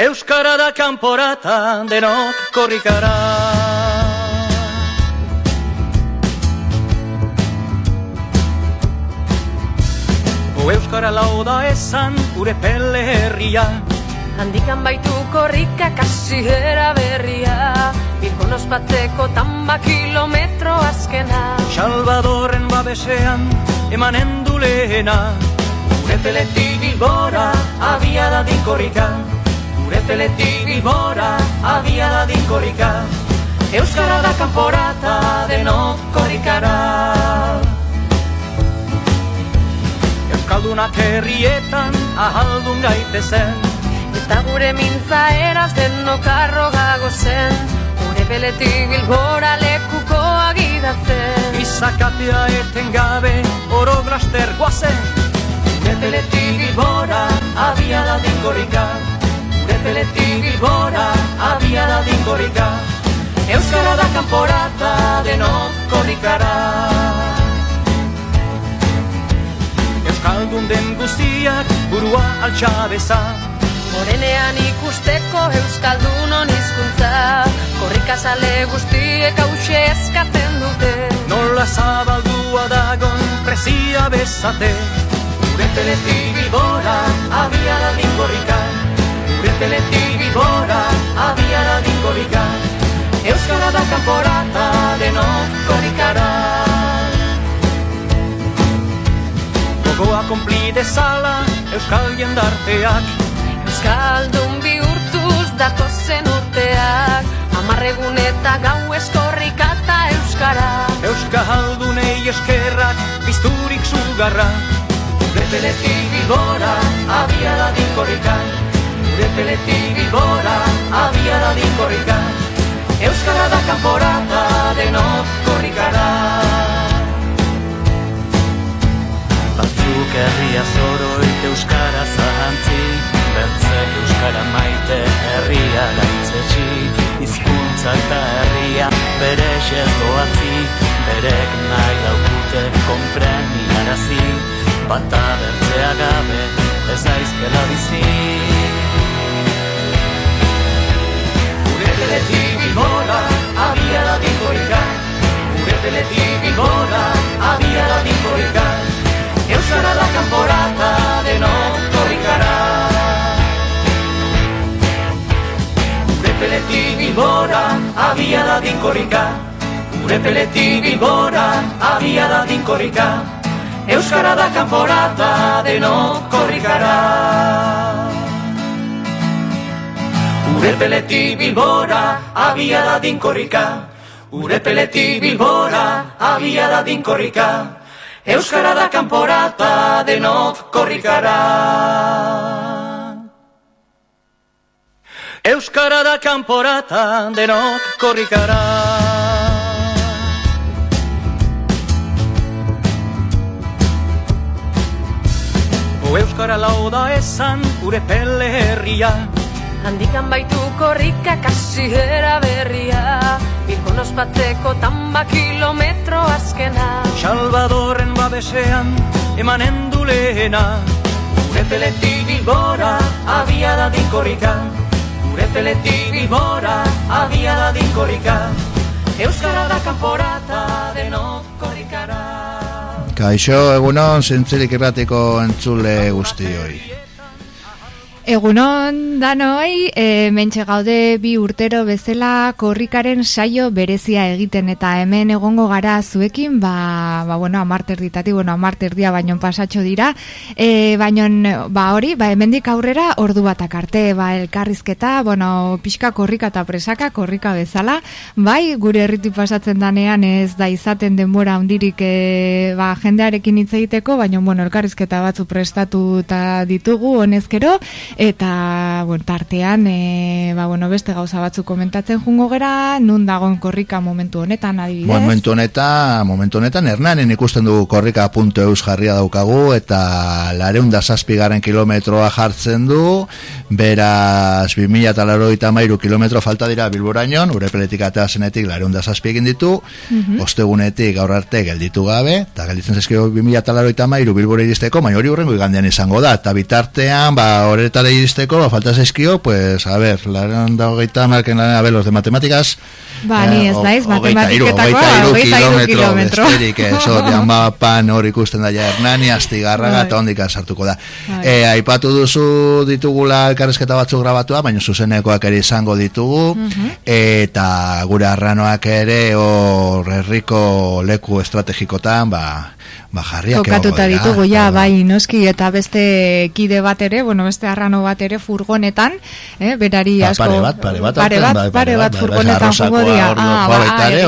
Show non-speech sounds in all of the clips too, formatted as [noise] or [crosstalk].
Euskara da kanporata denok korrikara O Euskara lau da esan gure pele herria. Handikan baitu korrika kasiera berria. Bilbon ospatzeko tamba kilometro azkena. Salvadorren babesean emanen du lehena Gure peletik bilbora abia da dinkorrika Gure peletik bilbora abia da dinkorrika. Euskara da kanporata denok korrikara. Euskaldunak herrietan ahaldun gaitezen Eta gure mintza eraz denok arrogago zen. Gure peletik bilbora lekuko agidatzen. Izakatea eten gabe oro glaster guazen Gure peletik bilbora abia da dinkorrika Gure peletik bilbora abia da dinkorrika. Euskara da kanporata denok korrikara. Euskaldun den guztiak burua altxabeza Morenean ikusteko Euskaldunon hizkuntza. Korrikazale guztiek hause eskatzen dute. Nola zabaldua dagon prezia bezate. Gure peletik bilbora abia da dinkorrika Gure peletik bilbora abia da dinkorrika Euskara da kanporata denok korrikara. Gogoa konplide zala Euskal jendarteak. Euskaldun bihurtuz datozen urteak. Amarregun eta gau eskorrikata Euskara. Euskaldunei eskerrak bizturik zugarra Gure peletik bilbora abia da dinkorrika Gure peletik bilbora abia da dinkorrika Euskara da kanporata denok korrikara Batzuk herria zoroit euskara zahantzi Bertzek euskara maite herria gaitzetsi Hizkuntza eta herria bere doatzi Berek nahi daukute konpreniarazi. Bata bertzea gabe ez aizkela bizi Gure peletik bilbora abia da dinkorrika Gure peletik bilbora abia da dinkorrika Euskara da kanporata denok korrikara Gure peletik bilbora abia da dinkorrika Gure peletik bilbora abia da dinkorrika Euskara da kanporata denok korrikara Ure peletik bilbora, abia da dinkorrika. Ure peletik bilbora, abia da dinkorrika. Euskara da kanporata denok korrikara. Euskara da kanporata denok korrikara. Euskara lau da esan gure herria. Handikan baitu korrika kasiera berria. Bilbon ospatzeko tamba kilometro azkena. Salvadorren babesean emanen du lehena. Gure peletik bilbora abia da dinkorrika. Gure peletik bilbora abia da dinkorrika. Euskara da kanporata denok korrikara. Kaixo, egunon, zentzerik errateko entzule guztioi. Egunon danoi, e, mentxe gaude bi urtero bezala korrikaren saio berezia egiten eta hemen egongo gara zuekin, ba, ba bueno, amarterditati, bueno, amarterdia baino pasatxo dira, e, baino, ba hori, ba hemendik aurrera ordu batak arte, ba elkarrizketa, bueno, pixka korrika eta presaka, korrika bezala, bai, gure herriti pasatzen danean ez da izaten denbora handirik e, ba, jendearekin hitz egiteko, baino, bueno, elkarrizketa batzu prestatu eta ditugu, honezkero, eta bueno, tartean e, ba, bueno, beste gauza batzu komentatzen jungo gera, nun dagoen korrika momentu honetan adibidez. Momentu honetan, momentu honetan hernanen ikusten dugu korrika.eus jarria daukagu eta lareunda zazpigaren kilometroa jartzen du, beraz 2000 eta laroita mairu kilometro falta dira bilborainon, urepeletik atea zenetik lareunda zazpi egin ditu, Mhm. ostegunetik gaur arte gelditu gabe, eta gelditzen zezkio 2000 eta laroita mairu bilbora iristeko, baina hori hurrengo igandean izango da, eta bitartean, ba, horretaz horretara iristeko, ba, falta zaizkio, pues, a ver, laran da hogeita marken lan, a ver, los de matemáticas, Ba, ni ez eh, ho- hogeita hiru, matematiketakoa, hogeita hiru kilometro. besterik, ez, hor, [laughs] ja, mapan hor ikusten da ja Hernani, Astigarraga, Bai. eta hondik sartuko da. Bai. E, aipatu duzu ditugula elkarrezketa batzuk grabatua, baina zuzenekoak ere izango ditugu, Mhm. eta gure arranoak ere hor herriko leku estrategikotan, ba, ba jarriak Kokatuta ditugu, ja, Hor, bai, noski, eta beste kide bat ere, bueno, beste arrano bat ere furgonetan, eh, berari Ba, asko... pare bat, pare bat, pare bat, bai, pare bat bai, furgonetan jungo dira. orduan Ah,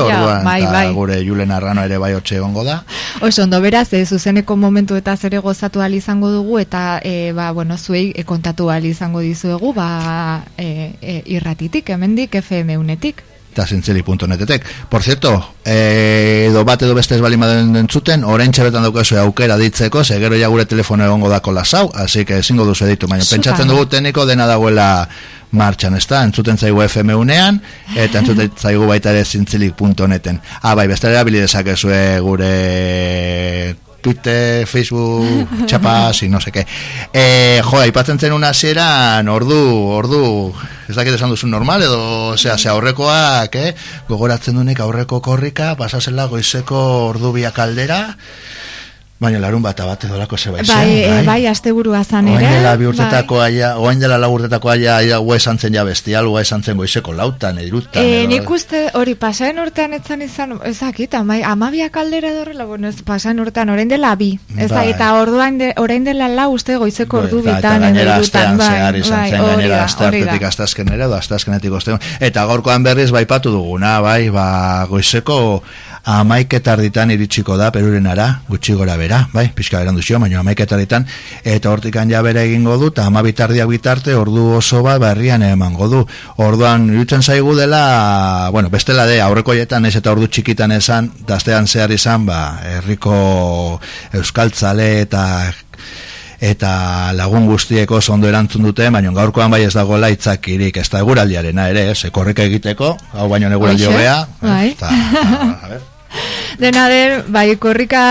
orduan, bai, bai. gure Julen Arrano ere bai hortxe egongo da. Oso ondo beraz, e, zuzeneko momentu eta zere gozatu izango dugu eta e, ba, bueno, zuei e, kontatu ahal izango dizuegu ba, e, e, irratitik, hemendik FM unetik. Eta zintzili.netetek. Por cierto, eh, edo bat edo beste ez bali maden entzuten, orain txabetan daukazu aukera ditzeko, ze gero ja gure telefono egongo dako lasau, así que ezingo duzu editu, baina pentsatzen dugu tekniko dena dagoela martxan, ez da? Entzuten zaigu FM unean, eta entzuten [laughs] zaigu baita ere zintzilik.neten. Ah, bai, beste erabili dezakezue gure Twitter, Facebook, [laughs] txapas, y no sé qué. Eh, jo, aipatzen zen una hasieran ordu, ordu, ez dakit esan duzu normal, edo, osea, ze aurrekoak, eh? Gogoratzen dunik aurreko korrika, pasazela goizeko ordu biak aldera, baina larun bat bat edo lako zeba izan, Bai, e, bai, asteburua zan ere. Oain dela bi urtetako bai. aia, oain dela lau urtetako aia, aia ua esan zen ja bestial, ua esan zen goizeko lautan, edirutan. E, edo- nik uste hori pasaen urtean etzan izan, ezakit, amai, amabiak aldera edorrela, bueno, ez pasaen urtean, orain dela bi. Ez Bai. eta orduan de, orain dela lau uste goizeko Bai, ordu bitan, eta gainera astean hirutan, zehar izan bai, zen gainera aste hartetik astazkenera edo astazkenetik ostegun eta gaurkoan berriz baipatu duguna bai ba goizeko amaiketarditan iritsiko da perurenara gutxi gora bera bai pixka berandu zio baina amaiketarditan eta hortikan ja bere egingo du eta amabitardiak bitarte ordu oso bat berrian emango du orduan irutzen zaigu dela bueno bestela de aurrekoietan ez eta ordu txikitan esan daztean zehar izan ba herriko euskaltzale eta eta lagun guztiek oso ondo erantzun dute, baina gaurkoan bai ez dagoela itzakirik, ez da eguraldiarena ere, ez, korrika egiteko, hau baino eguraldi hobea, bai. eta, eta, a ver, Dena den, bai, korrika,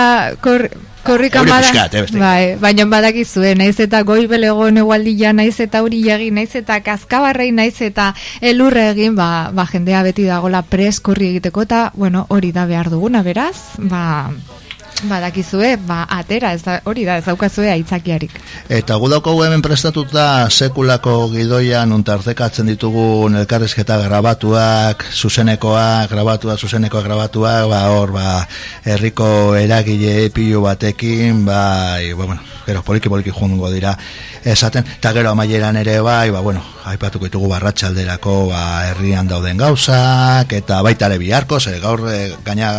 kor, korrika bada, pixkat, eh, bai, baina badakizue, naiz eta goi belego negualdila, naiz eta uri egin, naiz eta kaskabarrei, naiz eta elurre egin, ba, ba jendea beti dagola pres korri egiteko, eta, bueno, hori da behar duguna, beraz, ba, badakizue, ba, atera, ez da, hori da, ez daukazue aitzakiarik. Eta gu daukagu hemen prestatuta sekulako gidoia nuntartekatzen ditugun elkarrizketa grabatuak, zuzenekoak, grabatuak, zuzenekoak grabatuak, ba hor, ba, herriko eragile pilu batekin, bai, ba, bueno, gero poliki poliki jungo dira esaten, eta gero amaieran ere bai, ba, bueno, aipatuko ditugu barratxalderako, ba, herrian dauden gauzak, eta baita ere biharko, ze gaur, e, gaina,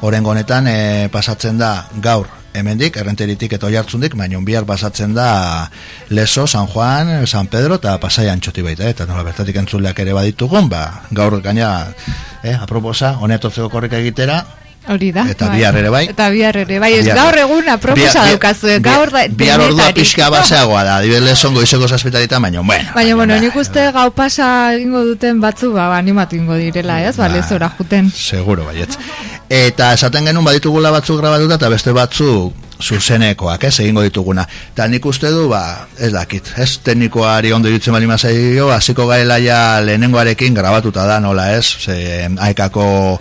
orengo honetan, e, pasatzen da, gaur, hemendik, errenteritik eta oihartzundik, baina bihar pasatzen da Leso, San Juan, San Pedro eta Pasai Antxoti baita, eh? eta nola bertatik entzuleak ere baditugun, ba, gaur gaina, eh, aproposa, honetortzeko korrika egitera, Hori da. Eta bihar ere bai. Eta bihar ere bai. Ez gaur egun aproposa bihar- Gaur da, Bihar ordua pixka baseagoa da, dibele zongo izeko zazpitarita, baina, bueno. Baina, bueno, ba, nik uste gau pasa egingo duten batzu, ba, animatu ingo direla, ez? Ba, lezora juten. Seguro, baietz. Eta esaten genuen baditugula batzuk grabatuta eta beste batzuk zuzenekoak, ez, egingo dituguna. Eta nik uste du, ba, ez dakit, ez teknikoari ondo irutzen bali mazaio, hasiko gaela ja lehenengoarekin grabatuta da, nola ez, ze, aekako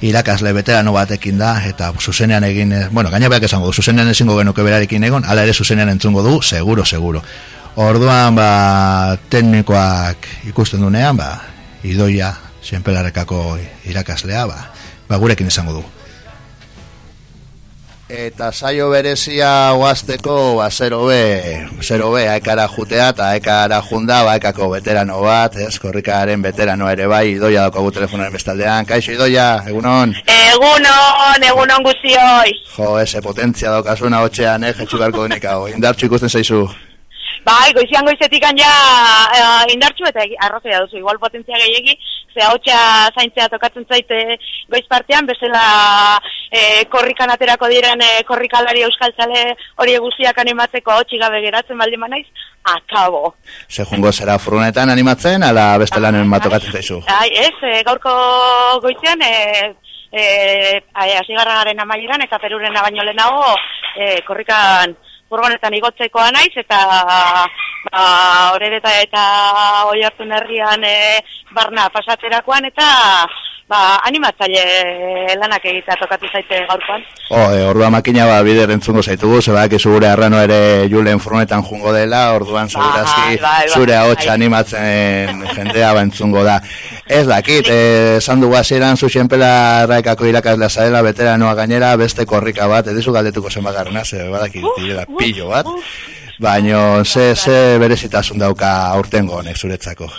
irakasle veterano batekin da, eta zuzenean egin, eh, bueno, gaina beak esango zuzenean ezingo genuke berarekin egon, ala ere zuzenean entzungo du, seguro, seguro. Orduan, ba, teknikoak ikusten dunean, ba, idoia, senpelarekako irakaslea, ba, ba gurekin izango du. Eta saio berezia oazteko, ba, zero be, zero be, aekara jutea, eta aekara junda, ba, aekako veterano bat, ez, korrikaren veterano ere bai, idoia daukagu telefonaren bestaldean, kaixo idoia, egunon, Egunon, egunon guztioi. jo, ese potentzia daukazuna hotxean, eh, jetxu beharko denik hau, indartxu ikusten zaizu. Bai, goizian goizetik ja uh, indartxu eta arrazoia duzu, igual potentzia gehiegi, ze hotxa zaintzea tokatzen zaite goiz partean, bezala eh, korrikan aterako diren eh, korrikalari euskaltzale hori guztiak animatzeko hotxi gabe geratzen baldin banaiz, akabo. Ze jungo zera furgonetan animatzen, ala bestelanen matokatzen zaizu. Ai, ez, eh, gaurko goizean, eh, ai, asigarragaren amaieran eta perurena baino lehenago eh, korrikan furgonetan igotzekoa naiz, eta ba, horreta eta oi hartu herrian e, barna pasaterakoan, eta ba, animatzaile lanak egitea tokatu zaite gaurkoan. O, e, ordua makina ba, bider entzungo zaitugu, zeba, zure arrano ere julen fronetan jungo dela, orduan segurazki ba, ba, zure hotx ba, animatzen jendea ba entzungo da. Ez dakit, esan dugu hasieran zuzen pela raikako irakasla zaela, betera noa gainera, beste korrika bat, edizu galdetuko zen bakarrena, ze badakit, uh, pillo bat. Baina, ze, ze berezitasun dauka aurtengo honek zuretzako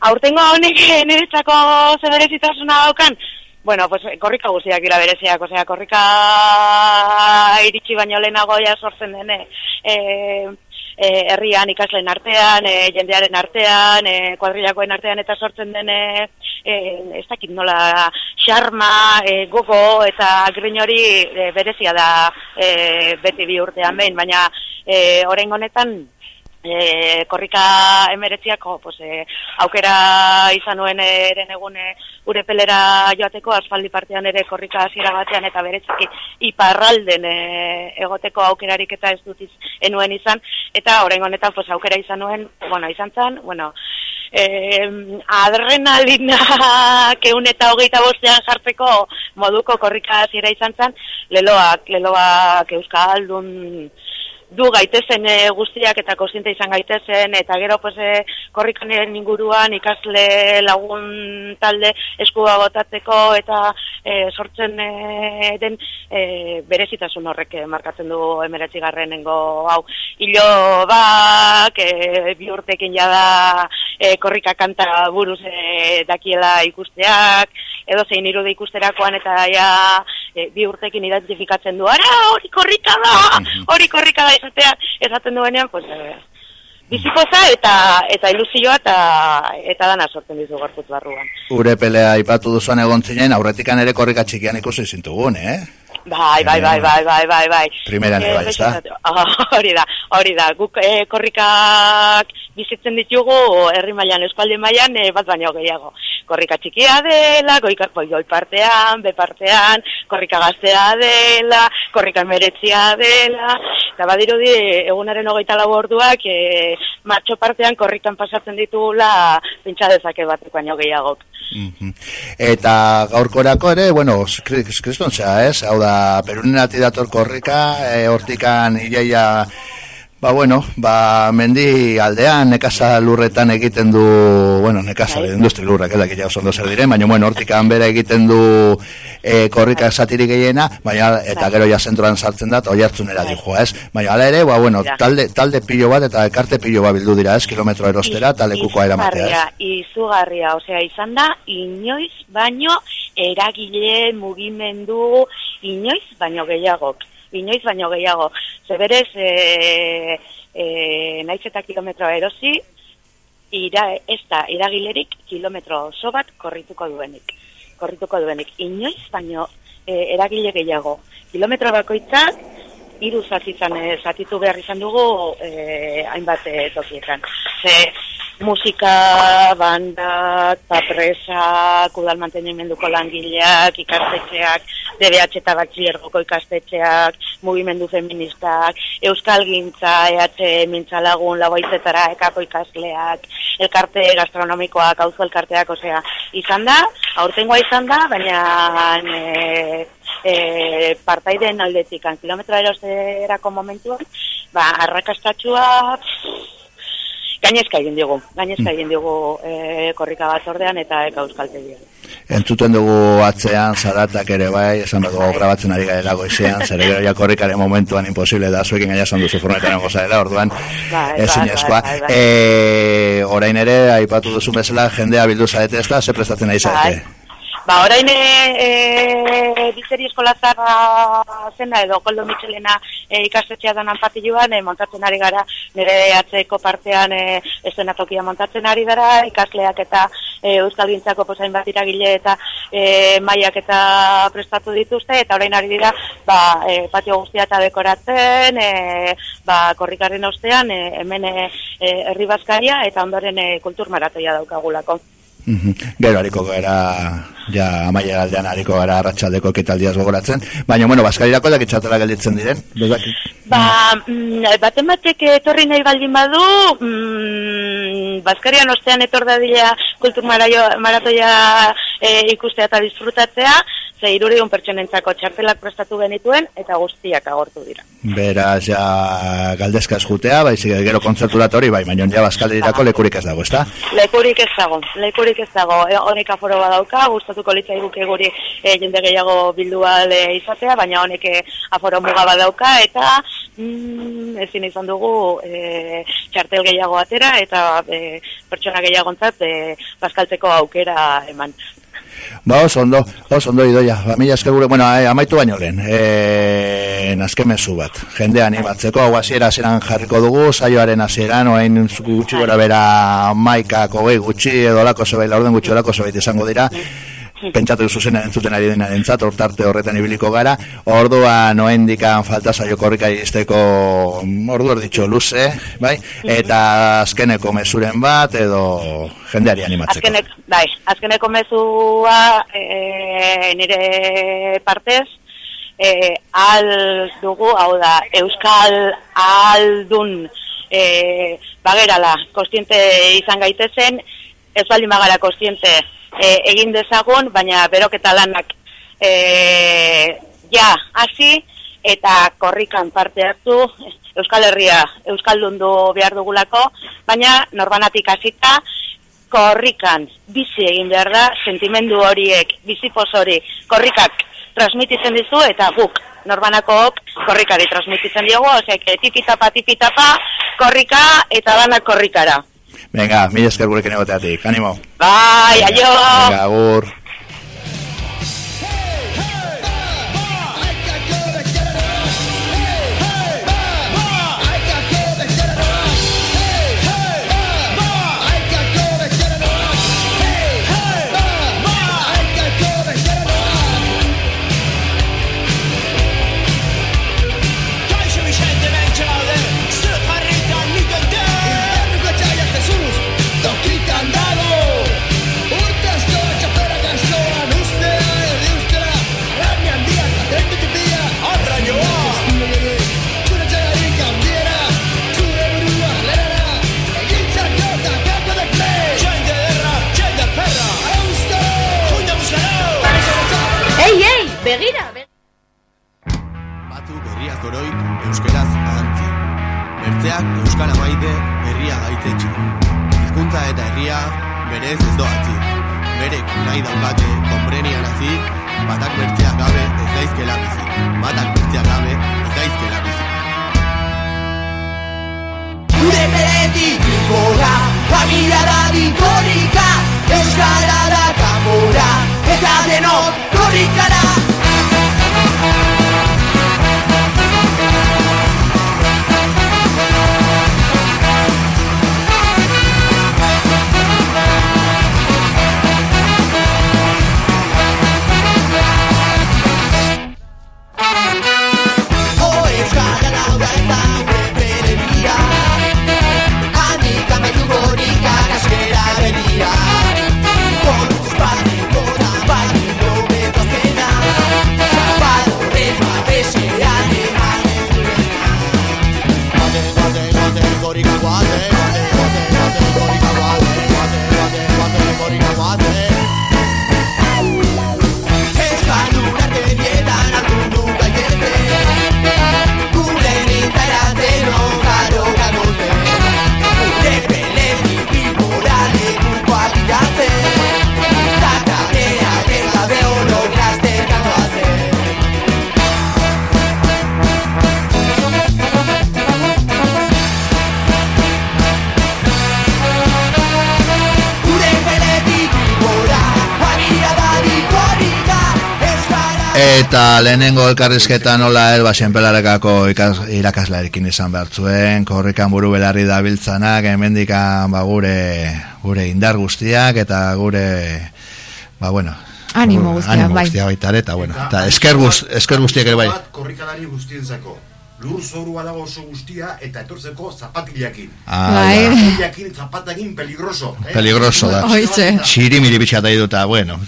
aurtengo honek niretzako ze berezitasuna daukan, bueno, pues korrika guztiak ira bereziak, osea, korrika iritsi baino lehenago ja sortzen dene, e, e, herrian ikasleen artean, e, jendearen artean, e, kuadrilakoen artean eta sortzen dene, e, ez dakit nola, xarma, e, gogo eta grin hori e, berezia da e, beti bi urtean behin, baina e, orain honetan, e, korrika emeretziako pues, e, aukera izan nuen eren egune urepelera joateko, asfaldi partean ere korrika hasiera batean eta beretziki iparralden e, egoteko aukerarik eta ez dut enuen izan, eta horren honetan pues, aukera izan nuen, bueno, izan zan, bueno, eh, adrenalina keun [laughs] eta hogeita bostean jartzeko moduko korrika hasiera izan zan, leloak, leloak euskaldun, du gaitezen e, guztiak eta kontziente izan gaitezen eta gero pues e, korrikanen inguruan ikasle lagun talde eskua botatzeko eta e, sortzen e, den e, berezitasun horrek markatzen du emeretzi garrenengo hau hilo bak e, bi urtekin jada e, korrika kanta buruz e, dakiela ikusteak edo zein irude ikusterakoan eta ja e, bi urtekin identifikatzen du, ara, hori korrika da, mhm. hori korrika da esatea, esaten duenean, pues, e, bizipoza eta eta ilusioa eta eta dana sortzen dizu gorputz barruan. Ure pelea ipatu duzuan egon zinen, aurretikan ere korrika txikian ikusi zintugun, eh? Bai, bai, bai, bai, bai, bai, bai. Primera eh, bai, [laughs] ah, Hori da, hori da. Guk eh, korrikak bizitzen ditugu, herri mailan, eskualde mailan, eh, bat baino gehiago korrika txikia dela, goika, goi partean, be partean, korrika gaztea dela, korrika meretzia dela, eta badirudi egunaren hogeita lau orduak, e, martxo partean korrikan pasatzen ditugula pintxa dezake bat baino gehiagok. Mm Eta gaurkorako ere, bueno, kriston zea, ez? Hau da, perunen dator korrika, e, hortikan iaia Ba bueno, ba mendi aldean nekasa lurretan egiten du, bueno, nekasa bai. industri lurrak edak ja oso ondo zer dire, baina bueno, hortikan bera egiten du e, korrika esatiri gehiena, baina eta bai. gero ja zentroan sartzen da, oi hartzunera bai. dijoa, ez? Baina ala ere, ba bueno, talde, talde pilo bat eta ekarte pilo bat bildu dira, ez? Kilometro erostera, talde kukoa eramatea, ez? Izugarria, osea, izan da, inoiz baino eragile mugimendu inoiz baino gehiagok inoiz baino gehiago. Zeberez, e, e, naiz eta kilometroa erosi, ira, ez da, iragilerik kilometro oso bat korrituko duenik. Korrituko duenik. Inoiz baino e, eragile gehiago. Kilometro bakoitzak, hiru zatizan e, zatitu behar izan dugu e, hainbat e, tokietan. Ze, musika, bandak, papresak, udal mantenimenduko langileak, ikastetxeak, DBH eta batxiergoko ikastetxeak, mugimendu feministak, euskal gintza, EH mintzalagun, lagoitzetara, ekako ikasleak, elkarte gastronomikoak, auzo elkarteak, osea, izan da, aurtengoa izan da, baina e, e, partaiden aldetik, kilometroa erosterako momentuan, ba, arrakastatxua, gainezka egin dugu, gainezka mm. egin dugu e, korrika bat ordean eta eka euskaltegian. Entzuten dugu atzean, zaratak ere bai, esan dugu grabatzen ari gara goizean, zer gero ja korrikaren momentuan imposible da, zuekin gaina esan duzu furnetan goza dela, orduan, bai, ez bai, bai, bai, e, orain ere, aipatu duzu bezala, jendea bildu zaete ez da, ze prestatzen nahi zaete? Ba, orain e, bizeri eskolazarra zena edo Koldo Michelena e, ikastetxea danan patiluan, e, montatzen ari gara nire atzeko partean e, estenatokia montatzen ari gara, ikasleak eta e, Euskal Gintzako posain bat iragile eta e, maiak eta prestatu dituzte, eta orain ari dira ba, e, patio guztia eta dekoratzen, e, ba, korrikarren ostean, e, hemen e, herri bazkaria eta ondoren e, kultur maratoia daukagulako. Gero hariko gara, ja, amaia aldean hariko gara arratsaldeko ekitaldiaz gogoratzen, baina, bueno, baskarirako da kitxatela gelditzen diren. Ba, mm, baten batek etorri nahi baldin badu, mm, Baskarian ostean etor dadila kultur maratoia e, ikustea eta disfrutatzea, ze irureun pertsonentzako txartelak prestatu genituen eta guztiak agortu dira. Beraz, ja, galdezka jutea, bai, gero kontzerturatori, bai, baina ja, baskalirirako lekurik ez dago, ezta? Lekurik ez dago, lekurik ez dago, e, honek aforo badauka, gustatuko litzai guke guri e, jende gehiago bildual e, izatea, baina honek e, aforo muga badauka, eta mm, ezin izan dugu e, txartel gehiago atera, eta e, pertsona gehiago ontzat, e, baskaltzeko aukera eman. Ba, oso ondo, oso ondo idoia. Ba, mila esker gure, bueno, eh, amaitu baino lehen. Eh, nazkemezu bat. Jende animatzeko, hau hasiera zeran jarriko dugu, saioaren hasieran oain gutxi gora bera maikako gehi gutxi, edo lako zebait, laurden gutxi lako zebait izango dira pentsatu zuzen entzuten ari dena entzat, ortarte horretan ibiliko gara, ordua noen dikan falta saio korrika izteko ordu erditxo luze, bai? eta azkeneko mezuren bat, edo jendeari animatzeko. Azkenek, bai, azkeneko mezua e, nire partez, e, al dugu, hau da, euskal aldun e, bagerala, kostiente izan gaitezen, ez baldin bagara kostiente e, egin dezagun, baina beroketa lanak e, ja hasi eta korrikan parte hartu Euskal Herria Euskaldundu behar dugulako, baina norbanatik hasita korrikan bizi egin behar da, sentimendu horiek, bizipos hori, korrikak transmititzen dizu eta guk norbanakook korrikari transmititzen diogu, ozek, tipitapa, tipitapa, korrika eta danak korrikara. Venga, mila esker gurekin egoteatik, animo. Bai, aio! Venga, agur. Bertzeak euskara maite herria gaitzetxi. Hizkuntza eta herria berez ez doatzi. Berek nahi daukate konprenian hazi, batak bertzeak gabe ez daizkela bizi. Batak bertzeak gabe ez daizkela bizi. Gure beretik gora, familia da dikorika, euskara da kamora, eta denok korrikara. Euskara Eta lehenengo elkarrizketa nola el basenpelarekako ikas, irakaslearekin izan behar zuen, korrikan buru belarri dabiltzanak, hemendikan ba, gure, gure indar guztiak, eta gure, ba bueno, Animo gure- guztiak, animo bai. guztiak baita eta bueno, eta esker, guz, esker guztiak ere bai. Korrikalari guztientzako. Lur zorua dago oso guztia, eta etortzeko zapatilekin. Ah, Bai. ja. Zapatilekin, zapatakin peligroso. Eh? Peligroso da. Oitxe. Txiri miri bitxata iduta, bueno. [gasps]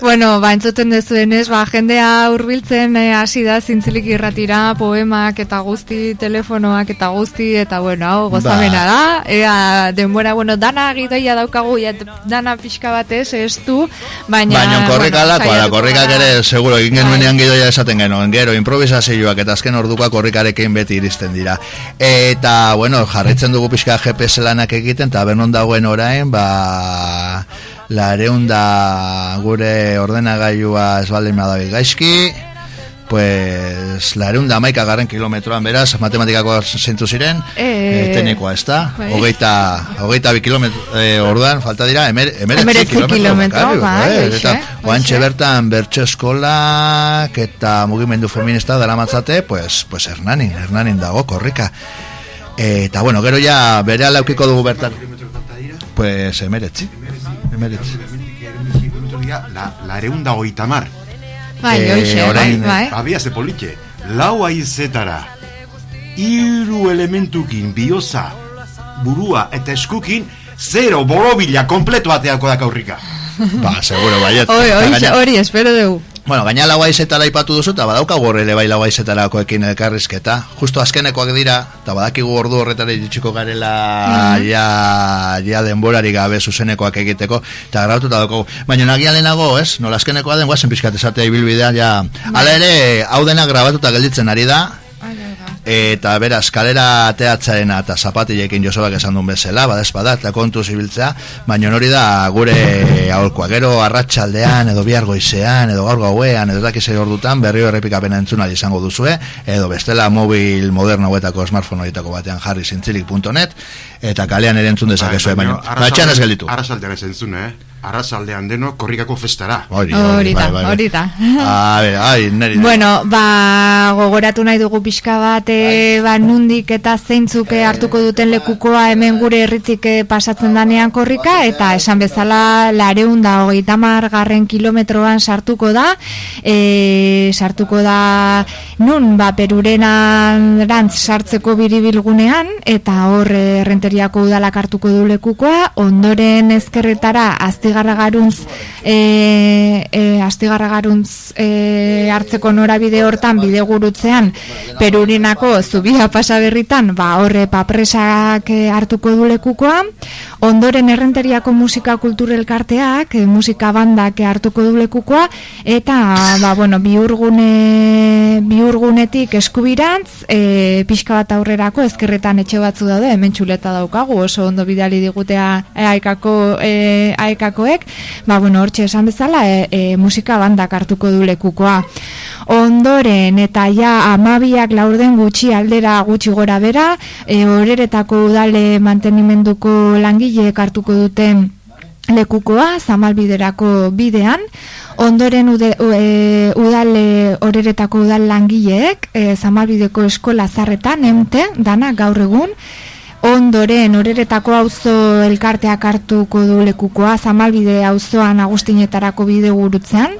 Bueno, ba, entzuten dezuenez, ba, jendea hurbiltzen eh, hasi da zintzilik irratira, poemak eta guzti, telefonoak eta guzti, eta bueno, hau gozamena Ba. da, ea, denbora, bueno, dana gidoia daukagu, ja, dana pixka batez, ez du, baina... Baina korrikalak, bueno, saiatuko korrikak ere, seguro, egin genuenean gidoia esaten genuen, gero, improvisazioak eta azken ordukoak korrikarekin beti iristen dira. Eta, bueno, jarraitzen dugu pixka GPS lanak egiten, eta benon dagoen orain, ba, lareun da gure ordenagailua ez baldin badabil gaizki, pues lareun da maika garren kilometroan beraz, matematikako zeintu ziren, Eh, e, teknikoa ez da, bai. hogeita, hogeita bi kilometro, e, orduan, falta dira, emer, emeretzi Emeretzi kilometro, kilometro, bakarrik, bai, eh, hoxe, eta hoxe. bertan bertso eskolak eta mugimendu feminista dara matzate, pues, pues Hernanin, Hernanin dago, korrika. Eta bueno, gero ja bere alaukiko dugu bertan, pues emeretzi, emeretzi. La, lareun da hogeita mar. Bai, Eh, hoxe, bai, orain, bai. Abia ze politxe, lau aizetara, hiru elementukin, bioza, burua eta eskukin, zero borobila kompleto bateako da kaurrika. Ba, seguro, baiet. Hori, espero dugu. Bueno, gaina lau aizetara ipatu duzu, eta badaukagu horre bai lau aizetarakoekin elkarrizketa. Justo azkenekoak dira, eta badakigu ordu horretara iritsiko garela ja, ja denborari gabe zuzenekoak egiteko, eta grabatuta daukagu. Baina nagia lehenago, ez? Nola azkenekoa den, guazen pixkat esatea ibilbidea, ja... Hala ere, hau dena grabatuta gelditzen ari da, eta beraz, kalera ateatzarena eta zapatilekin Josebak esan duen bezala, badez bada, eta kontu zibiltzea, baina hori da gure aholkoa. Gero arratsaldean edo bihar goizean, edo gaur gauean, edo dakizei ordutan, berrio errepikapena entzuna izango duzue, edo bestela mobil moderno hauetako smartphone horietako batean jarri zintzilik.net, eta kalean ere entzun dezakezue, baina batxan ez gelditu. Arrasaldean ez entzun, eh? Arrasaldean deno korrikako festara. Hori, Hori da, bai, bai, bai. hori da. A ber, ai, neri. Bueno, ba, gogoratu nahi dugu pixka bat, e, ba, nundik eta zeintzuk eh, hartuko duten lekukoa hemen gure herritik eh, pasatzen danean korrika, eta esan bezala lareun da hogeita garren kilometroan sartuko da, e, sartuko da nun, ba, perurenan rantz sartzeko biribilgunean, eta hor eh, errenteriako udalak hartuko du lekukoa, ondoren ezkerretara aztigarra garuntz, e, e, hartzeko norabide hortan bide gurutzean perurinako zubia pasaberritan ba horre papresak e, hartuko du lekukoa. Ondoren errenteriako musika kultur elkarteak e, musika bandak hartuko du lekukoa. Eta ba bueno biurgune biurgunetik eskubirantz e, pixka bat aurrerako ezkerretan etxe batzu daude hemen txuleta daukagu oso ondo bidali digutea aekako e, aekakoek ba bueno hortxe esan bezala e, e, musika bandak hartuko du lekukoa. Ondoren eta ja amabiak laurden gutxi aldera gutxi gora bera e, horeretako udale mantenimenduko langileek hartuko duten lekukoa zamalbiderako bidean. Ondoren ude, u- e, udale horeretako udal langileek e, zamalbideko eskola zarretan emte dana gaur egun ondoren horeretako auzo elkarteak hartuko du lekukoa zamalbide auzoan agustinetarako bide gurutzean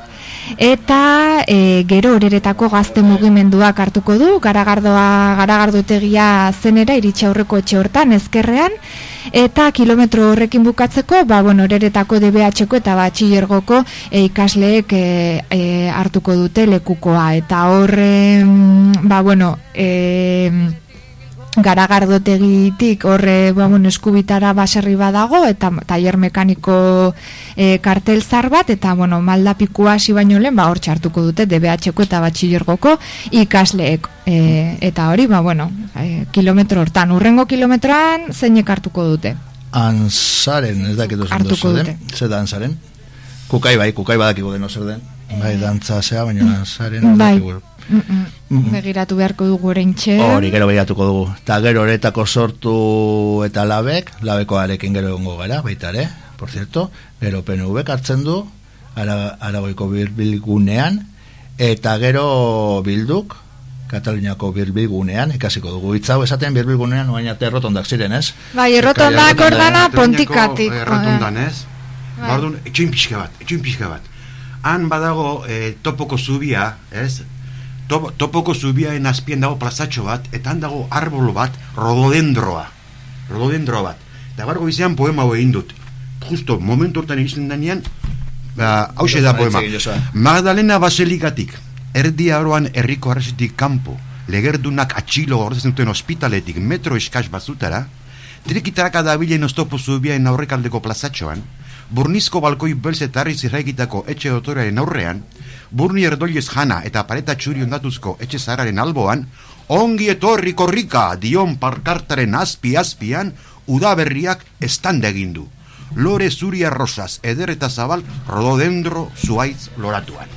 eta e, gero horeretako gazte mugimenduak hartuko du garagardoa garagardotegia zenera iritsi aurreko etxe hortan ezkerrean. Eta kilometro horrekin bukatzeko ba bueno horeretako DBHko eta batxilergoko e, ikasleek e, e, hartuko dute lekukoa. Eta horre ba bueno e, garagardotegitik horre ba, bueno, eskubitara baserri badago eta tailer mekaniko e, kartel zar bat eta bueno, maldapikua hasi baino lehen ba, hor txartuko dute DBH-ko eta batxilergoko ikasleek e, eta hori ba, bueno, e, kilometro hortan urrengo kilometroan zeinek hartuko dute Anzaren, ez dakit ondo Hartuko zer den. Zer da anzaren? Kukai bai, kukai badakigu deno zer den. Bai, dantza zea, baina anzaren ez bai. Mm -mm. begiratu beharko dugu oraintxe Hori, gero behiratuko dugu. Ta gero horetako sortu eta labek, labekoarekin gero egongo gara, baita ere, por cierto, gero PNV hartzen du, ara, aragoiko bilbilgunean, eta gero bilduk, Kataluniako birbilgunean, ikasiko dugu hitz hau esaten birbilgunean, oain arte errotondak ziren, ez? bai errotondak ordana pontikatik Errotondan, ez? Bai. Ba, orduan, etxoin pixka bat, etxoin pixka bat. Han badago eh, topoko zubia, ez? Top, topoko zubiaen azpien dago plazatxo bat, eta han dago arbolo bat, rododendroa. Rododendro bat. Eta bargo izan poema hau egin dut. Justo, momentu hortan egiten denean, ba, hause da poema. Magdalena Baselikatik, erdi aroan herriko arrezitik kanpo, legerdunak atxilo gordezen duten ospitaletik metro eskaz bazutara, trikitaraka dabilen oztopo zubiaen aurrekaldeko plazatxoan, burnizko balkoi belz eta harriz irraikitako etxe dotorearen aurrean, burni erdoilez jana eta pareta txuri ondatuzko etxe zahararen alboan, ongi etorri korrika dion parkartaren azpi azpian, udaberriak estanda egin du. Lore zuria rosaz, eder eta zabal, rododendro zuaitz loratuan.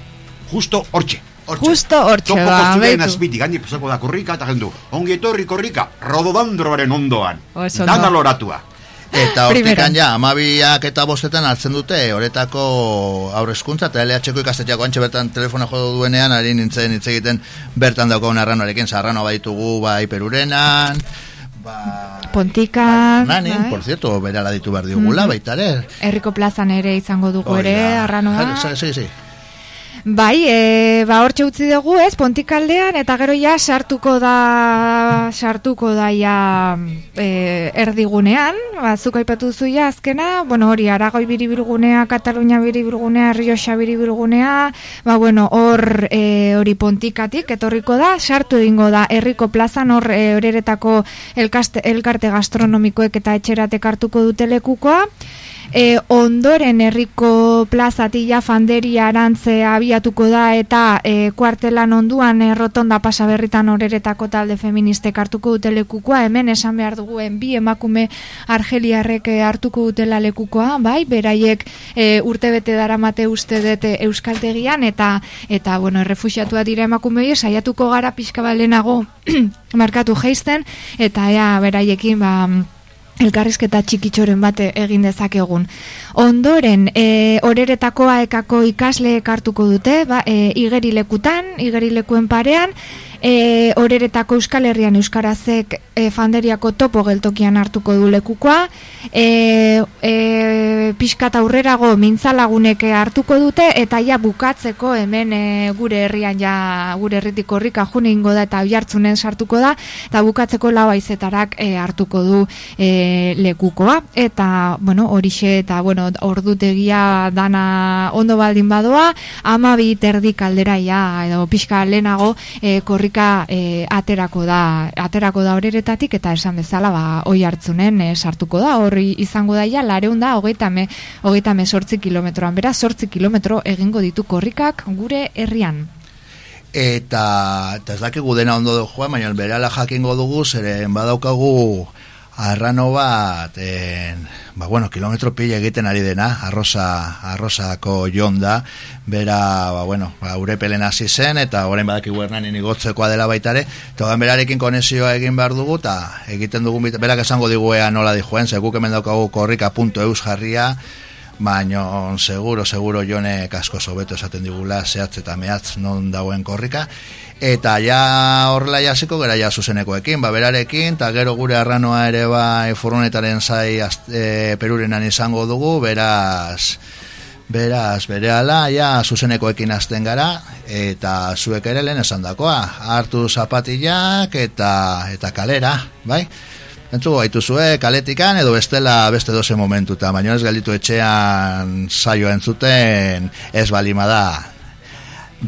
Justo hortxe. Justo hortxe Topoko ba, zuen beitu. azpitik, gaini pasako da korrika eta jendu. Ongi etorri korrika, rododendroaren ondoan. Dana loratua. Eta hortikan ja, amabiak eta bostetan hartzen dute, horretako aurrezkuntza, eta LH-ko ikastetxeako antxe bertan telefona jo duenean, ari nintzen hitz egiten bertan daukagun arranoarekin, sarrano baitugu bai perurenan, ba... Pontikan, Nanin, bai. por cierto, berala ditu behar digula, Mhm. baita ere. Herriko plazan ere izango dugu ere, arranoa. Jale, Sí, sí. Bai, e, ba hortxe utzi dugu ez, pontikaldean, eta gero ja sartuko da, sartuko da ja e, erdigunean, ba, zuk aipatu zu ja azkena, bueno, hori, Aragoi biribilgunea, Katalunia biribilgunea, Rioxa biribilgunea, ba, bueno, hor e, hori pontikatik, etorriko da, sartu egingo da, herriko plazan hor e, horeretako elkaste, elkarte gastronomikoek eta etxeratek hartuko dute lekukoa, E, ondoren herriko plazatila fanderia arantze abiatuko da eta e, kuartelan onduan e, rotonda pasaberritan horeretako talde feministek hartuko dute lekukoa, hemen esan behar duguen bi emakume argeliarrek e, hartuko dutela lekukoa, bai, beraiek e, urtebete daramate uste dut e, euskaltegian eta eta bueno, errefuxiatua dira emakume horiek. Saiatuko gara pixka balenago [clears throat] markatu geisten eta ea beraiekin ba elkarrizketa txikitxoren bate egin dezakegun. Ondoren, e, oreretako aekako ikasleek hartuko dute, ba, e, igerilekutan, igerilekuen parean, e, oreretako Euskal Herrian Euskarazek e, fanderiako topo geltokian hartuko du lekukoa, e, e, pixkat aurrerago mintzalagunek hartuko dute, eta ja bukatzeko hemen e, gure herrian ja, gure herritik horrika june ingo da, eta oihartzunen sartuko da, eta bukatzeko lau aizetarak e, hartuko du e, lekukoa, eta, bueno, horixe, eta, bueno, ordutegia dana ondo baldin badoa, ama bi terdi kaldera ja, edo pixka lehenago e, korrika e, aterako da, aterako da horeretatik, eta esan bezala, ba, oi hartzunen e, sartuko da, horri izango da ja, lareun da, hogeita me, hogeita me sortzi kilometroan, beraz, sortzi kilometro egingo ditu korrikak gure herrian. Eta, eta ez dakigu dena ondo du joan, baina berala jakingo dugu, zeren badaukagu arrano bat, en, ba bueno, kilometro pila egiten ari dena, arrosa, arrosako jon da, bera, ba bueno, ba, urepelen hasi zen, eta orain badakigu hernanin igotzekoa dela baitare, eta berarekin konexioa egin behar dugu, eta egiten dugu, berak esango digu ea nola dijoen, zeguk hemen daukagu korrika.eus jarria, baino seguro, seguro jone asko sobeto esaten digula zehatz eta mehatz non dauen korrika eta ja horrela jasiko gera ja zuzenekoekin, ba berarekin eta gero gure arranoa ere bai furgonetaren zai e, perurenan izango dugu, beraz Beraz, berehala, ja, zuzenekoekin hasten gara, eta zuek ere lehen esan dakoa, hartu zapatillak eta, eta kalera, bai? Entzu gaituzue kaletikan edo bestela beste doze momentu eta baino ez galditu etxean saioa entzuten ez balima da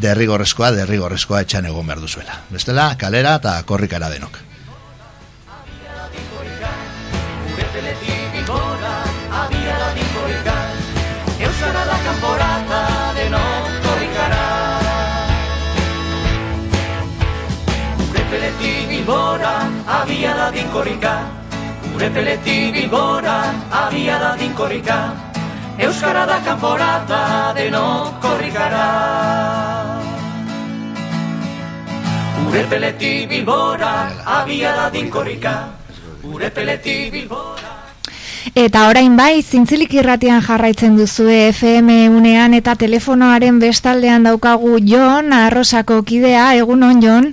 derrigorrezkoa, derrigorrezkoa etxean egon behar duzuela. Bestela, kalera eta korrikara denok. Euskara da kanporata denok korrikara. Urepeletik bilbora, abiara dinkorika, Urepeletik bilbora, abiara dinkorika, Euskara da kanporata denok korrikara. Urepeletik bilbora, abiara dinkorika, Urepeletik bilbora. Eta orain bai, zintzilik irratian jarraitzen duzue FM unean eta telefonoaren bestaldean daukagu Jon, arrosako kidea, egunon Jon?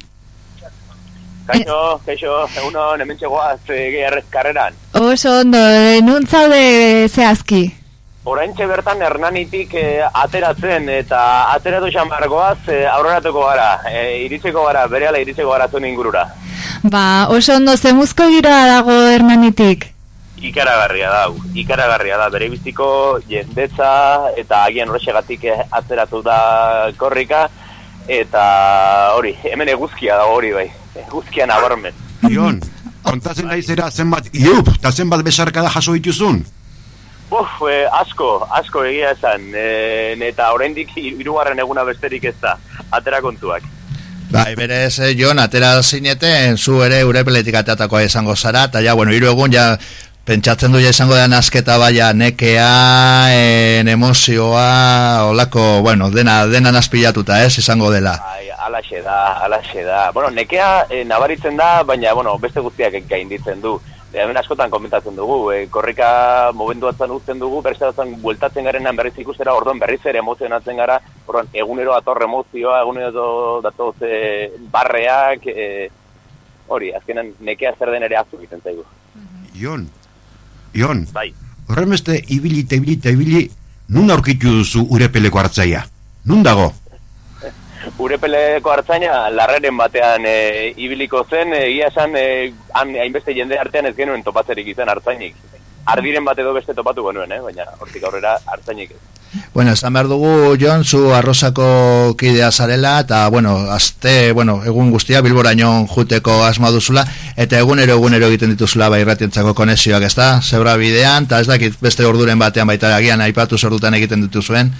Kaixo, kaixo, egunon, hemen txegoaz, e, karreran. Oso ondo, e, nun zaude zehazki? Oraintxe bertan Hernanitik eh, ateratzen eta ateratu xamargoaz eh, aurreratuko gara, eh, iritsiko gara, berehala iritsiko gara zuen ingurura. Ba, oso ondo zemuzko giroa dago Hernanitik. Ikaragarria da, ikaragarria da, bere biziko jendetza eta agian horrexegatik atzeratu da korrika, eta hori, hemen eguzkia da hori bai, eguzkia nabarmen. Ion, kontatzen daizera zenbat iup, eta zenbat besarkada jaso dituzun. Uf, eh, asko, asko egia esan, eh, eta oraindik hirugarren eguna besterik ez da, atera kontuak. Bai, berez, eh, Jon, atera zineten, zu ere urepeletik ateatakoa izango zara, eta ja, bueno, hiru egun ja, pentsatzen du ja izango da nasketa baia nekea, en emozioa, olako, bueno, dena, dena nazpilatuta, ez, izango dela. Bai, alaxe da, alaxe da. Bueno, nekea eh, nabaritzen da, baina, bueno, beste guztiak gainditzen du. E, hemen askotan komentatzen dugu, e, korrika momentu batzan uzten dugu, berriz batzan bueltatzen garenan berriz ikustera, orduan berriz ere emozionatzen gara, orduan egunero ator emozioa, egunero datoz e, barreak, e, hori, azkenan nekea zer den ere azu egiten zaigu. Ion, Ion, Bai, horren beste ibili eta ibili eta ibili, nun aurkitu duzu urepeleko hartzaia? Nun dago? Urepeleko hartzaina larreren batean e, ibiliko zen, egia esan e, han hainbeste jende artean ez genuen topatzerik izan hartzainik. Ardiren bat edo beste topatu genuen, eh? baina hortik aurrera hartzainik ez. Bueno, esan behar dugu, Jon, zu arrozako kidea zarela, eta, bueno, azte, bueno, egun guztia, bilborainon juteko asma duzula, eta egunero egunero egiten dituzula bai irratientzako konexioak, ez da? Zebra bidean, eta ez dakit beste orduren batean baita agian aipatu zordutan egiten dituzuen.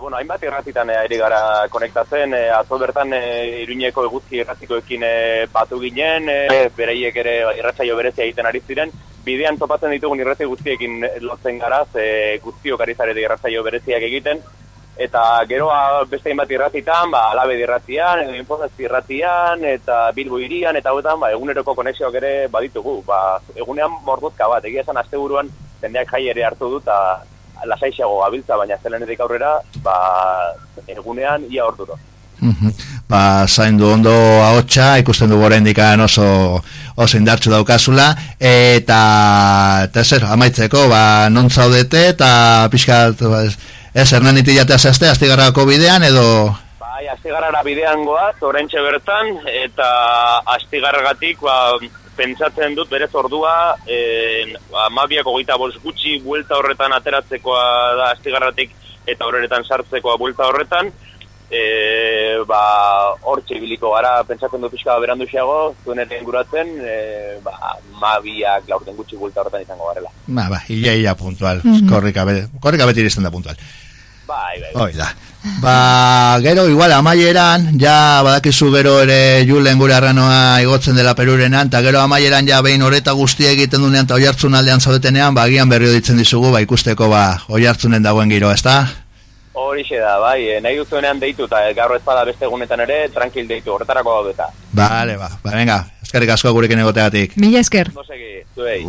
Bueno, hainbat irratitan eh, ari gara konektatzen, eh, atzo bertan eh, iruñeko eguzki irratikoekin eh, batu ginen, eh, beraiek ere irratsaio berezia egiten ari ziren, bidean topatzen ditugun irrati guztiekin lotzen gara, ze guztiok ari zarete irratsaio bereziak egiten, eta geroa beste hainbat irratitan, ba, alabe irratian, edo irratian, eta bilbo irian, eta hauetan, ba, eguneroko konexioak ere baditugu. Ba, egunean morduzka bat, egia esan asteburuan jendeak jai ere hartu du, eta lasaixago gabiltza, baina zelenetik aurrera, ba, egunean ia orduro. Ba, zain du ondo ahotsa, ikusten du indikan oso, oso indartsu daukazula, eta, eta zer, amaitzeko, ba, non zaudete, eta pixka, ba, ez, ez hernaniti jatea zehazte, astigarrako bidean, edo... Bai, astigarrara bidean goaz, orentxe bertan, eta astigarragatik, ba, pentsatzen dut berez ordua, e, amabiak hogeita bost gutxi buelta horretan ateratzekoa da astigarratik, eta horretan sartzekoa buelta horretan, e, ba, hortxe ibiliko gara, pentsatzen dut pixka berandu xeago, zuen ere inguratzen, e, ba, mabiak laurten gutxi buelta horretan izango garela. Ba, ba, ia, ia puntual, Mhm. korrika, be, korrika beti iristen da puntual. Bai, bai, Hoi da. Ba, gero, igual, amaieran, ja, badakizu gero ere julen gure arranoa igotzen dela perurenan, eta gero amaieran ja behin horeta guztia egiten dunean, eta oiartzun aldean zaudetenean, ba, agian berrio ditzen dizugu, ba, ikusteko, ba, oiartzunen dagoen giro, ezta? Horixe da, bai, e, nahi duzuenean deitu, eta gaur ez bada beste egunetan ere, tranquil deitu, horretarako gaude eta. Vale, ba, ba, venga, eskerrik asko gurekin egoteagatik. Mila esker. No segi, zuei.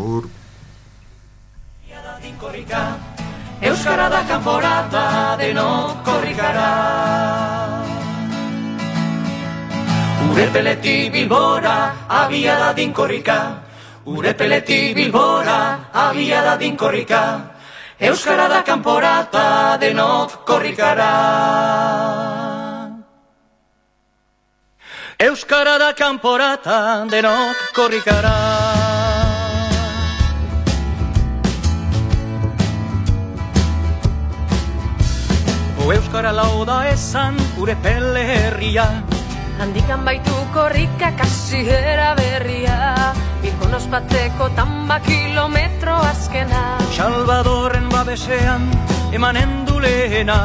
Euskara da kanporata denok korrikara Urepeletik bilbora abia da dinkorrika Urepeletik bilbora abia da dinkorrika Euskara da kanporata denok korrikara Euskara da kanporata denok korrikara Euskara lau da esan gure pele herria. Handikan baitu korrika kasiera berria. Bilbon ospatzeko tamba kilometro azkena. Salvadorren babesean emanen du lehena.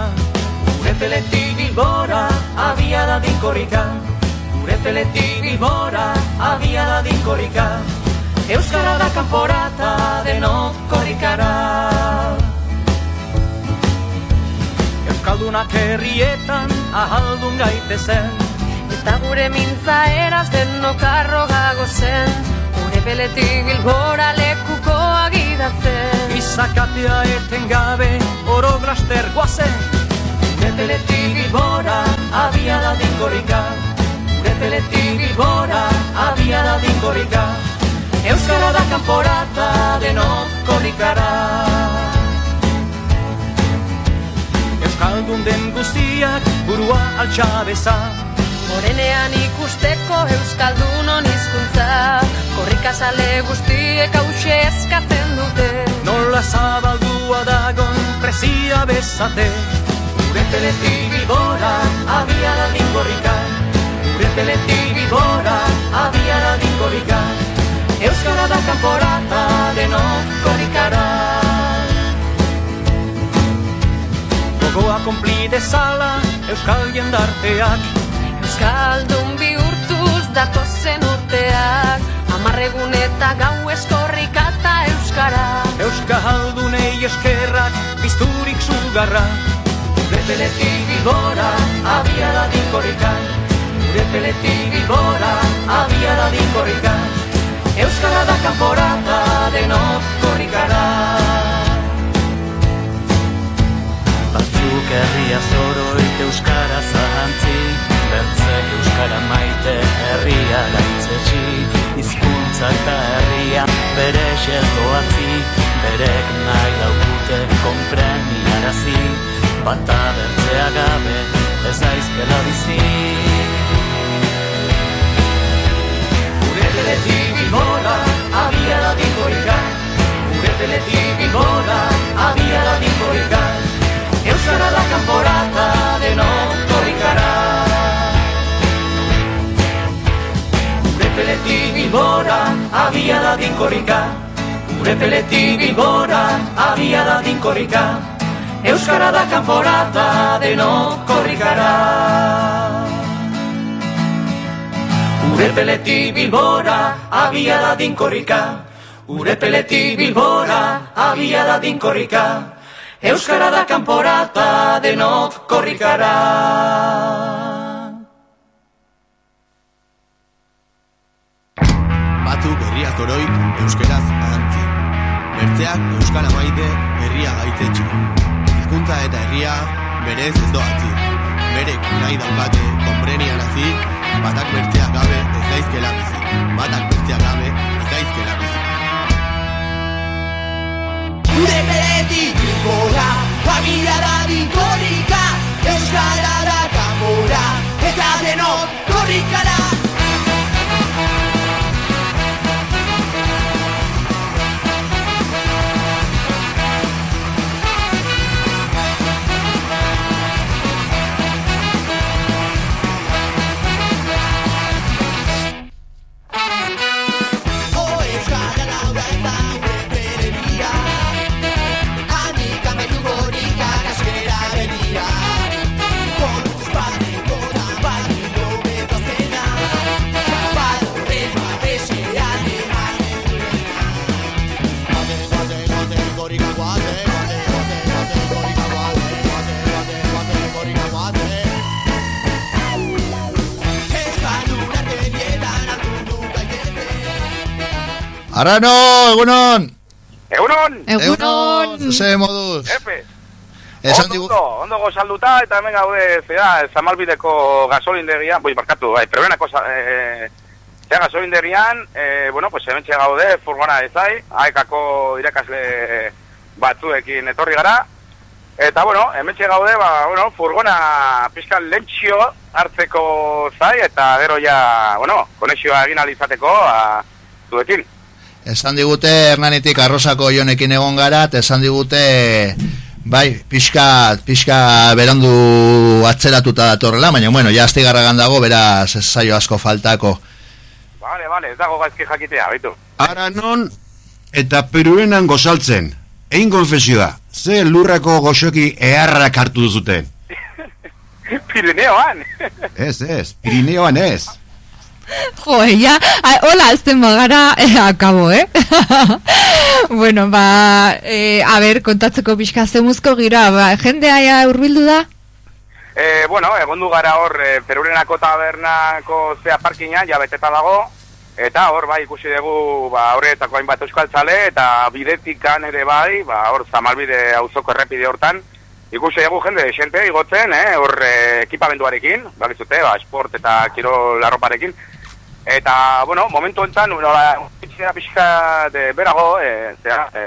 Gure peletik bilbora abia da dinkorrika. Gure peletik bilbora abia da dinkorrika. Euskara da kanporata denok korrikara Euskaldunak herrietan ahaldun gaitezen Eta gure mintza eraz denok arrogago zen. Gure peletik bilbora lekuko agidatzen. Izakatea eten gabe oro glaster guazen Gure peletik bilbora abia da dinkorrika. Gure peletik bilbora abia da dinkorrika. Euskara da kanporata denok korrikara egun den guztiak burua altxabeza Morenean ikusteko Euskaldunon hizkuntza. Korrikazale guztiek hause eskatzen dute. Nola zabaldua dagon prezia bezate. Gure peletik bilbora abiara dingorrika Gure peletik bilbora abiara dingorrika Euskara da kanporata denok korrikara Gogoa konpli dezala Euskal jendarteak. Euskaldun bihurtuz datozen urteak Amarregun eta gau eskorrika eta Euskara. Euskaldunei eskerrak bizturik zugarra Gure peletik bilbora abiara dinkorrika. Gure peletik bilbora abiara dinkorrika. Euskara da kanporata denok korrikara herria zoroit euskara zahantzi Bertzek euskara maite herria gaitzetsi Hizkuntza eta herria bere doatzi Berek nahi daukute konpreniarazi Bata bertzea gabe ez daizkela bizi. Gure peletik bilbora abiara dinkorrika Gure peletik bilbora abiara dinkorrika Euskara da kanporata denok korrikara Gure peletik bilbora abiara dinkorrika Gure peletik bilbora abiara dinkorrika Euskara da kanporata denok korrikara Ure peletik bilbora, abia da dinkorrika. Ure peletik bilbora, abia da dinkorrika. Euskara da kanporata denok korrikara. Batzuk herria zoroit euskeraz ahantzi. Bertzeak euskara maite herria gaitzetxi. Hizkuntza eta herria berez ez doatzi. Berek nahi daukate konprenian hazi, batak bertzeak gabe ez daizkela bizi. Batak bertzeak gabe ez daizkela bizi. Gure peletik bilbora, familia da dinkorrika, euskara da kanbora, eta denok korrikara. Arano, egunon! Egunon! Egunon! Ze moduz? Epe! Esan ondo, digu... ondo, ondo gozalduta eta hemen gaude zera, zamalbideko gasolindegian, boi, barkatu, bai, prebenako za, e, zera gasolindegian, e, bueno, pues hemen gaude, furgona ezai, aekako irakasle batzuekin etorri gara, eta, bueno, hemen gaude, ba, bueno, furgona pizkan lentxio hartzeko zai, eta gero ja, bueno, konexioa egin alizateko, a, zuekin. Esan digute Hernanitik arrosako jonekin egon gara, eta esan digute bai, pixka, pixka berandu atzeratuta datorrela, baina bueno, ja astigarragan dago, beraz ez zaio asko faltako. Vale, vale, ez dago gaizki jakitea, baitu. Ara non eta peruenan gozaltzen. Egin konfesioa, ze lurrako goxoki eharrak hartu duzuten. [laughs] Pirineoan! Ez, ez, Pirineoan ez. [laughs] Jo, ja, hola, azten bagara, eh, akabo, eh? [laughs] bueno, ba, eh, a ber, kontatzeko pixka zemuzko gira, ba, jendea ja urbildu da? E, bueno, egondu gara hor, e, Perurenako tabernako zea parkina, ja beteta dago, eta hor, bai, ikusi dugu, ba, horretako hainbat euskaltzale, eta bidetikan ere bai, ba, hor, zamalbide auzoko errepide hortan, ikusi dugu jende, xente, igotzen, eh, hor, e, ekipamenduarekin, bakizute, ba, esport eta kirol arroparekin, eta, bueno, momentu enten, nola, itxera pixka de berago, e, zera, e,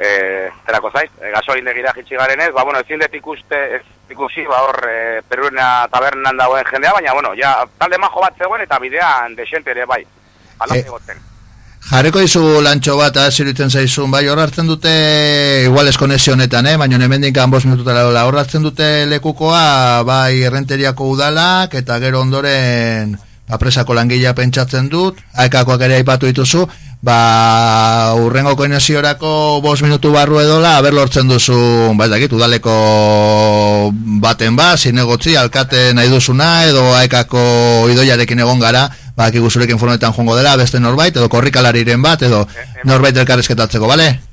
e, zerako zait, e, gasolindegira jitsi garen ez, ba, bueno, ezin dut ikuste, ez ikusi, ba, hor, e, Perurena tabernan dagoen jendea, baina, bueno, ja, talde majo bat zegoen eta bidean desente ere, bai, ala Eh. egoten. Jarreko izu lantxo bat aziriten zaizun, bai, hor hartzen dute, igual ez konexio honetan, eh? baina hemen dinkan bost minututara dola, hor hartzen dute lekukoa, bai, errenteriako udalak, eta gero ondoren, apresako langilea pentsatzen dut, aekakoak ere aipatu dituzu, ba, urrengo konexiorako bost minutu barru edola, haber lortzen duzu, ba, ez dakit, udaleko baten ba, zinegotzi, alkate nahi duzuna, edo aekako idoiarekin egon gara, ba, zurekin furgonetan joango dela, beste norbait, edo korrikalariren bat, edo norbait elkarrezketatzeko, bale?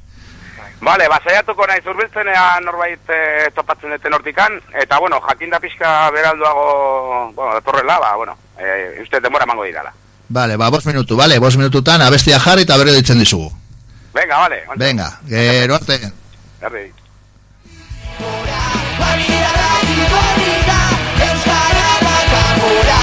Vale, ba, saiatuko nahi zurbiltzen ea norbait e, topatzen duten hortikan, eta, bueno, jakinda pixka beralduago, bueno, datorrela, ba, bueno, e, uste demora mango dirala. Bale, ba, bost minutu, bale, bost minututan, abestia jarri eta berri ditzen dizugu. Venga, vale. Venga, gero arte. Herri. Euskara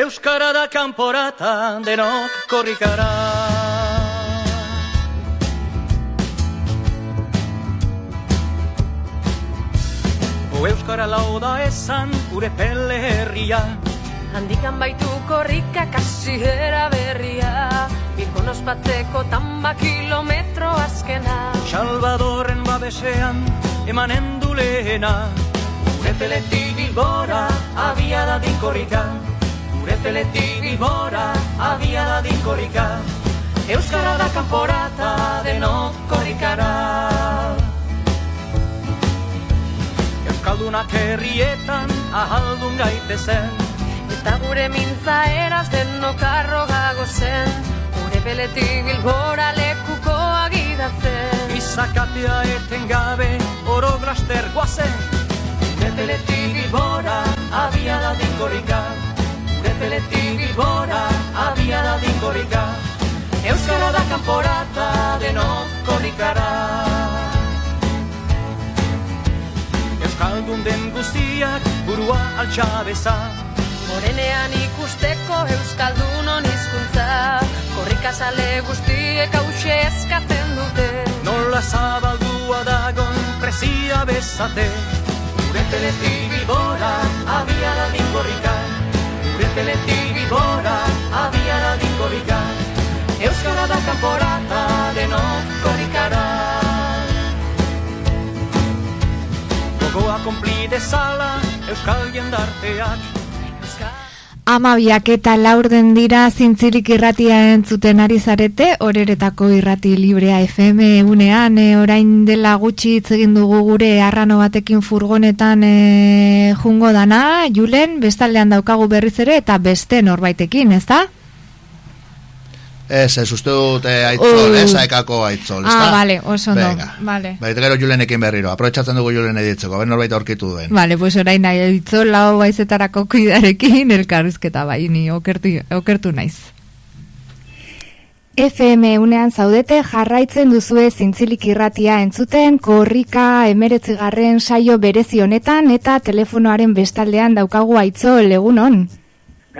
da kanporata denok korrikara O Euskara lau da esan gure pele herria. Handikan baitu korrika kasihera berria. Bilbon ospatzeko tamba kilometro azkena. Salvadorren babesean emanen du lehena. Gure peletik bilbora abia da dinkorrika Gure peletik bilbora abia da dinkorrika. Euskara da kanporata denok korrikara. Euskaldunak herrietan ahaldun gaitezen Eta gure mintza eraz denok arrogago zen. Gure peletik bilbora lekuko agidatzen. Izakatea eten gabe oro blaster guazen Gure peletik bilbora abia da dinkorrika Gure peletik bilbora abia da dinkorrika Euskara da kanporata denok korrikara Euskaldun den guztiak burua altxabeza Morenean ikusteko Euskaldunon hizkuntza. Korrikazale guztiek hause eskatzen dute. Nola zabaldua dagon presia bezate Gure peletik bilbora abia da zeletik gora abiara dikorika Euskara da kanpora eta denok korikara Gogoa konpli dezala Euskal jendarteak Amabiak eta laurden dira zintzilik irratia entzuten ari zarete, horeretako irrati librea FM unean, e, orain dela gutxi hitz egin dugu gure arrano batekin furgonetan e, jungo dana, Julen, bestaldean daukagu berriz ere, eta beste norbaitekin, ez da? Ez, ez, uste dut eh, aitzol, Uh. ez, aekako aitzol, ez Ah, vale, oso Venga. vale. Baita gero Julenekin berriro, aprobetsatzen dugu Julen editzeko, ben norbait aurkitu duen. Vale, pues orain nahi ditzo lau baizetarako kuidarekin elkarrizketa bai, ni okertu, okertu naiz. FM unean zaudete jarraitzen duzue zintzilik irratia entzuten korrika emeretzigarren saio berezi honetan eta telefonoaren bestaldean daukagu aitzol egunon.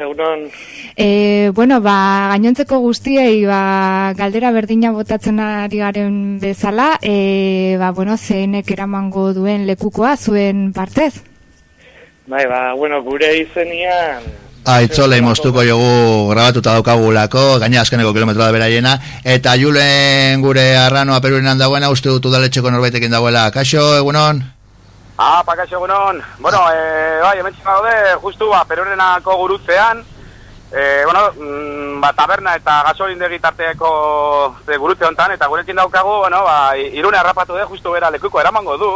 Egunon, E, bueno, ba, gainontzeko guztiei ba, galdera berdina botatzen ari garen bezala, e, ba, bueno, zehenek eramango duen lekukoa zuen partez. bai, ba, bueno, gure izenian, Aitzolei moztuko jogu grabatuta daukagulako, gaina azkeneko kilometroa da beraiena, eta Julen gure arranoa perurenan dagoena, uste dut udaletxeko norbaitekin dagoela. Kaixo, egunon? Ah, pakaixo egunon. Bueno, eh, bai, hemen gaude, justu, ba, perorenako gurutzean, eh, bueno, mm, ba, taberna eta gasolindegi tarteako ze gurutze hontan, eta gurekin daukagu, bueno, ba, irune harrapatu de, justu bera lekuko eramango du.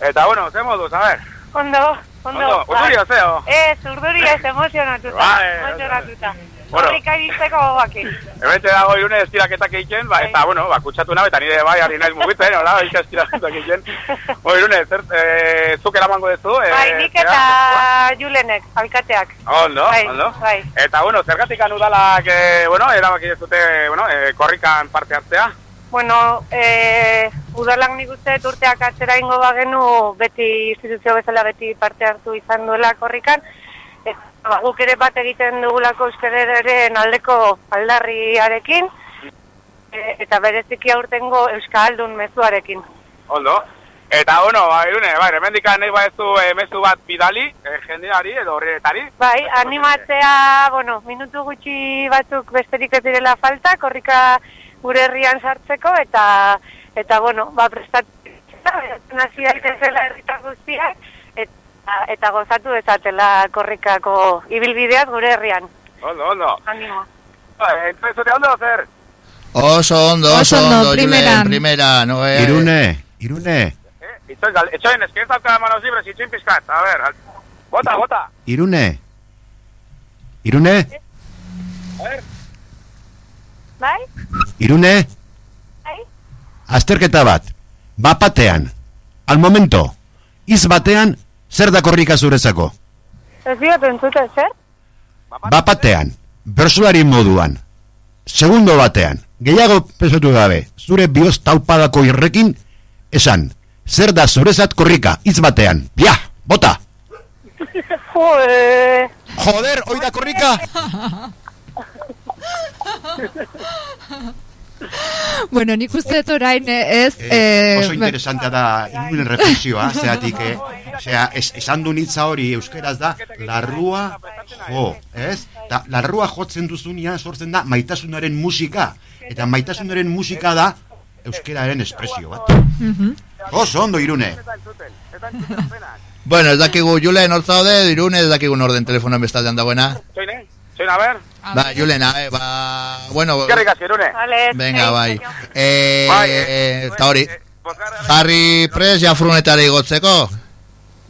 Eta, bueno, ze moduz, a ver. Ondo, ondo. Ondo, urduria, zeo? Ez, urduria ez emozionatuta. Vale, emozionatuta. Bueno. Korrika iristeko gogoakin. Hemen dago irune eskiraketak egiten, ba, eta, bueno, ba, kutsatu nabe, eta nire bai, ari naiz mugitzen, hola, [laughs] ika eskiraketak egiten. Bo, irune, zer, eh, zuk eramango dezu? Eh, Bai, nik eta Julenek, alkateak. Ondo, Bai, ondo. bai. Eta, bueno, zergatik udalak, eh, bueno, erabaki ez dute, bueno, eh, korrikan parte hartzea? Bueno, e, udalak nik uste urteak atzera ingo bagenu beti instituzio bezala beti parte hartu izan duela korrikan. Ba, guk ere bat egiten dugulako euskararen aldeko aldarriarekin. E, eta bereziki aurtengo euskaldun mezuarekin. Ondo. Eta, bueno, ba, irune, bai, hemendikan nahi baezu e, mezu bat bidali, e, jendeari edo horretari. Bai, animatzea, bueno, minutu gutxi batzuk besterik ez direla falta, korrika gure herrian sartzeko, eta, eta bueno, ba, prestatu, nazi daitezela herritar guztiak, eta, gozatu dezatela korrikako ibilbideaz gure herrian. Ondo, ondo. Animo. Ba, entonces, zure ondo, zer? Oso ondo, Oso ondo, ondo, Julen, primeran. primera, no, eh? Irune, irune, gal, etxoin, ez que ez dauka manos libres, itxoin pizkat, a ver, al... bota, bota. irune. Irune, A ver, Bai? irune. Bai? Azterketa bat, bapatean, al momento, iz batean, zer da korrika zurezako? Ez diot entzute, zer? Bapatean, bersulari moduan, segundo batean, gehiago pesatu gabe, zure bioz taupadako irrekin, esan, zer da zurezat korrika, iz batean, bia, bota! [laughs] Joder, hoi da korrika! [laughs] [laughs] Bueno, nik uste dut orain eh, ez... Eh, oso eh, interesantea da inunen reflexioa, zeatik, eh? Osea, es, esan du nitza hori euskeraz da, larrua jo, ez? Ta, larrua jotzen duzunean sortzen da maitasunaren musika, eta maitasunaren musika da euskeraren espresio bat. mhm. Oso ondo irune. Bueno, ez dakigu Julen hortza daude, Irune, ez dakigu norden telefonoan bestaldean dagoena. Txoin, eh? Txoin, a ver. Ba, Julen, eh, ba, bueno, Gerrik aski, irune. Vale. venga, bai. Eh, Bai, eh, eta hori, jarri pres ja furgonetara igotzeko.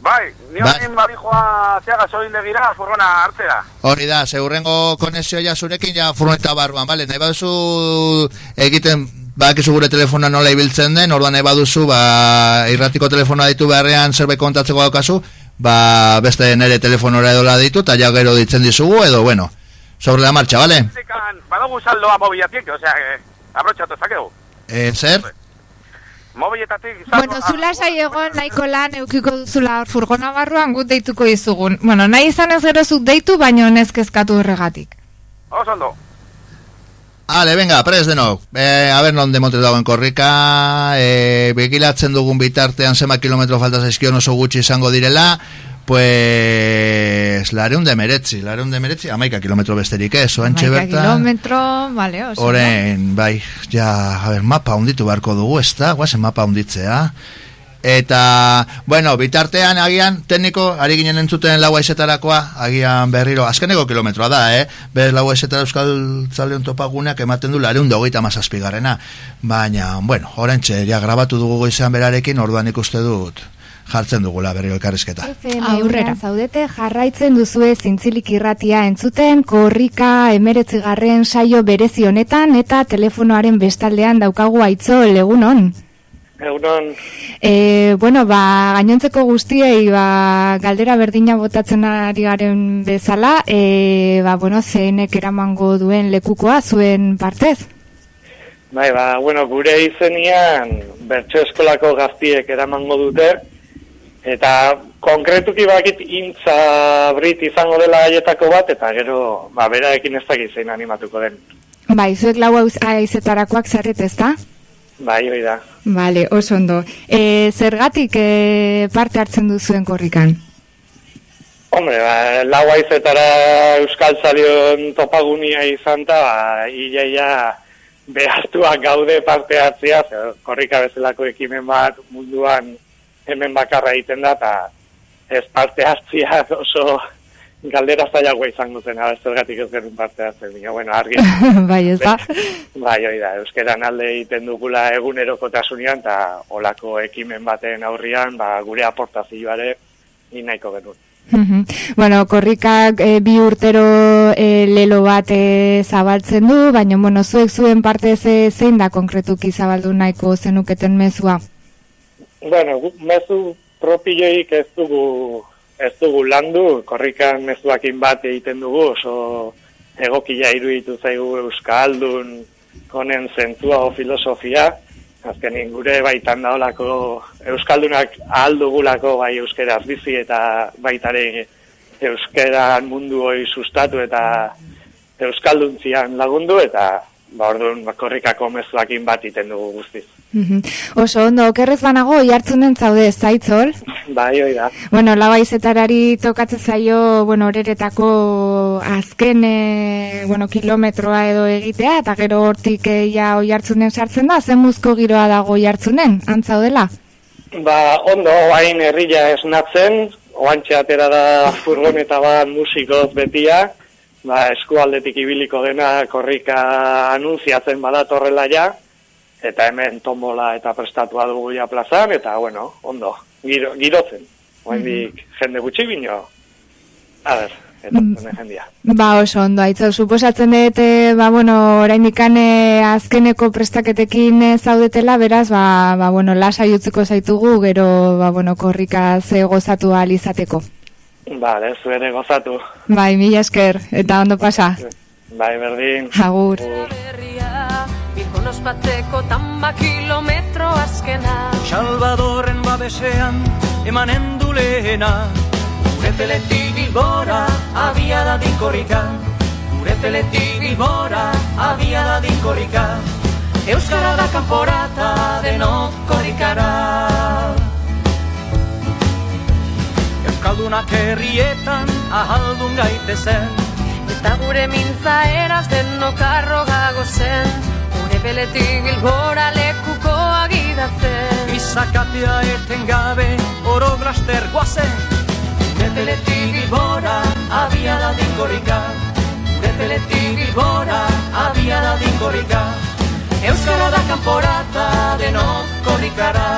Bai, ni Bai. horrein babijoa zea gasolin degira furgona hartzera. Hori da, zeurrengo konexio ja zurekin ja furgoneta barruan, bale? Nahi baduzu egiten, badakizu gure telefonoa nola ibiltzen den, orduan nahi baduzu, ba, irratiko telefonoa ditu beharrean zerbait kontatzeko daukazu, ba, beste nere telefonora edola ditu, eta ja gero ditzen dizugu, edo, bueno, sobre la marcha, bale? Zikan, badugu saldoa mobilatik, osea, eh, abrotxatu zakegu. Eh, zer? Mobiletatik saldo... Bueno, zula sai egon nahiko lan eukiko duzula hor furgona barruan gut deituko dizugun. Bueno, nahi izan ez gero zuk deitu, baino nezkezkatu horregatik. Oso ondo. Ale, venga, pres denok. Eh, a ver, non demote dagoen korrika, eh, begilatzen dugun bitartean zema kilometro falta zaizkion oso gutxi izango direla, pues, lareun de meretzi, lareun de meretzi, amaika kilometro besterik ez, oantxe bertan. kilometro, vale, oso. Oren, bai, ja, a ver, mapa hunditu beharko dugu, ez da, guazen mapa hunditzea. Eta, bueno, bitartean, agian, tekniko, ari ginen entzuten lau aizetarakoa, agian berriro, azkeneko kilometroa da, eh? Bez lau aizetara euskal zaleon topaguneak ematen du lareun da hogeita mazazpigarrena. Baina, bueno, orentxe, ja, grabatu dugu goizean berarekin, orduan ikuste dut, jartzen dugula berriro elkarrizketa. Aurrera. zaudete jarraitzen duzue zintzilik irratia entzuten korrika emeretzigarren saio berezi honetan eta telefonoaren bestaldean daukagu aitzo legunon. Egunon, E, bueno, ba, gainontzeko guztiei ba, galdera berdina botatzen ari garen bezala, e, ba, bueno, zeinek eramango duen lekukoa zuen partez. bai, ba, bueno, gure izenian bertso eskolako gaztiek eramango dute, eta konkretuki bakit intza brit izango dela haietako bat, eta gero, ba, beraekin ez dakit zein animatuko den. Bai, zuek lau aizetarakoak zarret ezta? Bai, hoi da. Vale, oso ondo. E, zergatik e, parte hartzen duzuen korrikan? Hombre, ba, lau aizetara Euskal Zalion topagunia izan eta, ba, iaia behartuak gaude parte hartzea, ze, korrika bezalako ekimen bat munduan hemen bakarra egiten da, eta ez parte hartzea oso galdera zailagoa izango zen, ara, zergatik ez genuen parte hartzen, baina, bueno, argi. [laughs] bai, ez da? Bai, hoi da, euskeran alde egiten dugula egunerokotasunean, eta olako ekimen baten aurrian, ba, gure aportazioare, ni nahiko genuen. Bueno, korrikak e, bi urtero e, lelo bat e, zabaltzen du, baina bueno, zuek zuen parte ze, zein da konkretuki zabaldu nahiko zenuketen mezua? Bueno, mezu propioik ez dugu ez dugu landu, korrikan mezuakin bat egiten dugu, oso egokia iruditu zaigu euskaldun honen zentua o filosofia, azkenin gure baitan daolako Euskaldunak ahal dugulako bai euskeraz bizi eta baitare euskeran mundu hori sustatu eta euskalduntzian lagundu eta ba orduan korrikako mezuakin bat iten dugu guztiz. Mhm. Oso ondo, okerrez banago, jartzunen zaude, zaitzol? Bai, hoi da. Bueno, labaizetarari tokatzen zaio, bueno, horeretako azken, e, bueno, kilometroa edo egitea, eta gero hortik e, ja oi sartzen da, zen muzko giroa dago oi hartzunen, antzaudela? Ba, ondo, hain herria esnatzen, oantxe atera da furgoneta bat musikoz betia, ba, eskualdetik ibiliko dena korrika anunziatzen badatorrela ja, eta hemen tombola eta prestatua dugu ja plazan, eta bueno, ondo, giro, girotzen. Oendik jende gutxi bino, a ber, eta mm. jendia. Ba, oso ondo, aitzo, suposatzen dut, e, ba, bueno, orain ikane azkeneko prestaketekin e, zaudetela, beraz, ba, ba, bueno, lasa jutzeko zaitugu, gero, ba, bueno, korrika ze gozatu ahal izateko. Bale, zuere gozatu. Bai, mila esker, eta ondo pasa. Bai, berdin. Agur. Bilbon ospatzeko tamba kilometro azkena. Salvadorren babesean emanen du lehena. Gure peletik bilbora abia da dinkorrika. Gure peletik bilbora abia da dinkorrika. Euskara da kanporata denok korrikara. Euskaldunak herrietan ahaldun gaitezen. Eta gure mintza eraz denok arrogago zen Gure peletik bilbora lekuko agidatzen. Izakatea eten gabe oro glaster guazen Gure peletik bilbora abia da dinkorrika Gure peletik bilbora abia da dinkorrika Euskara da kanporata denok korrikara.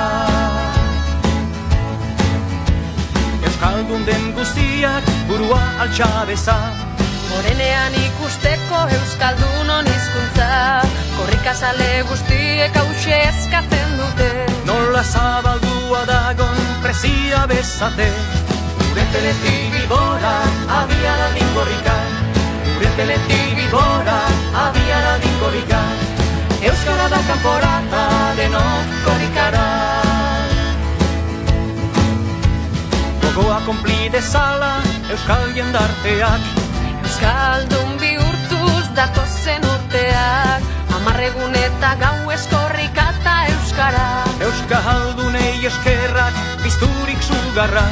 Euskaldun den guztiak burua altxabeza Morenean ikusteko Euskaldunon hizkuntza. Korrikazale guztiek hause eskatzen dute. Nola zabaldua dagon presia bezate. Gure peletik bilbora abia da dinkorrika. Gure peletik bilbora abia da dinkorrika. Euskara da kanporata denok korrikara. Gogoa konpli dezala Euskal jendarteak Euskaldun bihurtuz datozen urteak Amarregun eta gau eskorrika eta Euskara. Euskaldunei eskerrak bizturik zugarra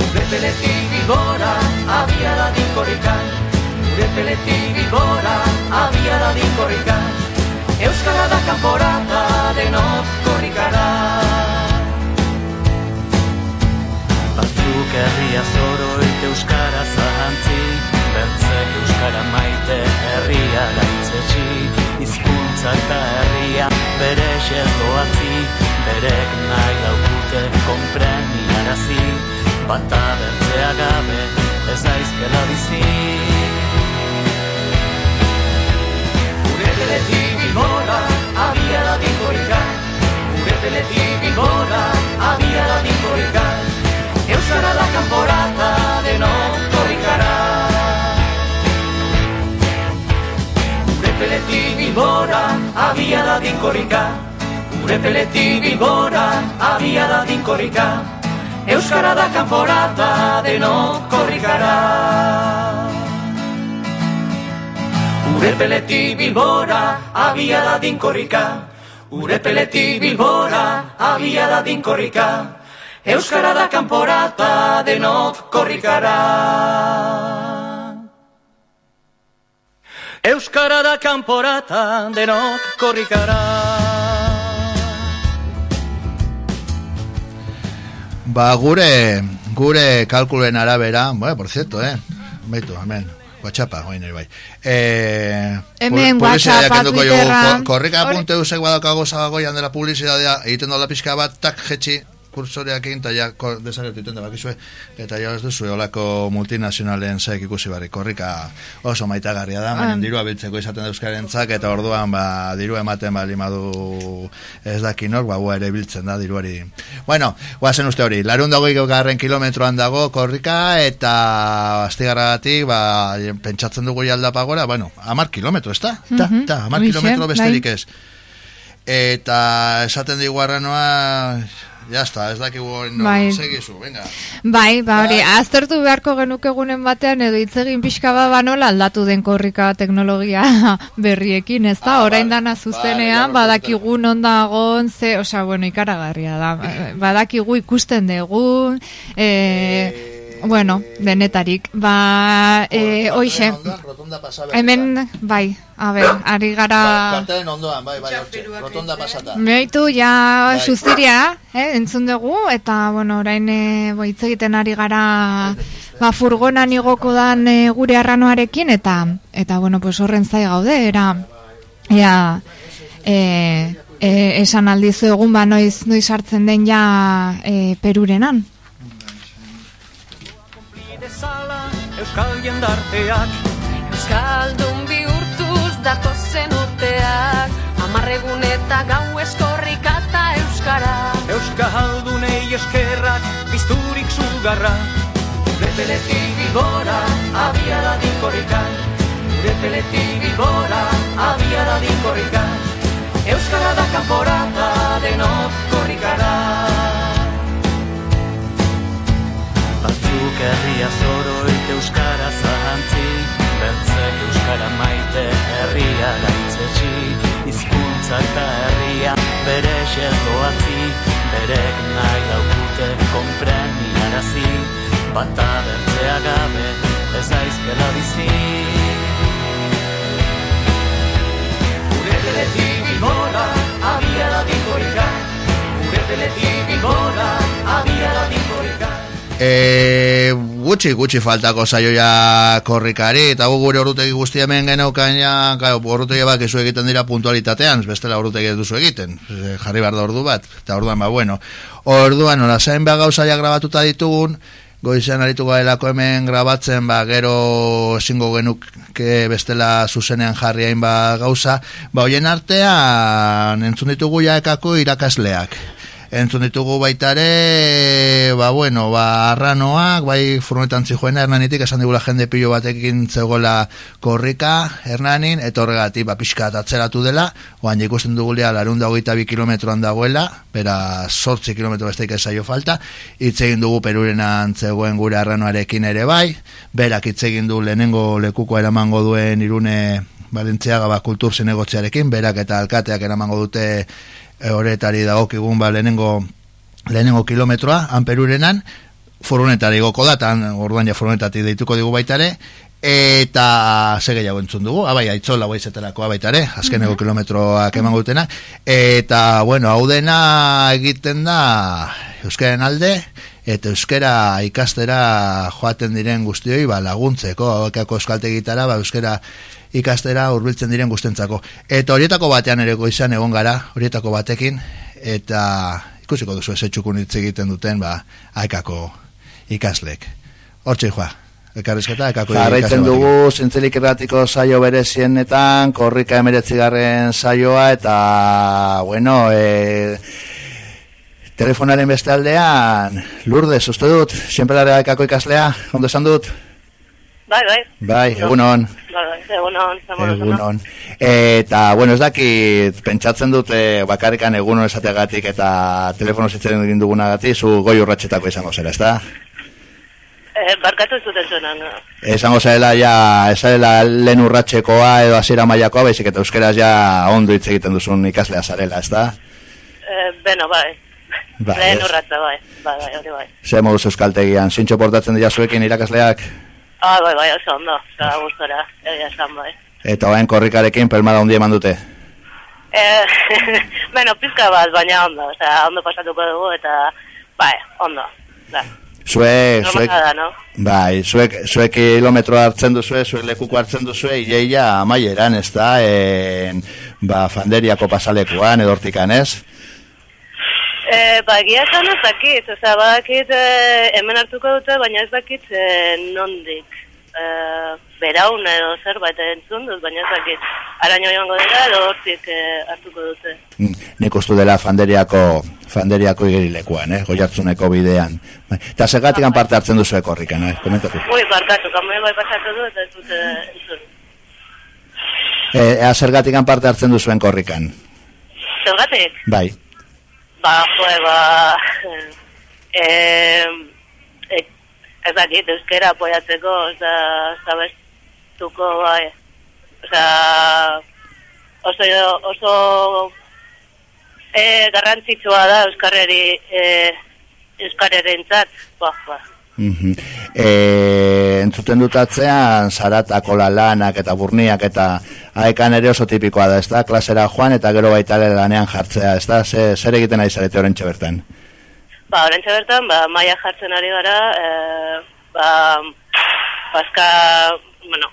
Gure peletik bilbora abia da dinkorrika. Gure peletik bilbora abia da dinkorrika. Euskara da kanporata denok korrikara. Batzuk herria zoroit euskara zahantzi Bertzek euskara maite herria gaitzetsi Hizkuntza eta herria bere doatzi Berek nahi daukute konpreniarazi Bata bertzea gabe ez aizkela bizi. Gure peletik bilbora abia da dinkorrika Gure peletik bilbora abia da dinkorrika Euskara da kanporata denok korrikara peletik bilbora abia da dinkorrika. Gure peletik bilbora abia da dinkorrika. Euskara da kanporata denok korrikara Ure peletik bilbora abia da dinkorrika. Ure peletik bilbora abia da dinkorrika. Euskara da kanporata denok korrikara Euskara da kanporata denok korrikara Ba, gure, gure kalkulen arabera, bueno, por cierto, eh, baitu, hemen, WhatsAppa, oin ere bai. Eh, Hemen publizitatea WhatsAppa, kenduko Twitterra. jogu, ko- korrika.eusek badaukago zagoian dela publizitatea, egiten dola pixka bat, tak jetxi, kursoreak egin, eta ja, desagertu iten bakizue, eta ja ez duzu olako multinazionalen zaik ikusi barri, korrika oso maitagarria da, baina Ah. dirua biltzeko izaten da euskarentzak, eta orduan, ba, dirua ematen bali madu ez dakin hor, ba, ere biltzen da, diruari. Bueno, guazen uste hori, larun dago garren kilometroan dago korrika, eta astigarragatik, ba, pentsatzen dugu jaldapa gora, bueno, amar kilometro, ez da? Ta, Mhm, ta, amar kilometro besterik bai. ez. Eta esaten digu arranoa, ya está, ez dakigu no, Bai. segizu, venga. Bai, ba hori, aztertu beharko genuke egunen batean edo hitz egin pixka bat banola aldatu den korrika teknologia [laughs] berriekin, ez da? Orain dana zuzenean, badakigu non dagon, ze, osea, bueno, ikaragarria da. [clears throat] Badakigu ikusten dugu, eh, bueno, denetarik. Ba, eh, hoixe, Rotonda pasa hemen, bai, a ber, ari gara... Kartelen ondoan, bai, bai, hortxe, rotonda pasata. Meitu ja Bai. sustiria, eh, entzun dugu, eta, bueno, orain e, hitz egiten ari gara ba, furgonan igoko dan e, gure arranoarekin, eta, eta bueno, pues horren zai gaude, era, ea, e, e, esan aldizu egun ba, noiz, noiz hartzen den ja e, perurenan. Bezala Euskal jendarteak. Euskaldun bihurtuz datozen urteak Amarregun eta gau eskorrika eta euskara. Euskaldunei eskerrak Bizturik zugarra. Gure peletik bilbora Abiara dinkorrika Gure peletik bilbora Abiara dinkorrika Euskara da kanporata Denok korrikara herria zoroit euskara zahantzi Beltzek euskara maite herria gaitzetsi Hizkuntza eta herria bere xerloatzi Berek nahi daukute konpreniarazi Bata bertzea gabe ez aizkela bizi. Gure peletik bilbora Abiara dinkorrika Gure peletik bilbora Abiara dinkorrika E, gutxi, gutxi faltako saioa korrikari, eta gu gure orutegi guzti hemen geneukan ja, claro, orutegi bak izu egiten dira puntualitatean, bestela orutegi duzu egiten, e, jarri behar da ordu bat, eta orduan ba, bueno, orduan, ora zain behar gauzaia grabatuta ditugun, goizean aritu gaelako hemen grabatzen, ba, gero ezingo genuke bestela zuzenean jarri hain ba gauza, ba, hoien artean entzun ditugu jaekako irakasleak. Entzun ditugu baita ere, ba bueno, ba arranoak, bai furgonetan zijoena hernanitik, esan digula jende pilo batekin zegoela korrika hernanin, eta horregatik, ba pixka atzeratu dela, oan ikusten dugulea larunda hogeita bi kilometroan dagoela, bera sortzi kilometro besteik esaio falta, hitz egin dugu perurenan zegoen gure arranoarekin ere bai, berak hitz egin du lehenengo lekuko eramango duen irune Balentziaga ba, kultur zinegotzearekin, berak eta alkateak eramango dute e, horretari dagokigun ba, lehenengo, lehenengo kilometroa, hanperurenan, furgonetari goko da, orduan ja furgonetatik deituko digu baitare, eta ze gehiago entzun dugu, abai, aitzola guai zeterako abaitare, azkeneko kilometroak eman gutena, eta, bueno, hau dena egiten da euskaren alde, eta euskera ikastera joaten diren guztioi ba, laguntzeko, hauekako euskaltegitara, ba, euskera ikastera hurbiltzen diren guztentzako. Eta horietako batean ere goizan egon gara, horietako batekin, eta ikusiko duzu esetxukun hitz egiten duten, ba, haekako ikaslek. Hortxe, joa, elkarrizketa, haekako Jarraitzen dugu zintzelik erratiko saio berezienetan, korrika emeretzigarren saioa, eta, bueno, e, telefonaren beste aldean, Lourdes, uste dut, siempre ekako ikaslea, ondo esan dut? Bai, bai. Bai, egunon. Bai, bai, egunon, Egunon. Eta, bueno, ez dakit, pentsatzen dute bakarrikan egunon esateagatik eta telefono zitzen egin dugunagatik, zu goi urratxetako izango zera, ez da? Eh, barkatu zuten zuenan. Esango zarela, ja, esarela lehen urratxekoa edo hasiera mailakoa, baizik eta euskeraz ja ondo hitz egiten duzun ikaslea zarela, ez? Eh, beno, bai. Bai, Lehen urratza, bai. Bai, bai, hori bai. Ze moduz euskaltegian, zintxo portatzen dira zuekin irakasleak, Ah, bai, bai, oso ondo. Eta gustora, egia esan, bai. eta orain korrikarekin pelmada hundi eman dute. Eh, [laughs] beno, pizka bat, baina ondo. Osea, ondo pasatuko dugu, eta, bai, ondo. Da. Zuek, zuek, da, no? Bai, zuek, zuek kilometro hartzen duzue, zuek lekuko hartzen duzue, ileia amaieran, ez da, en, ba, fanderiako pasalekuan, edortikan, ez? Eh, ba, egia esan ez dakit, osea, badakit eh, hemen hartuko dute, baina ez dakit eh, nondik. Eh, beraun edo zerbait entzun dut, baina ez dakit. Araño joango dira edo hortik eh, hartuko dute. Mm, Nik ustu dela fanderiako, fanderiako igerilekuan, eh? goiartzuneko bidean. Bai. Eta segatik parte hartzen duzu korrikan, eh? komentatu. Ui, barkatu, kamuen bai pasatu du, eta ez dut entzun. Eh, ea zergatik parte hartzen duzuen korrikan. Zergatik? Bai. Ba, joe, ba... Eh, eh, ez dakit, euskera apoiatzeko, oza, zabestuko, bai. Oza, oso, oso eh, garrantzitsua da euskarreri, eh, euskarreren zat, ba, ba. E, entzuten dut atzean, zaratako lanak eta burniak eta aekan ere oso tipikoa da, ez da, klasera joan eta gero baita lanean jartzea, ez da, ze, zer egiten ari zarete horrentxe bertan? Ba, orentxe bertan, ba, maia jartzen ari gara, e, ba, bazka, bueno,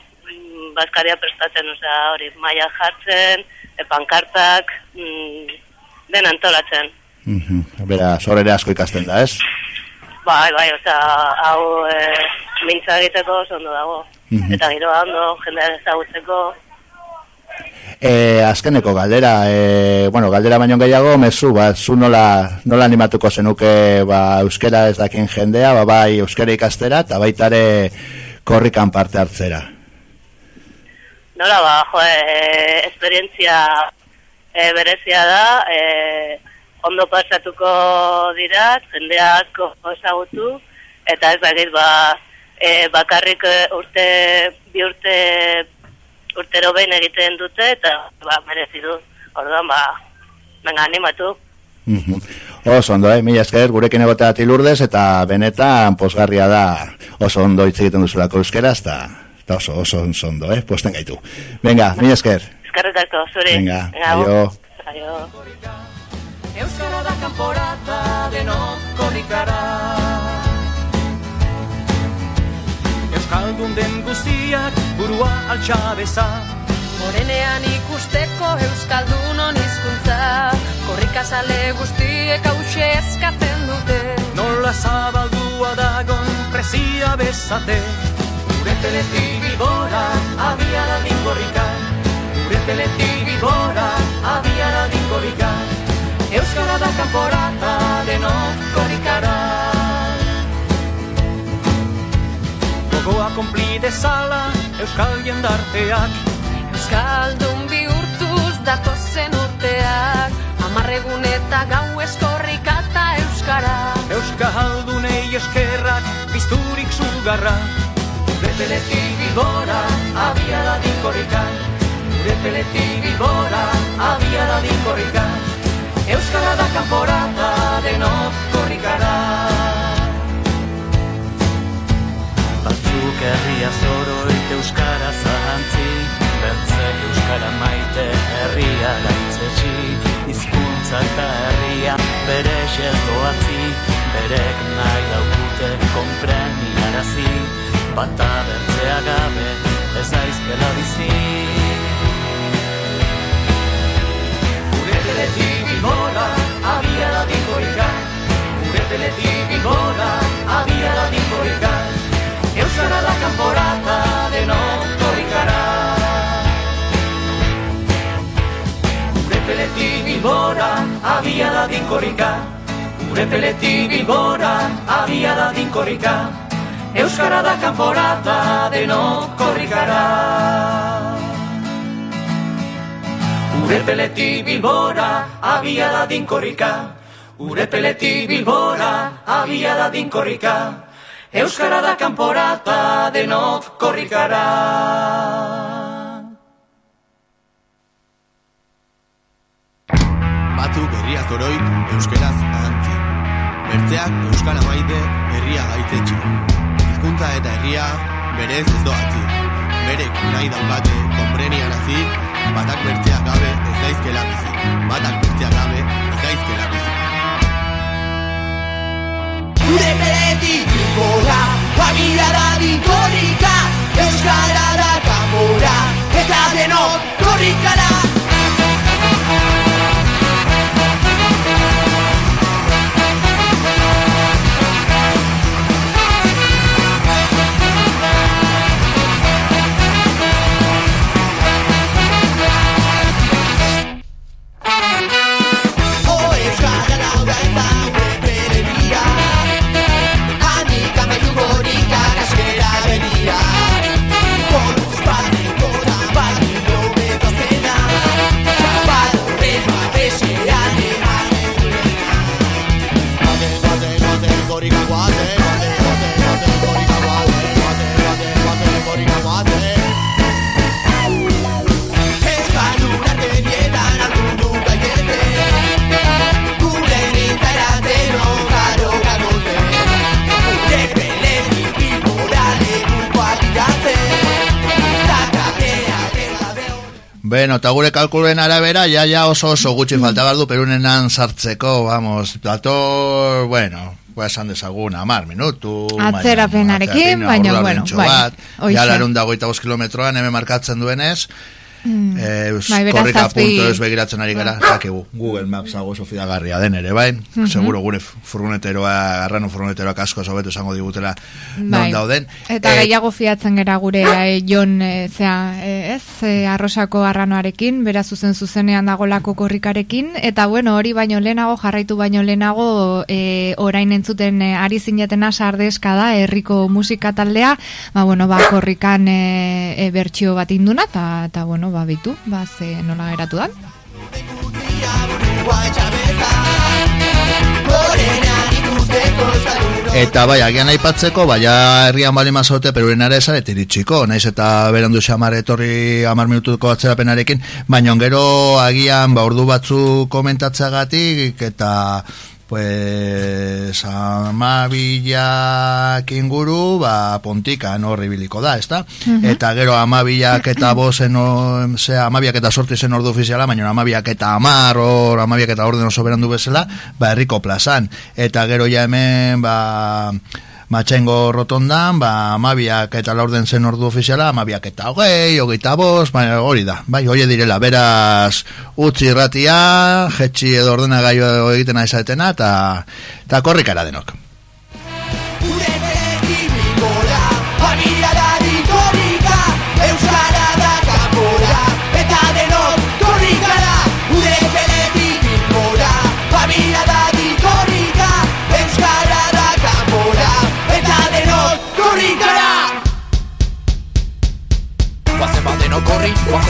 bazkaria prestatzen, osea, hori, maia jartzen, e, pankartak, mm, den antolatzen. Mhm. Bera, sorere asko ikasten da, ez? Bai, bai, osea, hau e, mintza egiteko oso ondo dago. Mhm. Eta gero ondo, jendea ezagutzeko, E, azkeneko galdera, e, bueno, galdera baino gehiago, mezu, ba, zu nola, nola animatuko zenuke ba, euskera ez dakin jendea, ba, bai euskera ikastera, eta baitare korrikan parte hartzera. nola ba, jo, e, esperientzia e, berezia da, e, ondo pasatuko dira, jendea asko ezagutu, eta ez dakit, ba, e, bakarrik urte, bi urte, urtero behin egiten dute, eta ba, merezi du. Orduan, ba, venga, animatu. Mhm. Oso ondo, eh? mila esker, gurekin egotea tilurdez, eta benetan posgarria da oso ondo hitz egiten duzulako euskeraz, eta, eta oso, oso, oso ondo, eh? posten gaitu. Venga, mila esker. Eskerrik asko, zuri. Venga, agur. aio. Aio. Euskara da kanporata denok korrikara Euskaldun den guztiak burua altxabeza Morenean ikusteko Euskaldunon hizkuntza Korrikazale guztiek hause eskatzen dute. Nola zabaldua dagon prezia bezate. Gure teletik bilbora abiara din korrika Gure teletik bilbora abiara din korrika Euskara da kanporata denok korrikara Gogoa konpli dezala Euskal jendarteak Euskaldun bihurtuz datozen urteak Amarregun eta gau eskorrika eta Euskara. Euskaldunei eskerrak pizturik zugarra Gure teletik bilbora abiara din korrika Gure teletik bilbora abiara din korrika Euskara da kanporata denok korrikara herria zoroit euskara zahantzi Beltzek euskara maite herria gaitzetsi Hizkuntza eta herria bere doatzi Berek nahi daukute konpreniarazi Bata bertzea gabe ez aizkela bizi. Gure teletik bilbora abiara din korrika Gure teletik bilbora abiara din korrika Euskara da kanporata denok korrikara Gure peletik bilbora abiada din korrika Gure peletik bilbora abiada din korrika Euskara da kanporata denok korrikara Ure peletik bilbora abiada din korrika Ure peletik bilbora abiada din korrika Euskara da kanporata denok korrikara Batzuk herria zoroit euskeraz ahantzi. Bertzeak euskara maite herria gaitzetsi. Hizkuntza eta herria berez ez doatzi. Berek nahi daukate konprenian hazi, batak bertzeak gabe ez daizkela bizi. Batak bertzeak gabe ez daizkela bizi. Gure peletik gora, familia da korrika, Euskara da kanbora, eta denok korrikara. Beno, eta gure kalkulen arabera, ja, ja oso oso gutxi falta baldu, perunenan sartzeko, vamos, dator, bueno, pues esan dezagun, amar minutu. Atzerapenarekin, baina, bueno, bai. Ja, larun dago eta kilometroan, hemen markatzen duenez, Mm. Eh, Bai, zazpi- begiratzen ari gara, Ba. dakigu, Google Maps hago sofidagarria den ere, bai? Mhm. Seguro gure furgoneteroa, garrano furgoneteroa asko sobeto esango digutela non Bai. dauden. Eta Eh, gehiago fiatzen gera gure eh, jon, eh, zea, eh, ez, eh, arrosako arranoarekin, bera zuzen zuzenean dagolako korrikarekin, eta bueno, hori baino lehenago, jarraitu baino lehenago, eh, orain entzuten ari zinetena sardeska da, herriko musika taldea, ba, bueno, ba, korrikan eh, eh, bertsio bat induna, eta, eta bueno, ba, bitu, ba, ze nola geratu dan. Eta bai, agian aipatzeko, baina herrian bali mazote, perurenara esan, iritxiko, naiz eta berandu xamar etorri amar minutuko atzerapenarekin, baina gero agian ba, ordu batzu komentatzagatik, eta pues amabilak inguru, ba, pontikan horri biliko da, ezta? Mhm. Eta gero amabilak eta bozen, o, zera, amabilak eta sorti zen ordu ofiziala, baina amabilak eta amar, or, amabilak eta orden oso berandu bezala, ba, herriko plazan. Eta gero ja hemen, ba, matxengo rotondan, ba, amabiak eta laurden zen ordu ofiziala, amabiak eta hogei, hogeita bost, ba, hori da, bai, hori direla, beraz, utzi irratia, jetxi edo ordena gaio egiten aizatena, eta, eta korrikara denok. Familia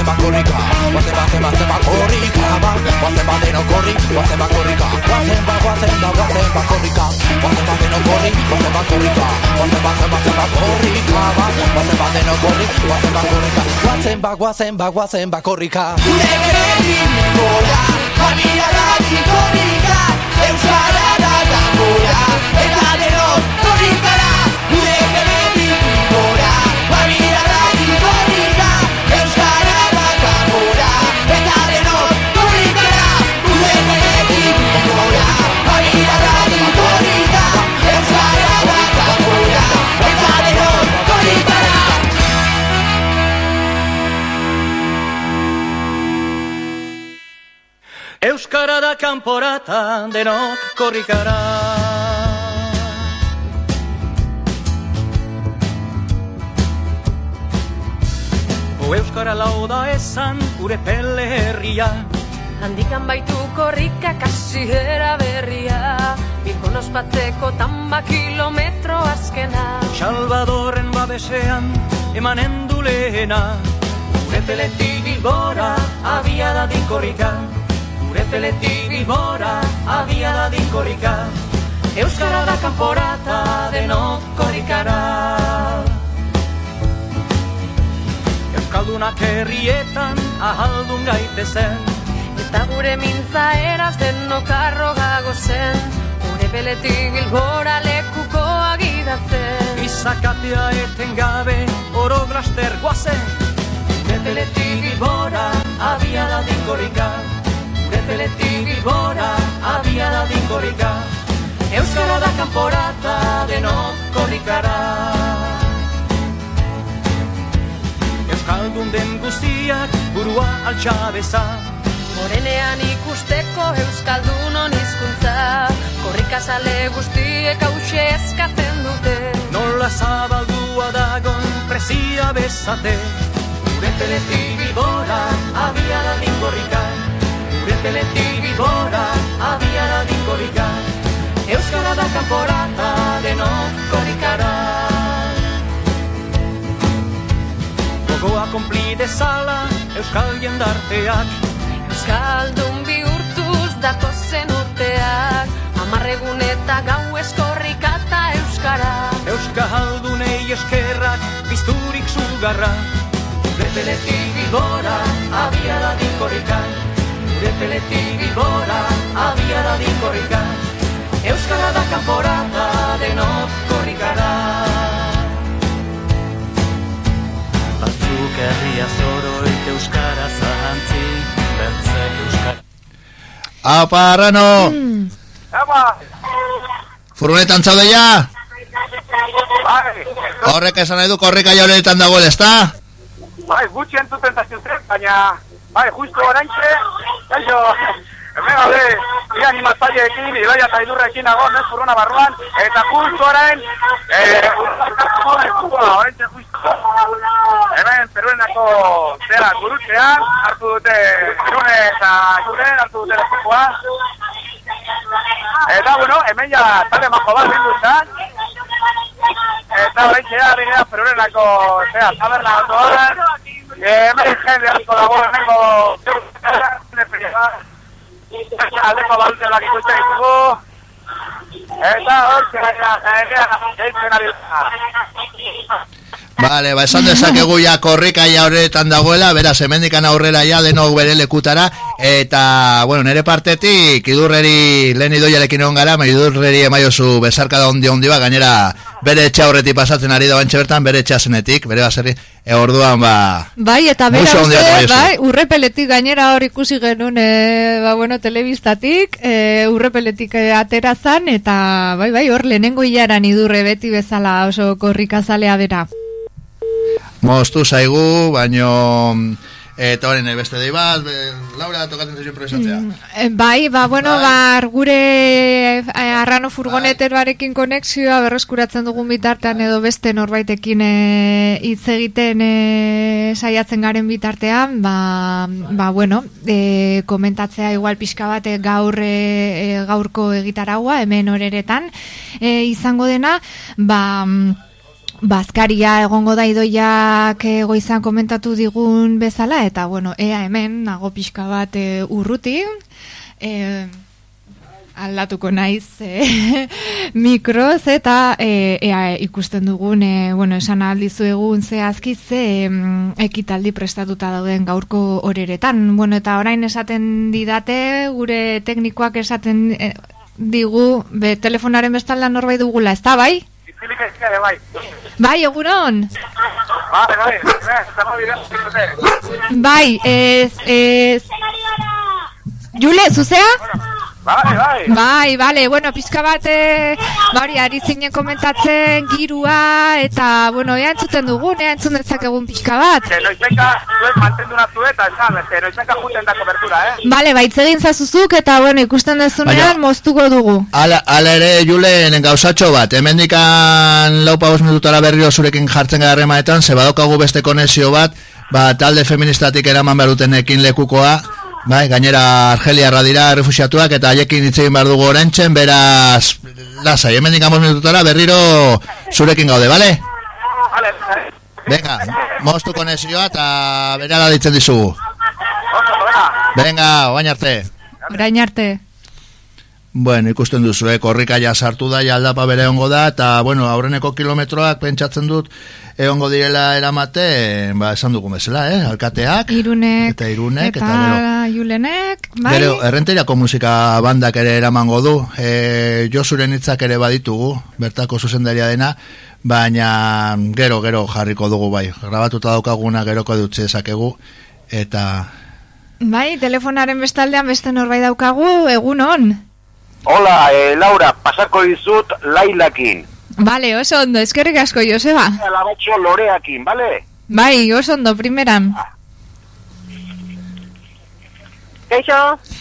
guazen bat korrika Guazen bat, zenbat, zenbat korrika ba. Guazen bateno korri, guazen bat korrika Guazen bat, guazen bat, guazen bat korrika Guazen bateno korri, guazen bat korrika Guazen bat, zenbat, zenbat korrika. Guazen bateno korri, guazen bat korrika Guazen bat, guazen bat, guazen bat korrika Gure bilbora, familia da ditorika, Euskara da kanpora, Euskara da kanporata denok korrikara O Euskara lauda esan gure pele herria. Handikan baitu korrika kasiera berria. Bilbon ospatzeko tamba kilometro azkena. Salvadorren babesean emanen du lehena. Gure peletik bilbora abia da dinkorrika Gure peletik bilbora abia da dinkorrika. Euskara da kanporata denok korrikara. Euskaldunak herrietan ahaldun gaitezen Eta gure mintza eraz denok arrogago zen Gure peletik bilbora lekuko agidatzen. Izakatea eten gabe oro glaster guazen Gure peletik bilbora abia da dinkorrika Gure peletik bilbora abia da dinkorrika Euskara da kanporata denok korrikara Euskaldun den guztiak burua altxabeza Morenean ikusteko euskaldunon hizkuntza. Korrikazale guztiek hause eskatzen dute. Nola zabaldua dagon prezia bezate. Gure peletik bilbora abia da dinkorrika Gure peletik bilbora abia da dinkorrika Euskara da kanporata denok korrikara Gogoa konpli dezala euskal jendarteak. Euskaldun bihurtuz datozen urteak. Amarregun eta gau eskorrika eta euskara. Euskaldunei eskerrak bizturik zugarra Gure peletik bilbora abia da Gure peletik bilbora abia da dinkorrika Euskara da kanporata denok korrikara Batzuk herria zoroit euskara zahantzi Apa, Arrano! Mm. Furgonetan zaude ja? Bai, Horrek esan nahi du korrika jauretan dagoela, ezta? bai, gutxi entzuten zaziotek, baina, bai, justu oraintxe, gaixo, hemen gaude, bi animatzaileekin, idoia eta idurrekin nago, nes furgona barruan, eta justu orain, eh, oraintxe justu, hemen peruenako zera gurutzean, hartu dute, Irune eta Jure, hartu dute lekukoa, eta, bueno, hemen ja, talde majo bat bildu zan, Eta orain txea, binea perurenako, zera, taberna ondoan, hemen jende asko dago, hemengo, aldeko balutelak ikusten ditugu, eta hor, zera, jendea, gehitzen ari da. Vale, ba, esan dezakegu ja korrika ja horretan dagoela, beraz, hemendikan aurrera ja denok bere lekutara, eta, bueno, nere partetik, idurreri lehen idoiarekin egon gara, ma idurreri emaiozu besarkada ondi ondi ba, gainera bere etxe horretik pasatzen ari da bantxe bertan, bere etxe zenetik, bere baserri, e, orduan, ba, Bai, eta bera uste, bai, urrepeletik gainera hor ikusi genuen, e, ba, bueno, telebistatik, e, urrepeletik e, atera zan, eta, bai, bai, hor lehenengo hilaran idurre beti bezala oso korrikazalea bera. Moztu zaigu, baino, eta horren eh, beste dei bat, Laura, tokatzen zaizu improvisatzea. E, bai, ba, bueno, ba, gure e, arrano furgoneteroarekin konexioa berreskuratzen dugun bitartean edo beste norbaitekin e, hitz egiten e, saiatzen garen bitartean, ba, ba bueno, e, komentatzea igual pixka bat e, gaur gaurko egitaragua hemen horeretan izango dena, ba... Bazkaria egongo da idoiak goizan komentatu digun bezala, eta bueno, ea hemen, nago pixka bat e, urruti, e, aldatuko naiz e, [laughs] mikroz, eta e, ea ikusten dugun, e, bueno, esan aldizu egun zehazki ze mm, ekitaldi prestatuta dauden gaurko horeretan. Bueno, eta orain esaten didate, gure teknikoak esaten e, digu, be, telefonaren bestaldan norbait dugula, ez da, bai? Itzilik ezkia ere bai. Bai, egunon! Bai, bai, bai, estamos viviendo. Bai, ez, ez... Jule, zuzea? Bai, bai. Bai, bale, bueno, pizka bat, eh, ba hori, ari zinen komentatzen girua, eta, bueno, ea entzuten dugun, ea entzun dezakegun pizka bat. Noizeka, zuek mantendu nazu eta esan, que noizeka juten da kobertura, eh? Bale, baitz egin zazuzuk, eta, bueno, ikusten dezunean, moztuko dugu. Ala, ala ere, Julen, gauzatxo bat, hemendikan lau pagos minutara berriro zurekin jartzen gara harremanetan, ze badokagu beste konexio bat, ba, talde feministatik eraman behar dutenekin lekukoa, bai, gainera Argeliarra dira refusiatuak, eta haiekin hitz egin behar dugu orentzen, beraz, lasai, hemendikan bost minutara berriro zurekin gaude, bale? Vale, Venga, moztu konexioa eta berara ditzen dizugu. Venga, oain arte. Orain arte. Bueno, ikusten duzu, eh, korrika ja sartu da, ja aldapa bere ongo da, eta, bueno, aurreneko kilometroak pentsatzen dut, egongo direla eramate, ba, esan dugu bezala, eh, alkateak, Irunek, eta irunek, eta, eta, gero, Julenek, bai? gero, errenteriako musika bandak ere eramango du, e, Josuren hitzak ere baditugu, bertako zuzendaria dena, baina gero, gero jarriko dugu bai, grabatuta daukaguna geroko dutze ezakegu, eta Bai, telefonaren bestaldean beste norbait daukagu, egunon. Hola, eh, Laura, pasako dizut Lailakin. Bale, oso ondo, eskerrik asko, Joseba. Alabatxo Loreakin, bale? Bai, oso ondo, primeran. Kaixo?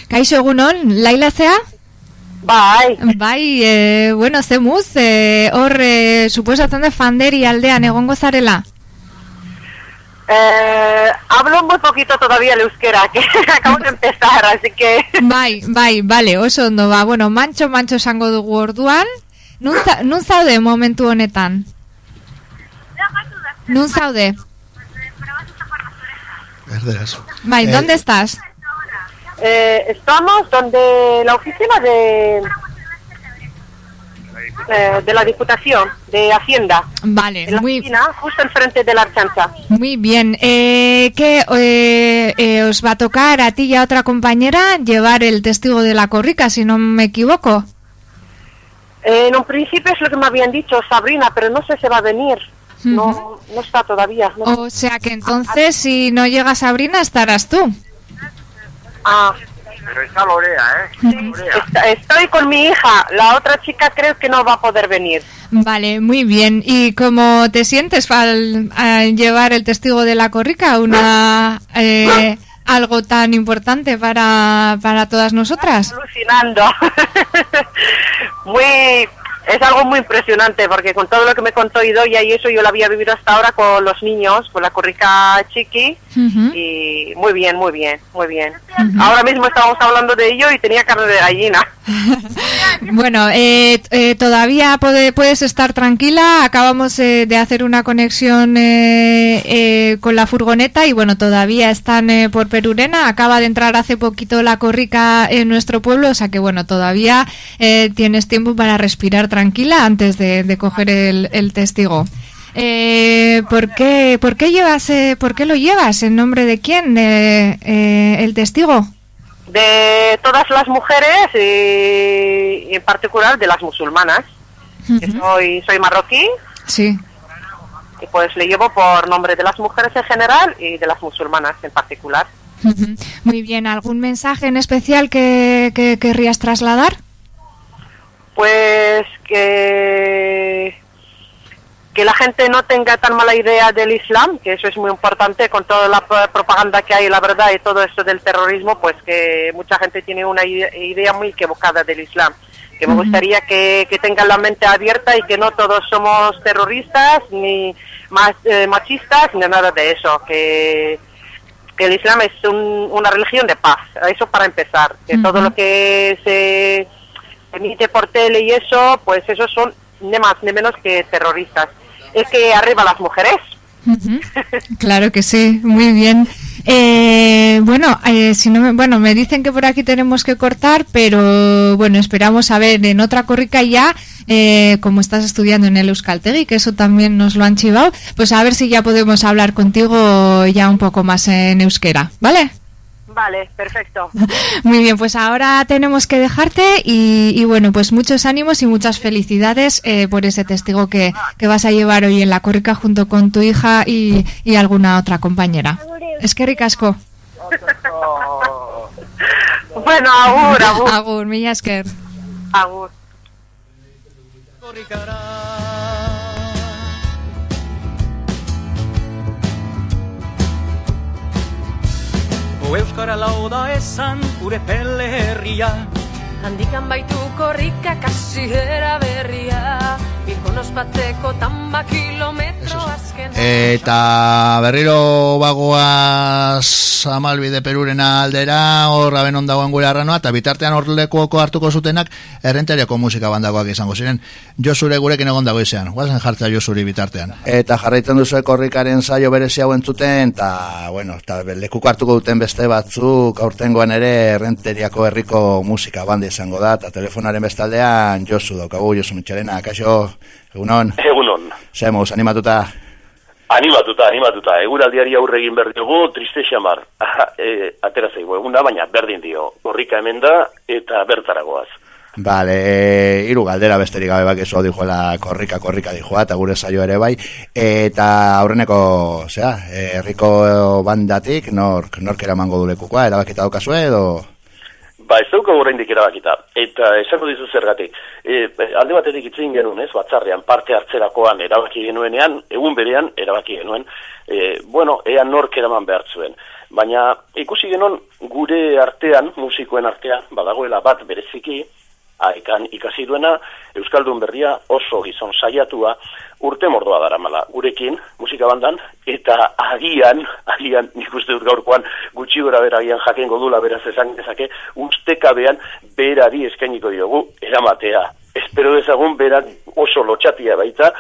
Kaixo egunon, Laila zea? Bai. Bai, e, bueno, zemuz, e, hor, e, suposatzen de fanderi aldean egongo zarela. Eh, hablo muy poquito todavía el euskera, [laughs] que acabo de empezar, así que... [laughs] Bai, bai, bale, oso ondo, ba, bueno, mantxo, mantxo esango dugu orduan. Nun, za, nun zaude momentu honetan? Nun zaude? erderaz. Bai, Eh, ¿dónde estás? Eh, estamos donde la oficina de... eh, de la Diputación de Hacienda. Vale, En la muy, oficina, justo enfrente de la Archanza. muy bien. Eh, ¿Qué eh, eh, os va a tocar a ti y a otra compañera llevar el testigo de la corrica, si no me equivoco? Eh, en un principio es lo que me habían dicho Sabrina, pero no sé si va a venir. No, no está todavía. no O sea que entonces, si no llega Sabrina, estarás tú. Ah, Pero está Lorea, ¿eh? Est- Estoy con mi hija, la otra chica creo que no va a poder venir. Vale, muy bien. ¿Y cómo te sientes al, al llevar el testigo de la corrica? Una eh, algo tan importante para, para todas nosotras. Alucinando. [laughs] muy es algo muy impresionante porque con todo lo que me contó Idoya y eso yo lo había vivido hasta ahora con los niños, con la corrica chiqui y muy bien, muy bien, muy bien. Ahora mismo estábamos hablando de ello y tenía carne de gallina. [laughs] Bueno, eh, eh, todavía puede- puedes estar tranquila. Acabamos eh, de hacer una conexión eh, eh, con la furgoneta y bueno, todavía están eh, por Perurena. Acaba de entrar hace poquito la corrica en nuestro pueblo, o sea que bueno, todavía eh, tienes tiempo para respirar tranquila antes de, de coger el, el testigo. Eh, ¿por, qué, ¿Por qué llevas, eh, por qué lo llevas? ¿En nombre de quién eh, eh, el testigo? De todas las mujeres y, en particular de las musulmanas. soy, soy marroquí Sí. y pues le llevo por nombre de las mujeres en general y de las musulmanas en particular. Muy bien, ¿algún mensaje en especial que, que querrías trasladar? Pues que que la gente no tenga tan mala idea del Islam, que eso es muy importante con toda la pro- propaganda que hay, la verdad, y todo esto del terrorismo, pues que mucha gente tiene una ide- idea muy equivocada del Islam. Que me gustaría que, que tengan la mente abierta y que no todos somos terroristas, ni más, eh, machistas, ni nada de eso. Que, que el Islam es un- una religión de paz, eso para empezar. Que todo lo que se emite por tele y eso, pues esos son ni más ni menos que terroristas. Es que arriba las mujeres. Claro que sí, muy bien. Eh, bueno, eh, si no me, bueno, me dicen que por aquí tenemos que cortar, pero bueno, esperamos a ver en otra corrica ya, eh, como estás estudiando en el Euskaltegui, que eso también nos lo han chivado, pues a ver si ya podemos hablar contigo ya un poco más en euskera, ¿vale? Vale, perfecto. [laughs] Muy bien, pues ahora tenemos que dejarte y, y bueno, pues muchos ánimos y muchas felicidades eh, por ese testigo que, que vas a llevar hoy en la corrica junto con tu hija y, y alguna otra compañera. Es que ricasco. [laughs] Bueno, agur, agur. [laughs] Agur, esker. Agur. Euskara lauda esan gure pele herria Handikan baitu korrika kasiera berria Bilbon ospatzeko tamba kilometro azken Eta berriro bagoaz amalbide perurena aldera, hor abenon dagoen gure arranoa, eta bitartean hor lekuoko hartuko zutenak errenteriako musika bandagoak izango ziren. Josure gurekin egon dago izan, guazen jartzea Josuri bitartean. Eta jarraitzen duzu korrikaren saio berezi hau entzuten, eta, bueno, eta lekuko hartuko duten beste batzuk, aurtengoan ere errenteriako herriko musika banda izango da, eta telefonaren bestaldean Josu daukagu, Josu Mitxarena, kaixo, egunon, Egunon, zemuz, animatuta. animatuta, animatuta, eguraldiari aurre egin behar diogu, triste xamar, e, atera zaigu eguna, baina berdin dio, gorrika hemen da, eta bertaragoaz. Vale, e, hiru galdera besterik gabe bak eso dijoela korrika korrika dijoa eta gure saio ere bai. Eta aurreneko, zera, e, herriko bandatik nork nork eramango du lekukoa erabakita daukazue edo Ba, ez daukagu oraindik erabakita, eta esango dizu zergatik. E, alde batetik itzin genuen, ez, batzarrean parte hartzerakoan erabaki genuenean, egun berean erabaki genuen, e, bueno, ea nork eraman behar zuen. Baina ikusi genuen gure artean, musikoen artean, badagoela bat bereziki, aekan ikasi duena, Euskaldun berria oso gizon saiatua, urte mordoa daramala gurekin, musika bandan, eta agian, agian, nik uste dut gaurkoan, gutxi gora bera agian jakengo dula beraz esan dezake, ustekabean berari eskainiko diogu, eramatea. Espero dezagun berak oso lotxatia baita,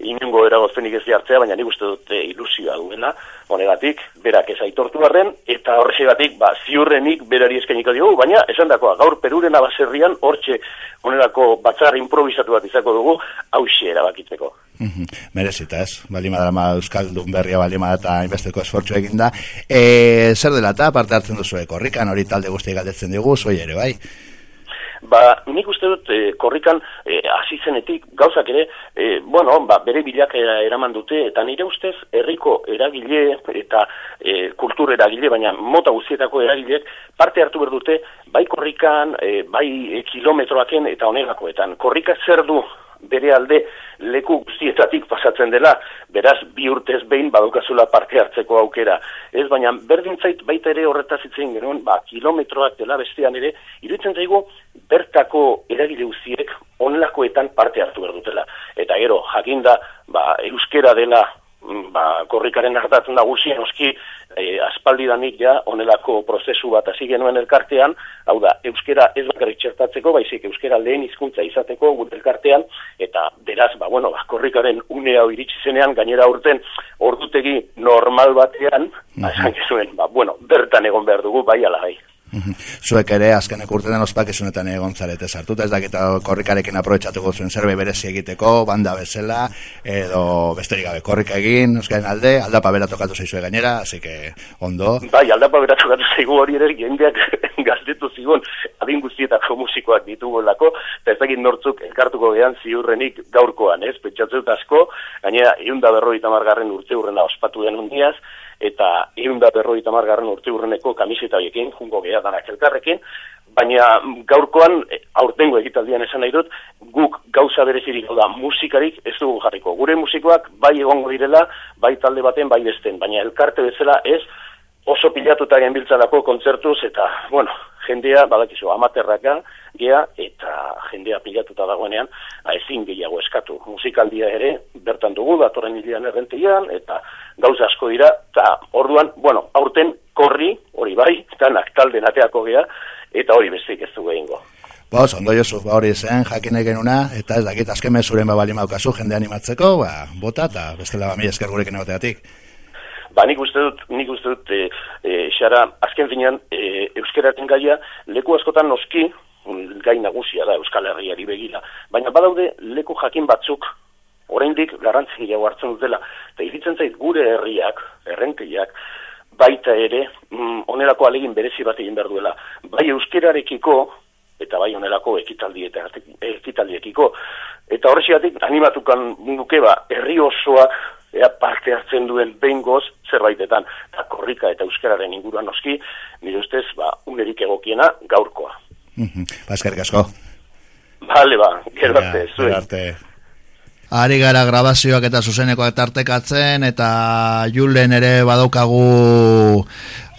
inungo eragozpenik ez hartzea, baina nik uste dut eh, ilusioa duela, honegatik, berak ez aitortu arren, eta horregatik, ba, ziurrenik berari eskainiko diogu, baina esan dakoa, gaur perurena baserrian, hortxe, honelako batzar improvisatu bat izako dugu, hauxe erabakitzeko. Mhm, merezita ez, balima dara Euskaldun berria balima eta hainbesteko esfortzu egin da. E, zer dela eta parte hartzen duzu korrikan hori talde guztiak galdetzen digu, zoi ere bai. Ba, nik uste dut e, korrikan e, hasi zenetik gauzak ere, e, bueno, ba, bere bilakera eraman dute, eta nire ustez herriko eragile eta e, kultur eragile, baina mota guztietako eragileek parte hartu behar dute, bai korrikan, e, bai e, kilometroaken eta onelakoetan. Korrika zer du bere alde leku guztietatik pasatzen dela, beraz bi urtez behin badukazula parte hartzeko aukera. Ez baina berdintzait baita ere horretaz itzen genuen, ba, kilometroak dela bestean ere, iruditzen zaigu bertako eragile guztiek onelakoetan parte hartu behar dutela. Eta gero, jakinda, ba, euskera dela ba, korrikaren hartatzen nagusi noski e, aspaldidanik ja onelako prozesu bat hasi genuen elkartean, hau da, euskera ez bakarrik txertatzeko, baizik euskera lehen hizkuntza izateko gure elkartean, eta beraz, ba, bueno, ba, korrikaren une hau iritsi zenean, gainera urten ordutegi normal batean, mm -hmm. ba, bueno, bertan egon behar dugu, bai ala bai. Zuek ere, azkenek urtetan ospakizunetan egon zarete sartuta, ez dakita korrikarekin aprobetsatuko zuen zerbe berezi egiteko, banda bezala, edo besterik gabe korrika egin, euskaren alde, aldapa bera tokatu zaizue gainera, así que ondo. Bai, aldapa bera tokatu zaigu hori ere, jendeak [laughs] gaztetu zigun, adin guztietako musikoak ditugu lako, eta ez dakit nortzuk elkartuko gehan ziurrenik gaurkoan, ez, pentsatzeu asko, gainera, eunda berroi tamargarren urte urrena ospatu den undiaz, eta irunda berroi tamargarren urte urreneko kamiseta biekin, jungo geha danak elkarrekin, baina gaurkoan, e, aurtengo egitaldian esan nahi dut, guk gauza berezirik da musikarik ez dugu jarriko. Gure musikoak bai egongo direla, bai talde baten, bai besten, baina elkarte bezala ez oso pilatuta genbiltzalako kontzertuz, eta, bueno, jendea, badakizu, amaterraka, gea, eta jendea pilatuta dagoenean, ba, ezin gehiago eskatu. Musikaldia ere, bertan dugu, datorren hilean errentian, eta gauza asko dira, eta orduan, bueno, aurten korri, hori bai, eta talde nateako gea, eta hori besteik ez dugu egingo. Ba, ondo jozu, ba, hori zen, jakin egen una, eta ez dakit, azken mezuren babali maukazu, jende animatzeko, ba, bota, eta bestela ba, mi esker gurekin egoteatik. Ba, nik uste dut, nik uste dut, e, e, xara, azken finean, e, euskeraten gaia, leku askotan noski, gai nagusia da Euskal Herriari begira, baina badaude leku jakin batzuk, oraindik garrantzin jau hartzen dutela, eta iritzen zait gure herriak, errentiak, baita ere, mm, onerako alegin berezi bat egin behar duela. Bai euskerarekiko, eta bai onelako ekitaldi eta ekitaldiekiko. Eta horreziatik animatukan nuke ba, herri osoak ea parte hartzen duen behingoz zerbaitetan. Eta korrika eta euskararen inguruan noski, nire ustez, ba, unerik egokiena gaurkoa. Baskerik ba, asko. Bale ba, gero arte, zuen. Ari gara grabazioak eta zuzenekoak tartekatzen, eta julen ere badaukagu...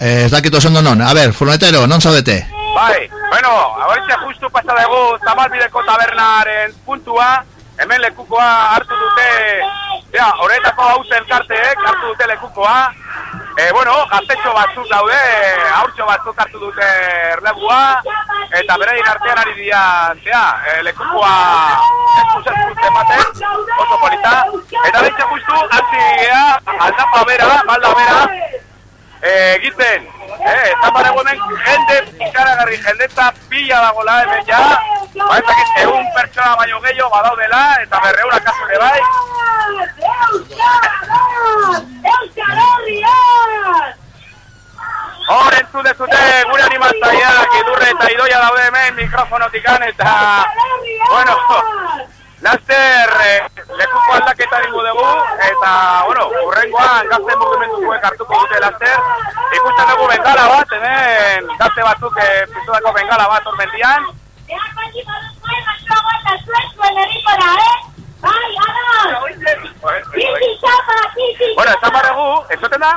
Eh, ez dakit oso non, a ber, furunetero, non zaudete? Bai, bueno, abertzea justu pasa dugu Zabalbideko tabernaren puntua, hemen lekukoa hartu dute, ja, horretako haute elkarteek hartu dute lekukoa, e, bueno, gaztetxo batzuk daude, haurtxo batzuk hartu dute erlegua, eta bere artean ari dira, zea, e, lekukoa eskuz eskuz ematen, oso polita, eta behitxe justu, hantzi gea, aldapa bera, balda bera, Eh, egiten, eh, eta pare hemen jende ikaragarri jende eta pila dagoela hemen ja, ba, ez dakit, egun pertsona baino gehiago badaudela, eta berreura kasu ere bai. Hor entzu dezute gure animatzaiak idurre eta idoia daude hemen mikrofonotikan eta, bueno, Laster, eh, lekuko aldaketa dingu dugu, eta, bueno, urrengoan gazte mugimendukoek hartuko dute Laster. Ikusten dugu bengala bat, hemen gazte batzuk eh, pizudako bengala bat ormendian. Bueno, esan barregu, esoten da?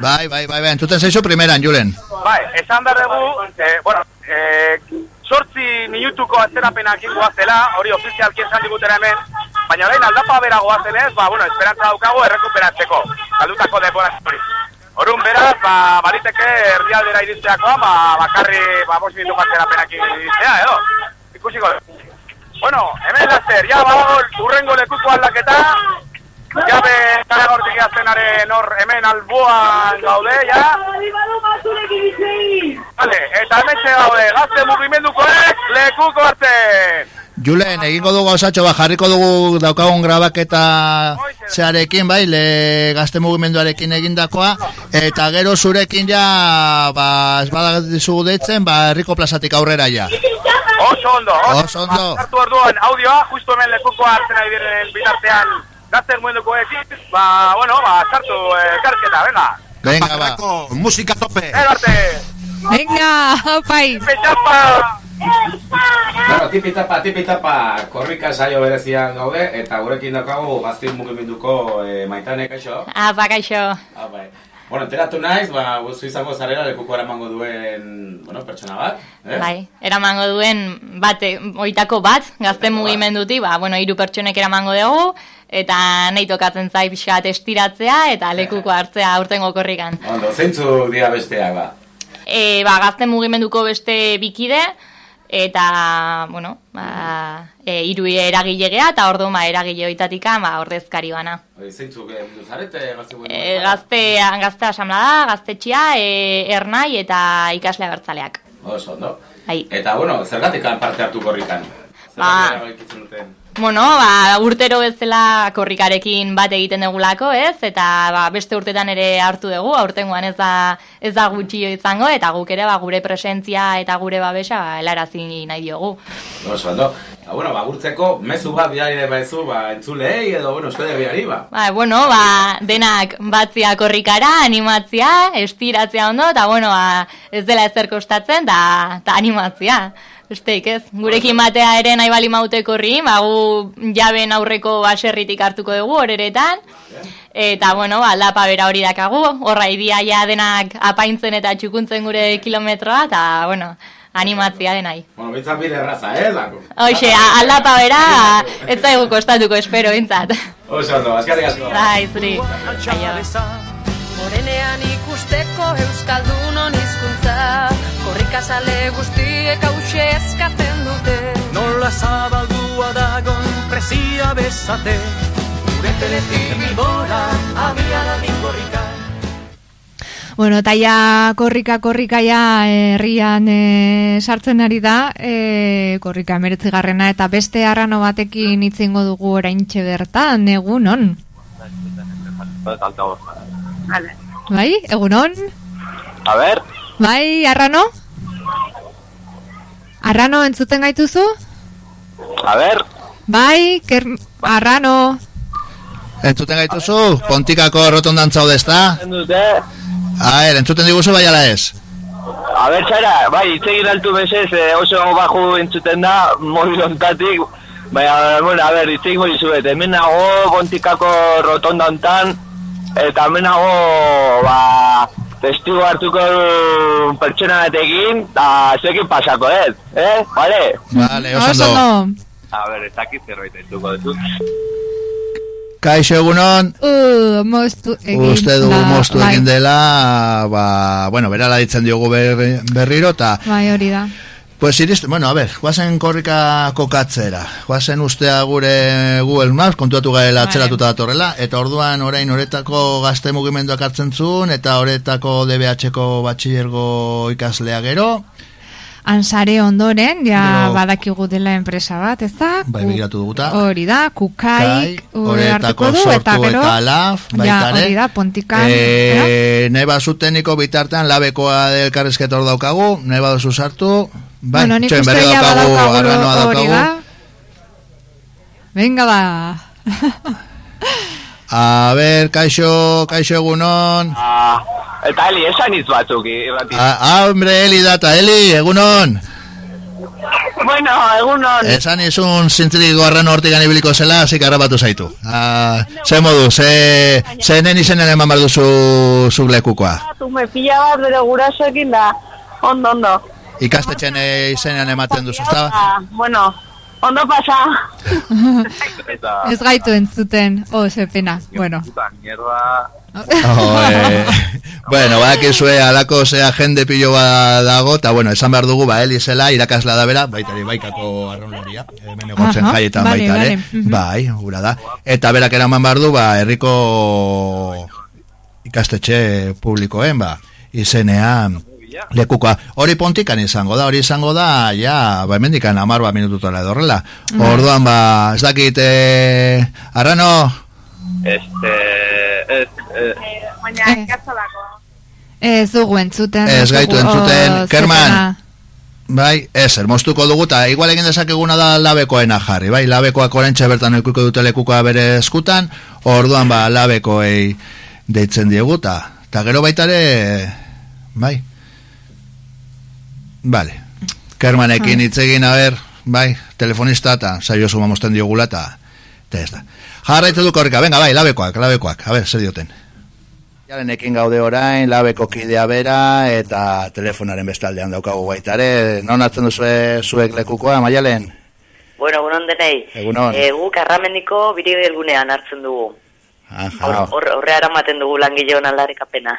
Bai, bai, bai, bai, entzuten zaizu primeran, Julen. Bai, esan barregu, eh, bueno, eh, sortzi minutuko atzerapenak ingoazela, hori ofizialki esan digutera hemen, baina orain aldapa bera goazenez, ba, bueno, esperantza daukago errekuperatzeko, galdutako depora hori. Horun beraz, ba, baliteke erdialdera irizteakoa, ba, bakarri, ba, bos minutuko atzerapenak iriztea, edo? Ikusiko. Bueno, hemen lazer, ja, badago, urrengo lekuko aldaketa, Jabe, gara gortik jaztenaren hor hemen alboan gaude, ja? Vale, eta hemen gaude, gazte mugimenduko ez, lekuko hartzen! Julen, egingo dugu osatxo, ba, jarriko dugu daukagun grabaketa zearekin, bai, le gazte mugimenduarekin egindakoa, eta gero zurekin ja, ba, ez badakizu deitzen, ba, herriko plazatik aurrera ja. Oso ondo, Oso ondo. Hartu orduan, audioa, justu hemen lekuko hartzen ari diren bitartean gazten muenduko ekin, ba, bueno, ba, sartu eh, karketa, venga. Venga, ba. Musika tope. Egarte. Venga, pai. Petxapa. Bueno, tipi tapa, tipi tapa, korrika saio berezian gaude, eta gurekin daukagu gaztin mugimenduko e, maitane, kaixo? Apa, kaixo. Ah, bai. Bueno, enteratu naiz, ba, guzu izango zarela lekuko eramango duen, bueno, pertsona bat, eh? Bai, eramango duen bate, oitako bat, gazten mugimendutik, ba, bueno, hiru pertsonek eramango dugu, eta nahi tokatzen zai pixkat estiratzea, eta lekuko hartzea aurtengo korrikan. Ondo, zeintzu dira besteak, ba? E, ba, gazten mugimenduko beste bikide, eta, bueno, ba, e, iru eragile gea, eta ordu ma eragile oitatika, ba, ordezkari bana. Oi, Zeintzu, e, zarete, gazte guen? E, gazte, gazte asamblada, gaztetxia, e, ernai eta ikasle abertzaleak. Oso, ondo. Bai. Eta, bueno, zergatik parte hartu korrikan? Ba- Zergatik erabakitzen duten? Bueno, ba, urtero bezala korrikarekin bat egiten degulako, ez? Eta ba, beste urtetan ere hartu dugu, aurtengoan ez da, ez da gutxio izango, eta guk ere ba, gure presentzia eta gure babesa ba, helarazi nahi diogu. Oso, ondo. Ba, bueno, ba, gurtzeko, mezu bat bidari de baizu, ba, entzulei, edo, bueno, euskal herriari, ba. Ba, bueno, ba, denak batzia korrikara, animatzia, estiratzea ondo, eta bueno, ba, ez dela ezer kostatzen, da, ta animatzia. Besteik ez, gurekin batea ere nahi bali maute korri, ba, gu jaben aurreko baserritik hartuko dugu, horeretan, eta bueno, ba, aldapa bera hori dakagu, horra idia ja denak apaintzen eta txukuntzen gure kilometroa, eta bueno, animatzia denai. Bueno, bitzan bide erraza, eh, lako. Hoxe, aldapa bera, ez zaigu kostatuko espero, intzat. Oso, ondo, azkarrik asko. Bai, zuri. Morenean ikusteko Euskaldunon hizkuntza Korrikazale guztiek hause eskatzen dute Nola zabaldua dagon prezia bezate Gure teletik bilbora abiara dingorrika Bueno, eta ja korrika korrika ja herrian e, sartzen ari da, e, korrika emeretzigarrena eta beste arrano batekin itzingo dugu oraintxe bertan, egunon. Vale. Bai, egunon? A ver, Bai, arrano? Arrano entzuten gaituzu? a ver. Bai, ker... arrano. Entzuten gaituzu, pontikako rotondan zaude ezta? A ver, entzuten diguzu bai ala ez? a ver, Sara, bai, itzegin altu bezez, eh, oso baju entzuten da, mobil ontatik, baina, bueno, a ver, itzegin hori zuet, hemen nago kontikako rotonda hontan, eta hemen nago, ba, testigo hartuko pertsona batekin, eta zuekin pasako, ez, eh, vale? Vale, oso ondo. A ver, ez dakit zerbait entuko duzu. Kaixo egunon, Uh, moztu egin uste du da, moztu bai. egin dela, ba, bueno, berala ditzen diogu ber, berriro, eta, Bai, hori da. Pues irist, bueno, a ver, guazen korrika kokatzera, guazen ustea gure Google Maps, kontuatu gaela atzeratuta datorrela, eta orduan orain horetako gazte mugimenduak hartzen zuen, eta horetako DBH-ko batxillergo ikaslea gero, Ansare ondoren, ja Gero- badakigu dela enpresa bat, ez da? bai, begiratu duguta, Hori da, kukaik Kai, hori hartuko du, eta gero... eta laf, baita ja, hori da, pontikan... Eh, nahi bazuteniko bitartean labekoa del karrizketa hor daukagu, nahi baduzu sartu, bai, bueno, uste berri daukagu, arranoa da. daukagu. Venga ba. [laughs] A ber, kaixo, kaixo egunon. Ah, eta Eli, esan hitz batzuk irrati. Ah, ah, hombre, Eli data, Eli, egunon. Bueno, egunon. Esan izun zintziriko arrano hortikan ibiliko zela, zik arrabatu zaitu. Ah, ze modu, ze, ze nen izenen eman behar duzu zuk lekukoa. Tu me pilla bat bere gurasoekin da. Ondo, ondo. Ikastetxen eh, izenean ematen duzu, ezta? Ah, bueno, ondo pasa. Ez gaitu entzuten, oh, ze pena. Bueno. Puta mierda. Oh, eh, bueno, badakizue alako zea jende pilo bat dago, eta bueno, esan behar dugu, ba, Eli zela, irakasla da bera, baita ere, baikako arraunaria, hemen egotzen jaietan vale, baita ere, vale, mhm. bai, gura da. Eta berak eraman behar du, ba, herriko ikastetxe publikoen, ba, izenean lekukoa. Hori pontikan izango da, hori izango da, ja, ba, emendikan amar ba minututara edo horrela. Bai. Orduan, ba, ez dakit, eh, arrano, Este, ez, ez. Baina, Eh. ikatzolako. Ez dugu entzuten. Ez gaitu entzuten. oh, Kerman. Bai, ez, moztuko dugu, eta igual egin dezakeguna da labekoena jarri, bai, labekoak orentxe bertan ekuiko dute lekukoa bere eskutan, orduan ba, labekoei deitzen diegu, eta gero baitare, bai, Vale. Kermanekin hitz egin, a ber, bai, telefonista eta saio suma mosten diogula eta eta ez da. Jarraitu du korrika, venga, bai, labekoak, labekoak, a ber, zer dioten. Jarenekin gaude orain, labeko kidea bera eta telefonaren bestaldean daukagu baitare. Non hartzen duzu zuek lekukoa, maialen? Bueno, egunon denei. Egunon. E, guk arramendiko biribilgunean hartzen dugu. Horre aramaten dugu langile hon aldarrikapena.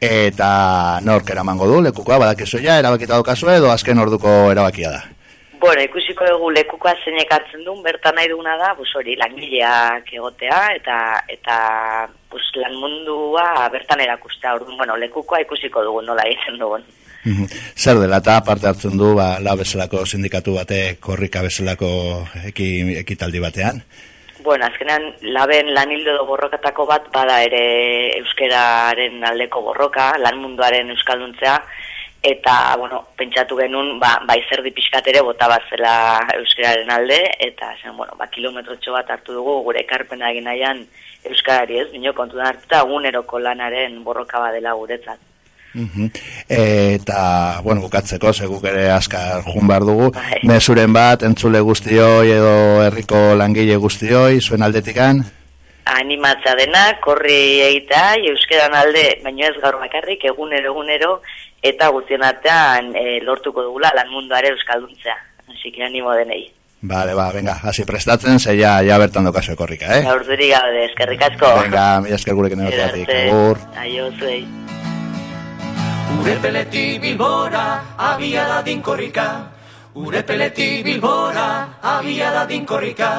Eta nork eramango du lekukoa, badakizu ja, erabakita daukazu edo azken orduko erabakia da. Bueno, ikusiko dugu lekukoa zeinek hartzen duen, bertan nahi duguna da, bus hori, langileak egotea, eta, eta bus, lan mundua bertan erakustea, orduan, bueno, lekukoa ikusiko dugu nola egiten dugun. Mhm. Zer dela eta parte hartzen du ba, la bezalako sindikatu bate korrika bezalako eki, ekitaldi batean. Bueno, azkenean, laben lanildo edo borrokatako bat bada ere euskeraren aldeko borroka, lan munduaren euskalduntzea, eta, bueno, pentsatu genuen, ba, bai zerdi pixkat ere bota bat zela euskararen alde, eta, zen, bueno, ba, kilometrotxo bat hartu dugu gure ekarpena egin nahian euskarari ez, bino kontutan hartuta eguneroko lanaren borroka badela guretzat. Mhm. Eta, bueno, bukatzeko, seguk ere askar jun behar dugu. Mezuren bat, entzule guztioi edo herriko langile guztioi, zuen aldetikan. Animatza dena, korri egitea, euskeran alde, baino ez gaur bakarrik, egunero, egunero, eta guztion artean e, lortuko dugula lan munduare euskalduntzea. Así que animo denei. Vale, ba, venga, hasi prestatzen, ze ja, ja bertan dokazu korrika, eh? Gaurduri gaude, eskerrik asko. Venga, mila esker gurekin [laughs] egoteatik, Arte. agur. Aio, zuei. Urepeletik bilbora, abia da dinkorrika. Urepeletik bilbora, abia da dinkorrika.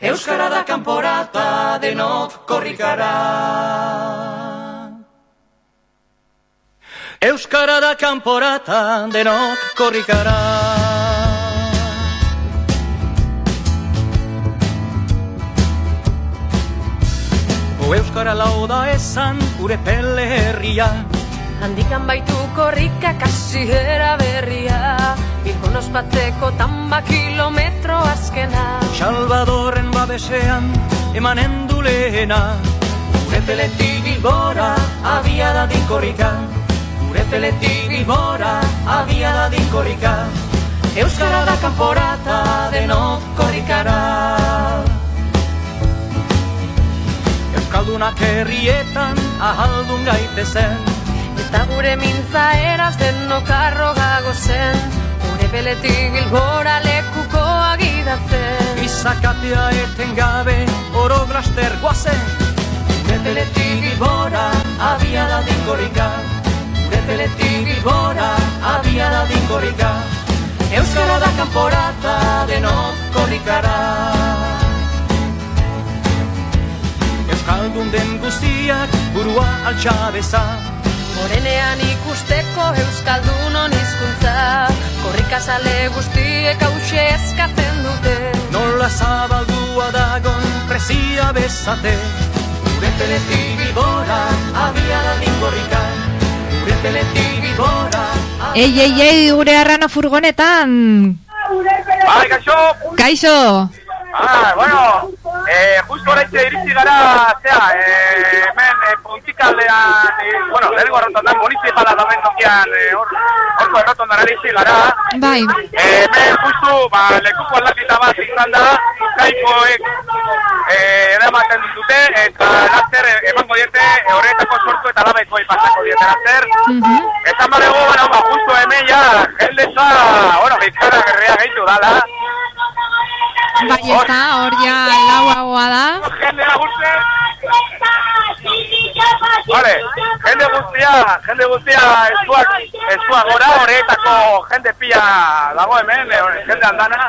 Euskara da kanporata denok korrikara. Euskara da kanporata denok korrikara. Euskara lau da esan urepele herria. Handikan baitu korrika kasiera berria. Bilbon ospatzeko tamba kilometro azkena. Salvadorren babesean emanen du lehena. Gure peletik bilbora abia da dinkorrika. Gure peletik bilbora abia da dinkorrika. Euskara da kanporata denok korrikara. Euskaldunak herrietan ahaldun gaitezen Eta gure mintza eraz denok arrogago zen. Gure beletik bilbora lekuko agidatzen Izakatea eten gabe oro glaster guazen Gure peletik bilbora abia da dinkorrika Gure peletik bilbora abia da dinkorrika Euskara da kanporata denok korrikara. Euskaldun den guztiak burua altxabeza Morenean ikusteko euskaldunon hizkuntza Korrikazale guztiek hause eskatzen dute Nola zabaldua dagon prezia bezate Gure peletik bilbora abia da Gure peletik bilbora Ei, ei, ei, gure arrano furgonetan! Bai, kaixo! Kaixo! Ah, bueno, eh, justo oraitxe iritsi gara, zea, eh, hemen eh, pontikaldean, eh, bueno, lehenengo errotondan, municipala da ben tokian, eh, hor, horko errotondan iritsi gara. Bai. Eh, hemen justu, ba, lekuko aldaketa bat izan da, kaikoek eh, eramaten dute, eta laster eh, emango diete, horretako sortu eta labeko pasako diete laster. Esan badego, bueno, ba, justo hemen ja, jendeza, bueno, bizkara gerrea gehitu dala. Bai, ez da, hor ja lauagoa da. Jende agurtzen. Vale, jende guztia, jende guztia eskuak, eskuak gora, horretako jende pila dago hemen, eh, jende andana.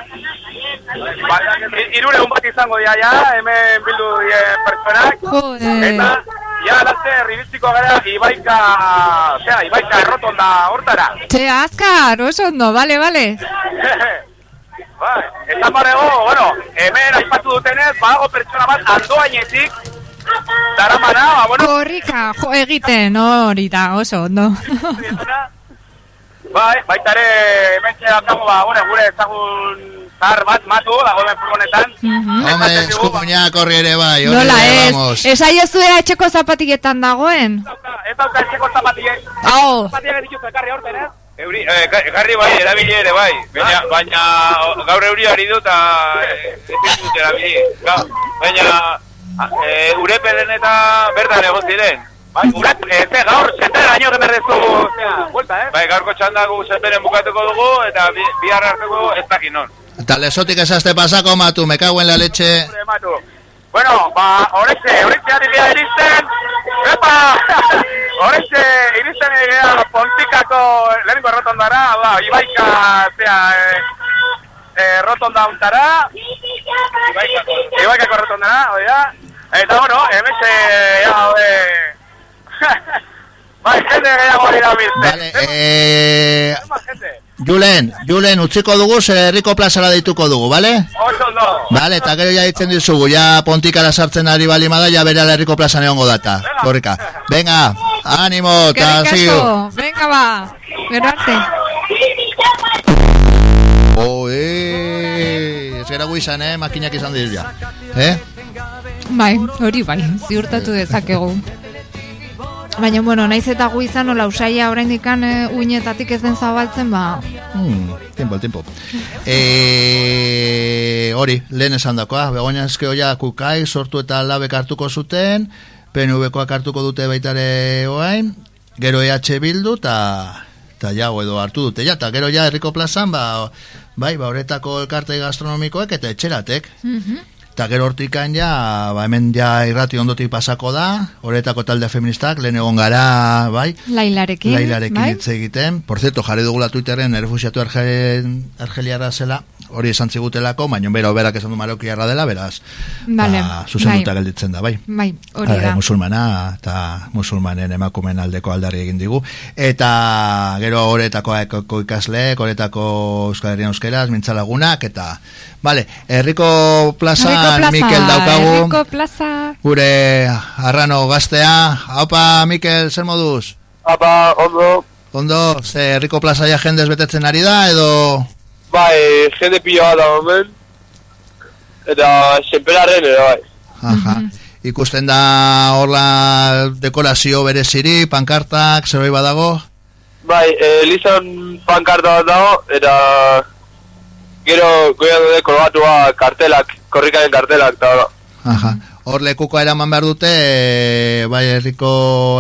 Ba, i- Hirurehun bat izango dira ja, hemen bildu dien pertsonak. Joder. Eta, ja, laster, iritsiko gara, Ibaika, osea, Ibaika errotonda hortara. Txe, azkar, oso ondo, bale, bale. [laughs] Bai, eta barego, bueno, hemen aipatu dutenez, badago pertsona bat andoainetik, daramana, ba, bueno, Korrika, jo, egiten, hori da, oso ondo. [laughs] Bai, baita ere, hementxe daukagu, ba, bueno, gure ezagun zahar bat, matu, dago ben furgonetan. Hombre, eskupuñak horri ere bai, horri Nola ez, vamos. esaiozu ea etxeko zapatiketan dagoen. Ez dauka etxeko zapatilek. Au. Zapatilek dituz ekarri aurten, eh? Euri, eh, ga- ekarri bai, erabili ere bai. Baina, baina o- gaur euri ari dut, eta eh, ez dut erabili. Baina, a- eh, urepelen eta bertan egon ziren. Bai, urep, ez eh, gaur, zetera gaino gemerrezu, vuelta, eh? Bai, gaurko txanda gu zeteren bukatuko dugu, eta bi, bihar arteko ez dakit non. Eta lesotik esazte pasako matu, me cago en la leche. Matu. Bueno, ba, horretxe, horretxe ari gara iristen, epa, [laughs] horretxe iristen gara pontikako lehenko errotondara, hau da, Ibaika, zera, eh, eh, rotonda untara, Ibaikako, Ibaikako rotondara, hori da, eta bueno, hemetxe, ja, [laughs] bai, jende gehiago dira biltzen. Vale, eh, Julen, Julen, utziko dugu, zer herriko plazara deituko dugu, bale? Oso ondo. Vale, eta gero ja ditzen dizugu, ja pontikara sartzen ari balimada, ja bere herriko plazan egongo data. Korrika. Venga, ánimo, eta asko. Venga ba, gero arte. Oh, eh, ez gara gu izan, eh, makinak izan dira. Eh? Bai, hori bai, ziurtatu dezakegu. Baina, bueno, naiz eta gu izan, ola usaia oraindikan e, uinetatik ez den zabaltzen, ba... Hmm, tiempo, tiempo. Eh, hori, lehen esan dakoa, begonia eske oia kukai, sortu eta labek hartuko zuten, PNV-koak hartuko dute baitare oain, gero EH bildu, eta eta ja, edo hartu dute, ja, eta gero ja herriko plazan, ba, bai, ba, horretako elkarte gastronomikoek eta etxeratek. Eta gero hortikan ja, ba, hemen ja irrati ondotik pasako da, horretako talde feministak, lehen egon gara, bai, Lailarekin, Lailarekin bai? hitz egiten. Por cierto, jarri dugula Twitterren errefusiatu arge, argeliarra zela, hori esan zigutelako, baina bero berak esan du marokiarra dela, beraz, Vale, ba, zuzenduta bai. gelditzen da, bai. Bai, hori da. musulmana eta musulmanen emakumen aldeko aldarri egin digu. Eta gero horretako ekoko ikasleek, horretako Euskal Herrian Euskeraz, mintzalagunak, eta... Vale, herriko plazan Herriko plaza, Mikel daukagu, Herriko plaza... gure arrano gaztea. Haupa, Mikel, zer moduz? Apa, ondo, Ondo, ze herriko plaza ja jendez betetzen ari da, edo... bai, jende pilo bat da omen, eta senperaren ere bai. Aha. Ikusten da horla dekorazio bereziri, pankartak, zerbait badago? Bai, e, Lizon pankarta bat dago, eta gero goia dute kolgatua kartelak, korrikaren kartelak, eta. Aha. Hor lekuko eraman behar dute, e, bai, herriko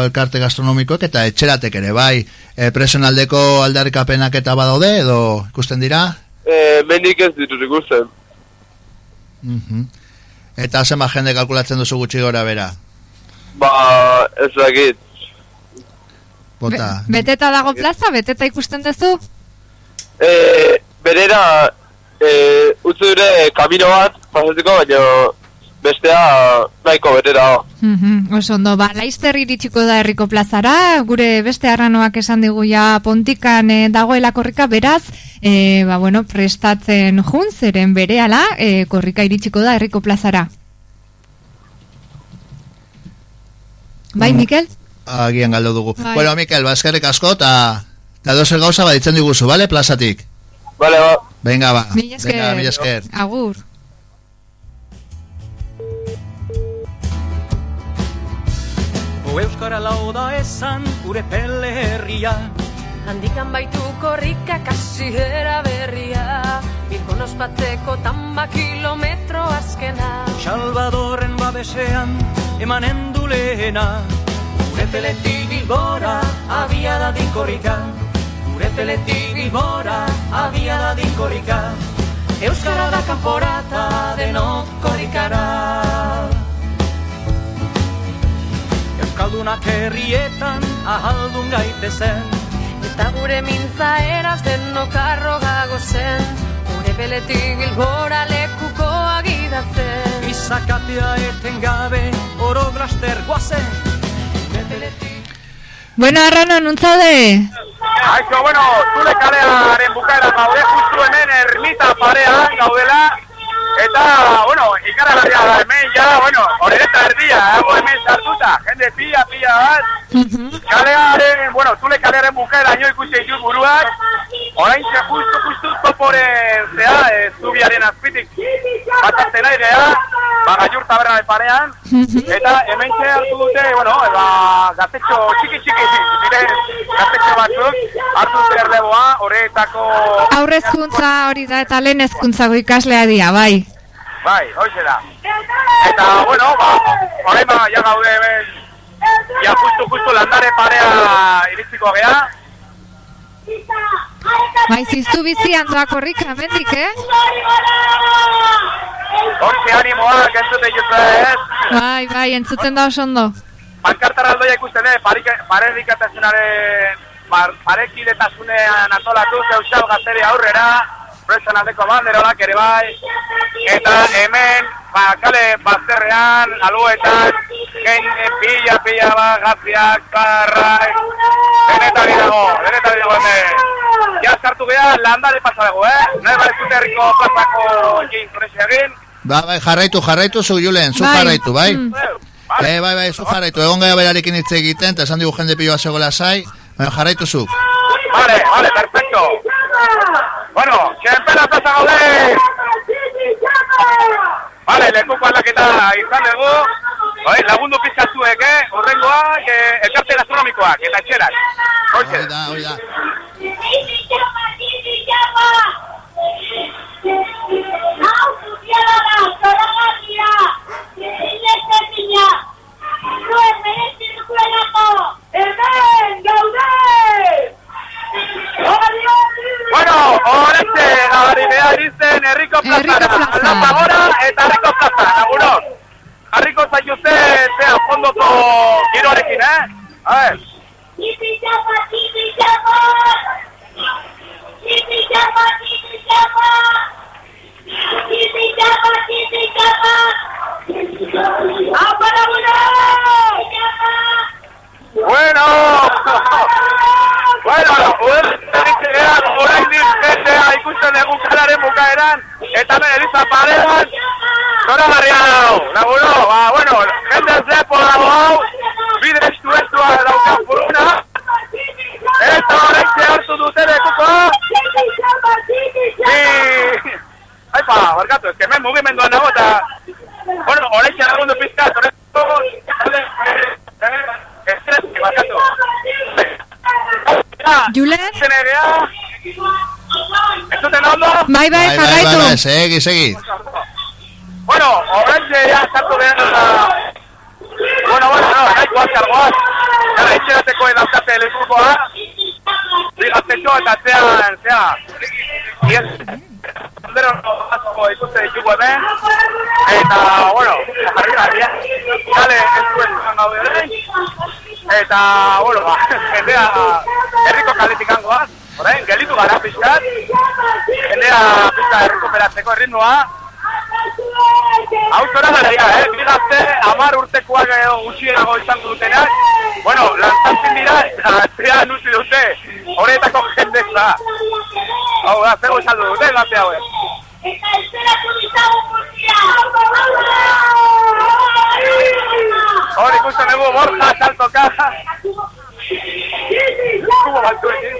elkarte gastronomikoek eta etxeratek ere, bai, e, presionaldeko aldarrikapenak eta badaude, edo ikusten dira? E, mendik ez ditut ikusten. Mhm. Eta zenba jende kalkulatzen duzu gutxi gora bera? Ba, ez dakit. Bota. Beteta dago plaza, beteta ikusten duzu? E, berera, e, utzi dure kamino bat, pasatzeko, baina bestea nahiko berera dago. Mhm, oso ondo, ba, laizter iritsiko da herriko plazara, gure beste arranoak esan digu ja pontikan eh, dagoela korrika, beraz, eh, ba, bueno, prestatzen jun, zeren berehala, eh, korrika iritsiko da herriko plazara. Bai, Mikel? Agian galdo dugu. Bai. Bueno, Mikel, ba, eskerrik asko, eta... Eta dozer gauza baditzen diguzu, bale, plazatik? Vale, ba. Venga, ba. Mila esker. Venga, mila esker. Agur. O Euskara lauda esan gure pele herria. Handikan baitu korrika kasiera berria. Bilbon ospatzeko tamba kilometro azkena. Salvadorren babesean emanen du lehena. Gure peletik bilbora abia da dinkorrika. Gure peletik bilbora abia da dinkorrika. Euskara da kanporata denok korrikara Euskaldunak herrietan ahaldun gaitezen. Eta gure mintza eraz denok arrogago zen Gure peletik bilbora lekuko agidatzen. Izakatea eten gabe oro blaster guazen Bueno, arrano, nuntzaude? Aixo, bueno, zure kalearen bukaera gaude, justu hemen ermita parean gaudela, eta, bueno, ikaragarria hemen, ja, bueno, horreta erdia, hago hemen sartuta, jende pila, pila bat, kalearen, bueno, zule kalearen bukaera nio ikusi ditut buruak, orain ze justu, justu toporen, zea, e, zubiaren azpitik, batatzen nahi geha, ba, gaiur taberna parean, eta hemen hartu dute, bueno, ba, gaztetxo txiki txiki, dire, gaztetxo batzuk, hartu dute erleboa, horretako... Aurrezkuntza hori da eta lehen ezkuntzako ikaslea dira, bai. Bai, hoxe da. Eta, bueno, ba, orain ba, ja gaude hemen, ja justu, justu landare parea iritsiko gea. Bai, ziztu bizian doa korrika, hemendik, eh? Hortxe animoak entzute jutu ez. Bai, bai, entzuten da oso ondo. Pankartara aldoia ikusten, eh, parerikatasunaren, par, parekidetasunean antolatu, zeusau gazteri aurrera, presan aldeko banderolak ere bai, eta hemen, ba, kale bazterrean, aluetan, jende pila, pila bat, gaziak, zarrak, denetari dago, denetari dago hemen. Ja, sartu geha, landare pasa dago, eh? Nahi ba, ez herriko plazako egin, korexi egin. Ba, bai, jarraitu, jarraitu, zu Julen, zu Bai. jarraitu, bai? Mm. Eh, bai, bai, zu jarraitu, egon gara berarekin hitz egiten, eta esan digu jende piloa zegoela zai, baina jarraitu zu. Vale, vale, perfecto. Bueno, txempela plaza gaude! Vale, lekuko aldaketa izan dugu. Bai, lagundu pizkatzuek, eh? Horrengoak, eh, elkarte gastronomikoak, eta etxerak. Hoxe. Hori da, hori da. Bueno, horretxe, gabari behar izen, herriko plaza. Plaza gora eta herriko plaza, lagunok. Jarriko zaituzte, zea, fondoko giroarekin, eh? A ver. Bueno, bueno, orain jendea ikusten dugu kalaren bukaeran, eta hemen Eliza parean, zora barria dago, laguno, ba, bueno, jende zepo dago hau, bide estu estua dauka furuna, eta orain hartu dute lekuko, y... Aipa, barkatu, ez mugimenduan dago, eta, bueno, orain lagundu pizkat, orain barkatu. Julen? Zenegea, ez duten ondo? Bai, bai, Bai, bai, jarraitu. bai, segi, segi. Bueno, horretxe ja sartu behar da... Bueno, bueno, no, nahiko azkargoaz. Gara, etxerateko edaukate. Bigaztetxo eta zean, zea... Iez... Ondero asko ikuste ditugu hemen. Eta, bueno, jarri garria. Kale, ez duen orain. Eta, bueno, [laughs] ba, jendea herriko kaletik hangoaz. Orain, gelitu gara pixkat. Jendea pixka errekuperatzeko erritmoa. Hau zora garaia, eh? Bi gazte, amar urtekoak edo gutxiago izango dutenak. Bueno, lantzantzin dira, eta zean utzi dute. Horretako jendeza. Hau da, zego izaldu dute, gazte hauek. Hor ikusten dugu Borja saltoka. Kubo batzuekin.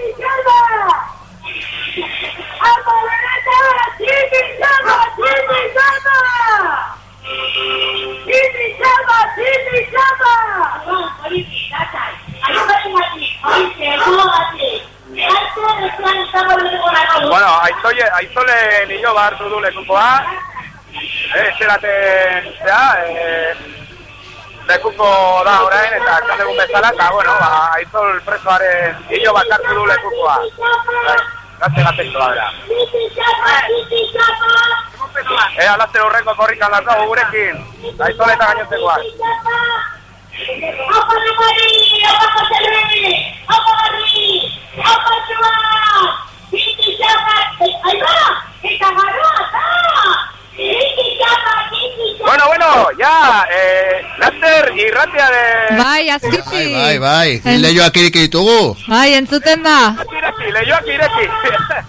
Bueno, aizoie, aizole nio hartu du lekukoa. Eh, zeraten, zera, eh, lekuko da orain eta esan dugun bezala, eta, bueno, ba, aizol presoaren hilo bat hartu du lekukoa. Gazte gazte da bera. Eh, alazte horrengo korrikan latzago gurekin. Aizol eta gainotzekoak. Bueno, bueno, ya, eh, laster irratia de... Bai, azkiti. Bai, bai, leioak iriki ditugu. Bai, entzuten da. Ireki, leioak ireki.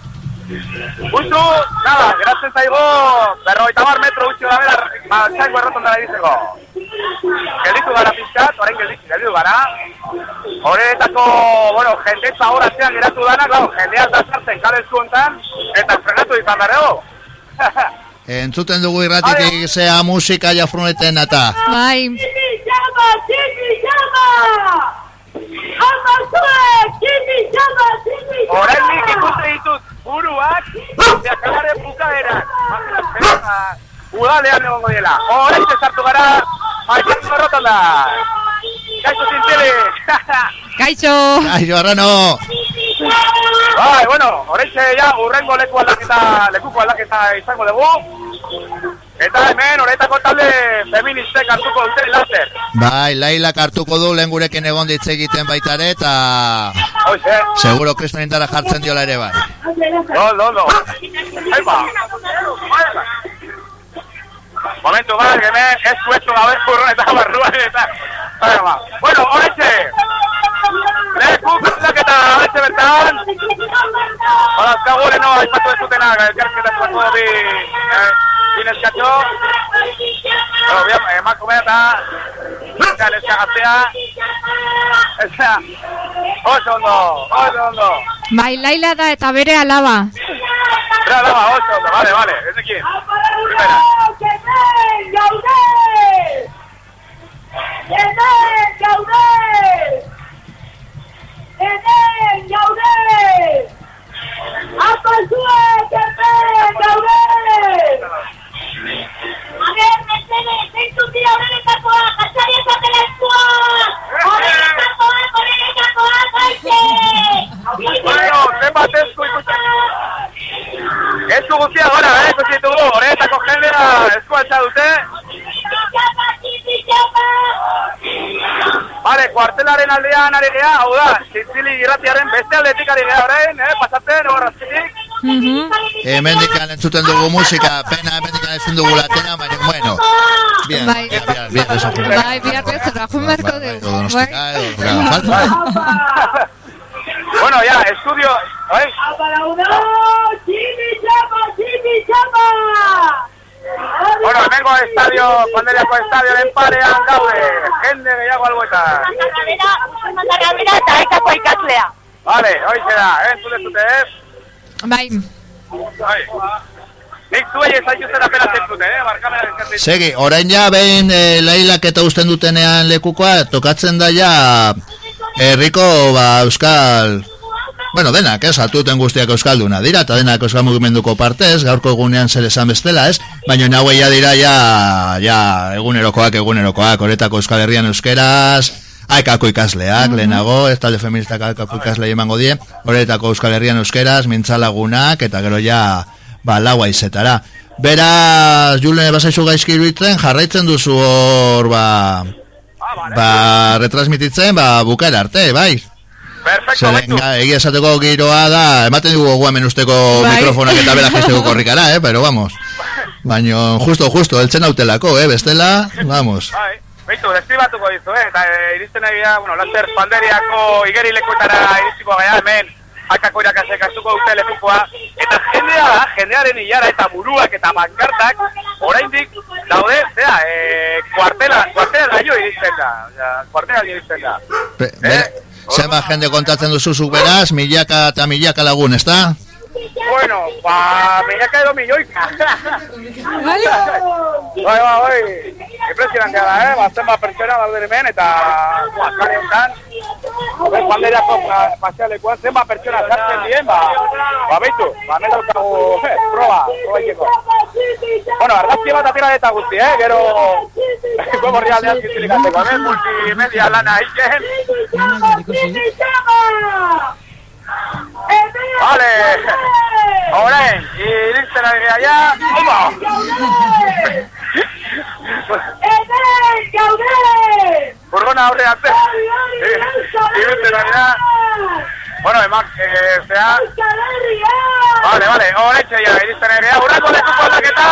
[laughs] Justu, nada, geratzen zaigo, berroita mar metro gutxi da bera, altzaingo erroton dara izeko. Gelditu gara pizkat, orain gelditu, gelditu gara. Horretako, bueno, jendetza horatzean geratu dana, klar, jendea da sartzen kale zuentan, eta frenatu izan darego. [laughs] Entzuten dugu irratitik zea musika jafruneten eta. Bai. Llama, Chipi, llama! ¡Ama zuek! Chipi, llama, Chipi, llama! Orain nik ikuste ditut buruak, de akabaren bukaeran. Udalean egongo diela. Orain sartu gara, altzaingo erroton da. Kaixo zintili! Kaixo! Kaixo, arrano! Bai, bueno, horretxe ja urrengo leku aldaketa, lekuko aldaketa izango dugu. Eta hemen horretako talde feministek hartuko dute laster. Bai, lailak hartuko du lehen gurekin egon ditze egiten baitare eta... Hoxe. Seguro kriston indara jartzen diola ere bai. No, no, no. Aipa. Momentu bat, hemen ez zuetxo gabe eta barruan eta... Bueno, horretxe. Leku aldaketa horretxe bertan. Balazkagu leheno aipatu ez zutenak, elkarketa zuetxo bi... Eh, Ineskatxo, bueno, bien, emakume eta Eta neska gaztea Eta Oso ondo, oso ondo Bai, Laila da eta bere alaba. Bera dama, oso ondo, vale, vale, ezekin Primera Hemen gaude! Hemen gaude! Hemen gaude! Zuek hemen gaude! A dira horrenetakoa, jatxari esatela eskuak! Horrenetakoak, horrenetakoak, gaite! Bueno, zenbat esku ikusten Esku guztia gora, eh, ikusi ditugu Horretako jendea esku altza dute Vale, kuartelaren aldean ari gea, hau da, Zizili irratiaren beste aldetik ari gea orain, eh, pasatzen, horrazkitik. Hemendikan entzuten dugu musika, pena hemendikan ezin dugu latena, baina, bueno. Bien, Bai. bien, bien, bien, eso. Bai, bihar bezala, joan beharko dugu. Edo [laughs] Bueno, ya, estudio, bai? Apalaudo! Tximi txapa, tximi txapa! Bueno, hemengo estadio, panderiako estadioaren parean gaude, jende gehiago algoetan. Mandarrabera eta ekako ikaslea. Vale, hoize da, eh, zure zute, ez? Bai. Bai. Nik zuei ez zaituzten apena zentzute, eh, barkamena eskatzen. Segi, orain ja behin e, lailak eta usten dutenean lekukoa, tokatzen da ja herriko ba, euskal Bueno, denak, ez, altuten guztiak euskalduna dira, eta denak euskal mugimenduko partez, gaurko egunean zer esan bestela, ez? Baina nahuei ja dira, ja, ja, egunerokoak, egunerokoak, horretako euskal herrian euskeraz, aikako ikasleak, lehenago, ez talde feministak aikako ikasle emango die, horretako euskal herrian euskeraz, mintzalagunak, eta gero ja, ba, laua izetara. Beraz, Julen, basaizu gaizki iruditzen, jarraitzen duzu hor, ba, ba, retransmititzen, ba, bukaera arte, bai? Perfecto, Zeren, egia esateko giroa da, ematen dugu guamen usteko Bai. mikrofonak eta berak esteko [laughs] korrikara, eh, pero vamos. Baina, justo, justo, eltzen autelako, eh, bestela, vamos. Bai, beitu, deskribatuko dizu, eh, eta eh, iristen nahi bueno, laster panderiako igerilekuetara iritsiko gara hemen, akako irakasek hartuko dute lekukoa, eta jendea da, jendearen hilara eta buruak eta bankartak, oraindik daude, zera, eh, kuartela, kuartela daio iristen da, osea, kuartela daio iristen da. Be, bere, zenba jende kontatzen duzuzuk beraz, milaka eta milaka lagun, ezta? Bueno, ba, milaka edo milioika. bai, bai, bai, impresionantea da, eh, ba, zenba pertsona daude hemen, eta, ba, kare honetan, Ber, banderako pa- pasealekuan zenba pertsona sartzen dien, ba, ba, beitu, ba, hemen daukagu, eh, proba, proba ikeko. Bueno, argazki bat atera eta guzti, eh, gero, gogo realdean zintzilikateko, hemen multimedia lana iken. Vale, orain, irizten ari gara ja, oba! Hemen gaude! Furgona aurre arte. Ibiltzen ari da. Bueno, emak, eh, zea... Vale, vale, horretxe ja, irizten ari da. Urrako lekuko aldaketa!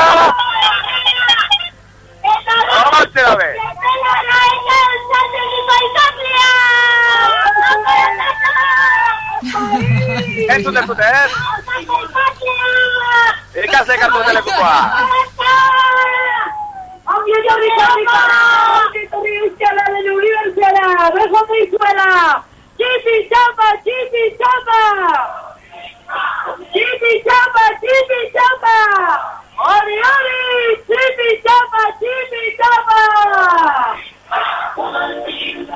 Horretxe daude. Entzun dezute, ez? Ikasle kartu dute lekukoa. Ongi etorri korrika! Ongi etorri euskararen unibertsiara! Beso dizuela! Txipi txapa, txipi txapa! Txipi txapa, txipi txapa! Hori, hori! Txipi txapa, txipi txapa!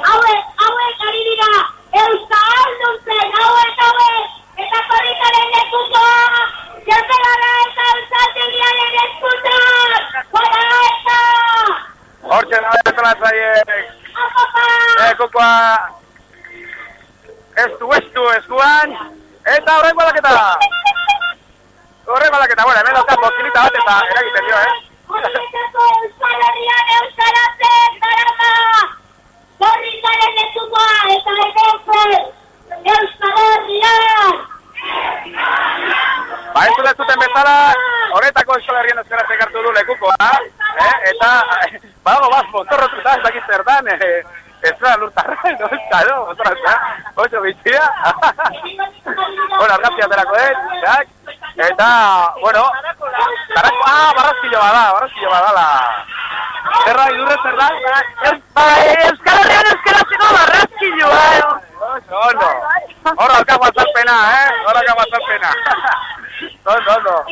Hauek, hauek ari dira! Euskal duzten, hauek, hauek! Eta korrikaren lekukoa! Txapelara eta euskaltegiaren eskutan! Hora eta! Hortxe da bezala zaiek. Lekukoa. Ez du, ez du, eskuan. Eta horrengo aldaketa. Horrengo aldaketa, bueno, hemen daukat bozkilita bat eta eragiten dio, eh? Horretako Euskal Herrian euskaratzen darama! Korrikaren lekukoa eta egozen! Euskal Herrian! Ba, ez dut zuten bezala, horretako Euskal Herrian euskara zekartu du lekukoa, eh? eta badago bat motorrotuta ez dakit zer dan, eh? ez da lurtarra, no, ez da, no, motorrotuta, oso bitxia. [laughs] bueno, argazki aterako ez, tak? eta, bueno, barrazko, ah, barrazkillo bada, barrazkillo badala. Zerra, idurre zer da? Euskal Herrian euskaratzeko barrazkilloa, Oso, ondo. Hor alkago azalpena, eh? Hor alkago azalpena. Ondo, ondo.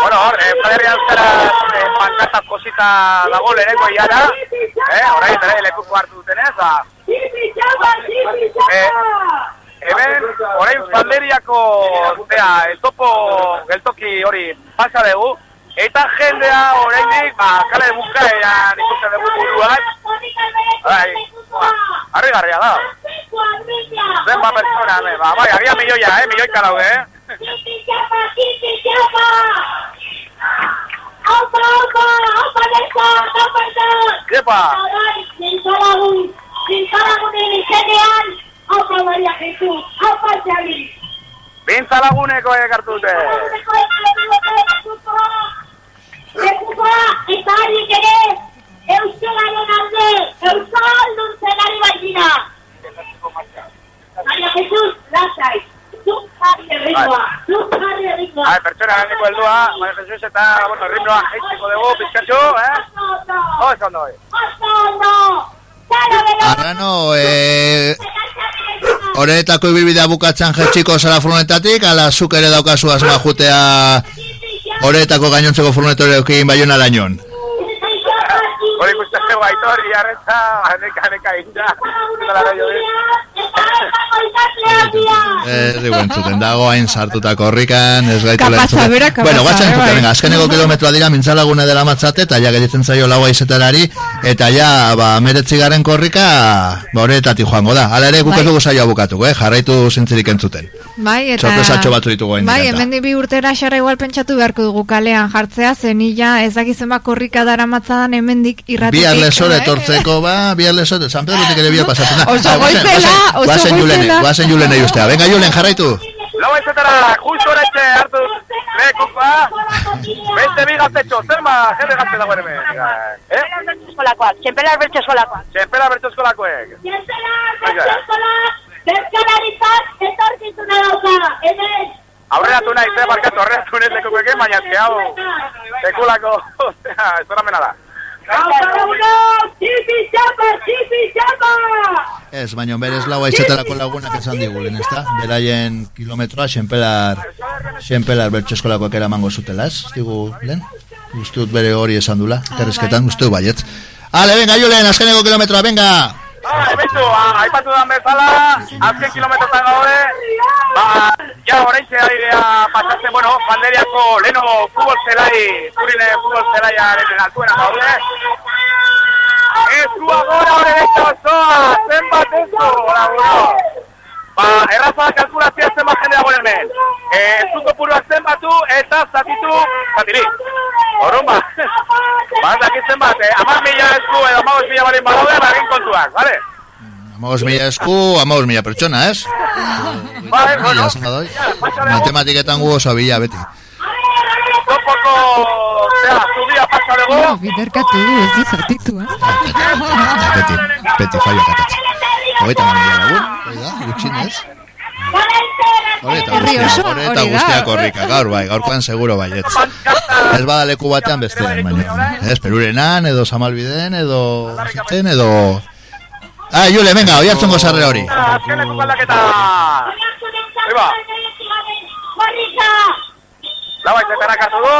Bueno, hor, eh, Padre Euskara eh, pankata kosita dago lehenengo iara, eh? Horai, ere, lekuko hartu dutenez, ba. Eh, hemen, orain Falderiako, zera, el topo geltoki hori pasa dugu, eta jendea oraindik, ba, kale bukaeran ikusten dugu buruak, bai, ba, harrigarria da. Zenba persona, hemen, ba, bai, agia milioia, eh, milioika daude, eh? Aupa, aupa, aupa desa, aupa desa! Epa! Zintzalagun, zintzalagunen izenean, aupa Maria Jesus, aupa Xabi! Bintza laguneko ekartu dute. Lekukoa, eta harik ere, euskararen alde, euskaldun zenari baitira! Maria Jesus, lasai! Zuk jarri erritmoa, zuk jarri erritmoa! Ai, pertsona handiko heldua, Maria Jesus eta, bueno, ritmoa jaitsiko dugu, pizkatxu, eh? Oso ondo, oi. Oso ondo! Arrano, eh, Horetako ibilbidea bukatzen jetxiko zara furgonetatik, ala zuk ere daukazu asma jutea Horetako gainontzeko furgonetorekin baiona lainon. Hori ikusten zego aitor, iarretza, neka, neka, inda, zutela da jo, Ez dugu entzuten dago, hain sartuta korrikan, ez gaitu Kapasa, entzuten. bera, kapasa, Bueno, guatzen eh, entzuten, venga, azkeneko kilometroa dira mintzalagune dela matzate, eta ja geditzen zaio laua izetelari, eta ja, ba, meretzigaren korrika, ba, horretatik joango da. Hala ere, guk ez Bai. dugu bukatuko, eh? jarraitu zintzirik entzuten. Bai, eta... Sorpresatxo batzu ditugu Bai, hemen bi urtera xarra igual pentsatu beharko dugu kalean jartzea, zenilla ez dakizen ba korrika dara matzadan hemendik irratetik. Bihar lesore eh? etortzeko, ba, bihar lesore, San Pedrotik ere bihar pasatzen da. [laughs] Oso Ah, guazen- goizela, guazen- oso guazen Julene, goizela. guazen Julene justea. Venga, Julen, jarraitu. Lau ezetara, justo horetxe hartu lekukoa, beste bi gaztetxo, zer ma, jende gazte dago ere Eh? Eskolakoak, txempelar bertxe eskolakoak. Txempela bertu eskolakoek. Bertsolaritzak etorkizuna dauka, hemen! Aurreratu nahi, ze barkatu, aurreratu nahi lekukoekin, baina eske hau, sekulako, [laughs] ostia, ez dara mena da. Txipi txapa, txipi txapa! Ez, baina berez lau aizetarako lagunak esan digulen, ez da? Beraien kilometroa, xenpelar, xenpelar bertxeskolakoak eramango zutela, ez? Ez digu, lehen? Uste dut bere hori esan dula, terrezketan, uste dut baiet. Ale, venga, Julen, azkeneko kilometroa, venga! Ah, ebetu, ah, aipatu dan bezala, azken kilometrotan gaude, ba, ja, oraintxe ari gea pasatzen, bueno, Falderiako leno futbol zelai, zurine futbol zelaiaren altuena gaude. Eskua gora hori beste osoa, zenbat hola, bueno. Ba, erraza kalkulazioa zenbat jende dago hemen. Eh, zuko purua zenbatu eta zatitu, zatiri. Orrun ba, ba, dakit zenbat, eh, amar mila esku edo amagos mila barin badaude, ba, egin kontuak, bale? Amaos mila esku, amaos mila pertsona, ez? Esan badoi. Matematiketan gu oso bila, beti. Topoko, zera, zubia pasa dugu. Biderkatu du, ez dizatitu, eh? Beti, beti, fallo katatzen. Hogeita mila lagun, hori da, gutxinez. Eta Herri guztia, osoa, hori da. guztia korrika, gaur bai, gaurkoan seguro baietz. Ez bada leku batean beste den, baina. Ez, perurenan, edo samalbiden, edo... Ziten, edo... Ah, Jule, venga, oi hartzungo sarrera hori. Azkeneko galdaketa. Eba. Lau aizeterak hartu du.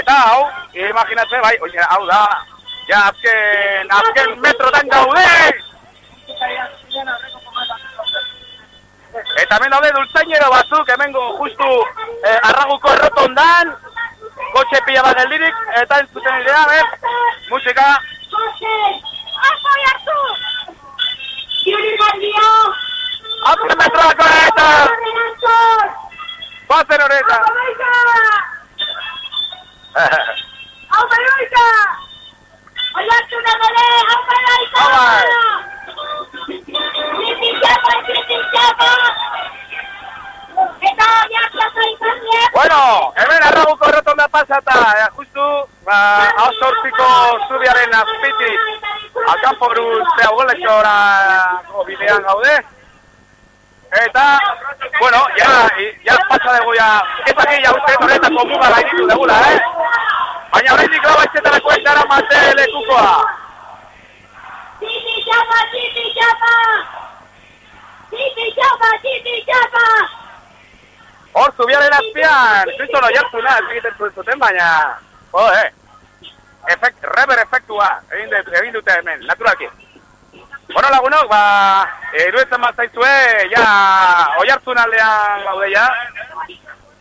Eta hau, imaginatze, bai, oie, hau da. Ja, azken, azken metrotan gaude. Eta hemen daude dultzainero batzuk, hemengo justu eh, arraguko errotondan. Kotxe pila bat geldirik, eta entzuten idea, eh? Musika. Azken metroak horreta! Bazen horreta! ¡Hau peruika! Oiartzuna bere, hau peruika! Txiti Eta oiartza zaizan Bueno, hemen arraguko errotonda pasata, eh, justu, ba, hau sortziko zubiaren azpitik, alkampo bruztea ugoletxora bidean gaude. Eta, bueno, ja, ja pasa dugu ja, ez aquí ja uste horretako muga gainitu degula, eh? Baina horretik lau etxetarako ez dara mate lekukoa. Txiti txapa, txiti txapa! Txiti txapa, txiti txapa! Hor, zubiaren azpian, kriston oiartzuna, ez egiten zuen zuten, baina, jo, eh, efekt, rever efektua, egin, de, egin dute hemen, naturalki. Bueno, lagunok, ba, iruetzen bat zaizue, ja, oiartzun aldean gaude, ja.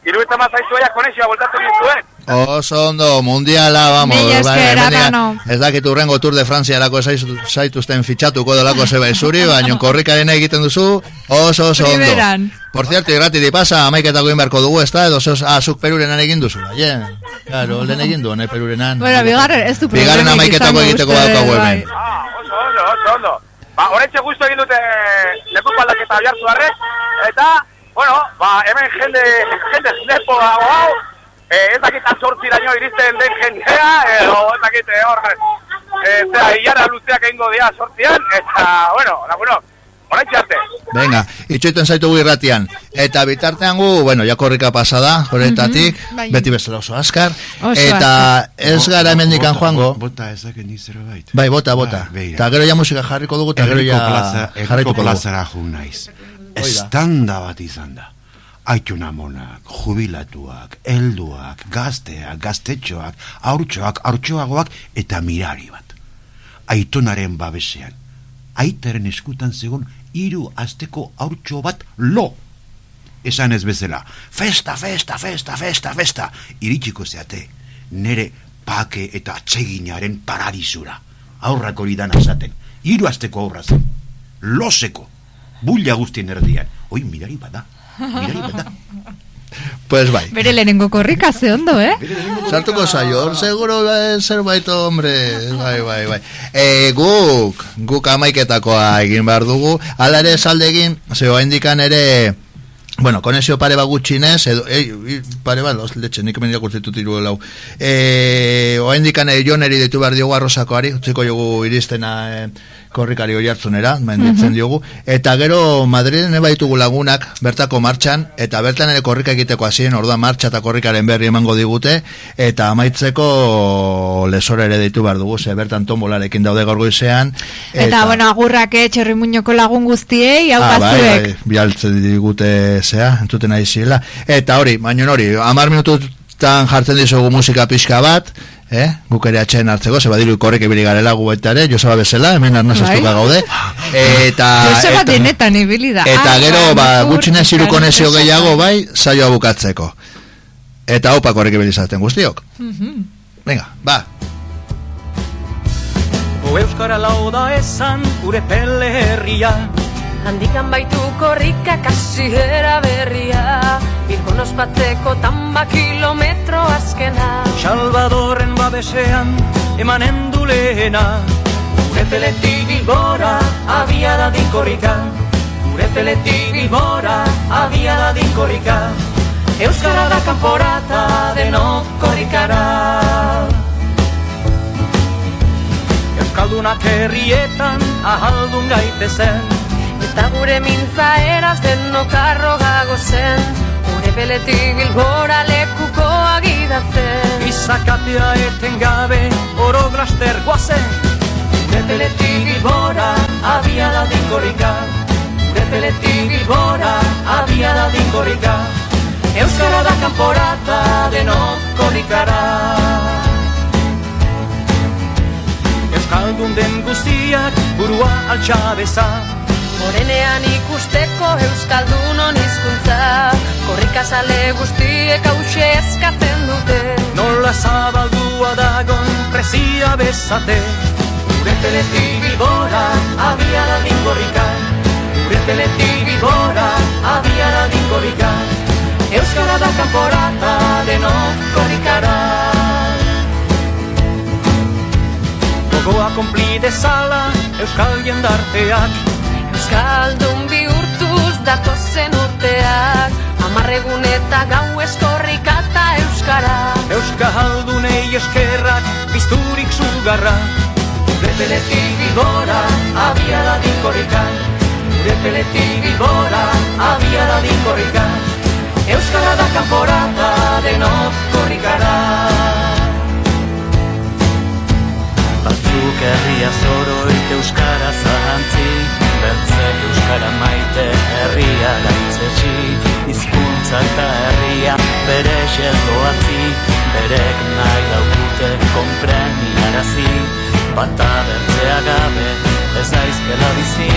Iruetzen bat zaizue, ja, konexioa voltatzen dizuen. Oso ondo, mundiala, vamos. Mila esker, bai, hemendik- Arano. Ez dakit urrengo Tour de Frantziarako zaiz- zaituzten fitxatuko delako zeba zuri, baina korrikaren egiten duzu, oso oso ondo. Primeran. Por cierto, irrati di pasa, amaiketako egin beharko dugu, ez da, edo zeus, ah, zuk perurenan egin duzu, bai, Claro, lehen egin du, nahi perurenan. Bueno, bigarren, ez du Bigarren amaiketako egiteko badaukagu bai. hemen. Ah, oso ondo, oso ondo. Ba, horretxe guztu egin dute lekuko aldaketa bihartu harrek, eta, bueno, ba, hemen jende, jende lepo dago hau, eh, ez dakit azortzi daño iristen den jendea, edo ez dakit eh, hor, eh, zera, hilara luzeak egingo dira sortzian, eta, bueno, laguno, horretxe arte. Venga, itxoiten zaitugu irratian. Eta bitartean gu, bueno, ja korrika pasada, horretatik, Mhm, bai. beti bezala oso askar. Oso eta askar. ez gara Bota- joango. Bota ezaken izero bait. Bai, bota, bota. beira. Eta gero ja musika jarriko dugu, eta gero ja jarraituko dugu. plazara jo naiz. Estanda bat izan da. Aituna monak, jubilatuak, helduak, gazteak, gaztetxoak, aurtxoak, aurtxoagoak eta mirari bat. Aitonaren babesean. Aitaren eskutan zegon hiru asteko aurtxo bat lo. Esan ez bezala, festa, festa, festa, festa, festa, iritsiko zeate, nere pake eta atseginaren paradisura. Aurrak hori dan azaten, hiru asteko aurra zen, loseko, bulla guztien erdian. Oi, mirari bada, mirari. [laughs] Pues bai. Bere lehenengo korrika ze ondo, eh? Sartuko zaio, hor seguro eh, zerbait hombre, bai, bai, bai. E, guk, guk amaiketakoa egin behar dugu, ala ere salde egin, zeo indikan ere, bueno, konexio pare bat gutxinez, edo, ei, pare bat, los letxe, nik hemen irakurtzen dut hiru lau. E, oa indikan e, joneri ditu behar diogu arrosakoari, utziko jogu iristena e, korrikari hori hartzunera, menditzen diogu, eta gero Madriden eba ditugu lagunak bertako martxan, eta bertan ere korrika egiteko hasien orduan martxa eta korrikaren berri emango digute, eta amaitzeko lesora ere ditu behar dugu, ze bertan tombolarekin daude gaur goizean, Eta, bueno, agurrak eh, txerri muñoko lagun guztiei, hau Ah, bai, bai, bialtzen digute zea, entzuten nahi ziela. Eta hori, baina hori, amar minututan jartzen dizugu musika pixka bat, eh? guk ere atxeen hartzeko, ze badiru korrek ibili garela gu baita ere, Joseba bezala, hemen arnazaztuka Bai. gaude. Eta, Joseba eta, denetan ibili da. eta Ah, gero, ba, gutxinez hiru konexio gehiago, bai, saioa bukatzeko. Eta haupa korrek ibili zaten guztiok. Mhm. Venga, ba. Euskara lauda esan gure pele herria Handikan baitu korrika kasiera berria. Bilbon ospatzeko tamba kilometro azkena. Salvadorren babesean emanen du lehena Gure peletik bilbora abia da dinkorrika. Gure peletik bilbora abia da dinkorrika. Euskara da kanporata denok korrikara. Euskaldunak herrietan ahaldun gaitezen Eta gure mintza eraz denok arrogago zen. Gure beletik bilbora lekuko agidatzen. Izakatea eten gabe oro glaster guazen Gure peletik bilbora abia da dinkorika. Gure peletik bilbora abia da dinkorika. Euskara da kanporata denok korrikara. Euskaldun den guztiak burua altxabeza Morenean ikusteko Euskaldunon hizkuntza. Korrikazale guztiek hause eskatzen dute. Nola zabaldua dagon presia bezate. Gure peletik bilbora abia da dinkorrika Gure peletik bilbora abia da dinkorrika Euskara da kanporata denok korrikara. Gogoa konpli dezala Euskal jendarteak Euskaldun bihurtuz datozen urteak Amarregun eta gau eskorrika eta Euskara. Euskaldunei eskerrak bizturik zugarra Gure peletik bilbora abia da dinkorrika. Gure peletik bilbora abia da dinkorrika. Euskara da kanporata denok korrikara. Batzuk herria zoroit euskara zahantzi Bertzek euskara maite herria gaitzetsi Hizkuntza eta herria bere doatzi Berek nahi daukute konpreniarazi Bata bertzea gabe ez daizkela bizi.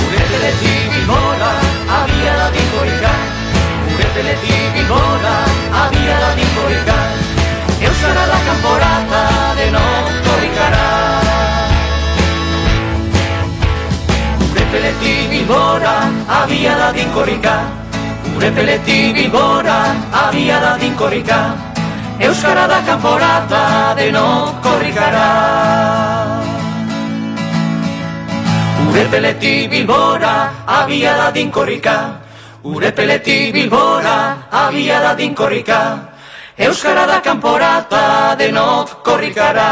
Gure peletik bilbora abia da Gure peletik bilbora abia da Euskara da kanporata denok korrikara peletik bilbora abia da dinkorika Gure peletik bilbora abia da dinkorika Euskara da kanporata denok korrikara Ure peletik bilbora abia da dinkorrika. Ure peletik bilbora abia da dinkorrika. Euskara da kanporata denok korrikara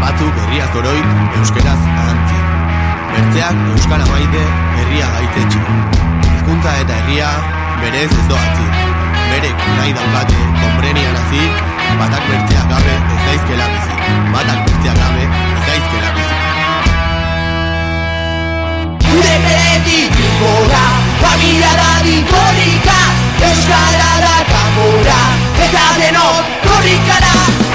Batzuk herriaz doroik, euskeraz ahantzi. Bertzeak euskara maite herria gaitzetxi. Hizkuntza eta herria berez ez doatzi. Berek nahi daukate konprenian hazi, batak bertzeak gabe ez daizkela bizi. Batak bertzeak gabe ez daizkela bizi. Gure peletik bilbora, familia da dinkorrika Euskara da kanbora, eta denok korrikara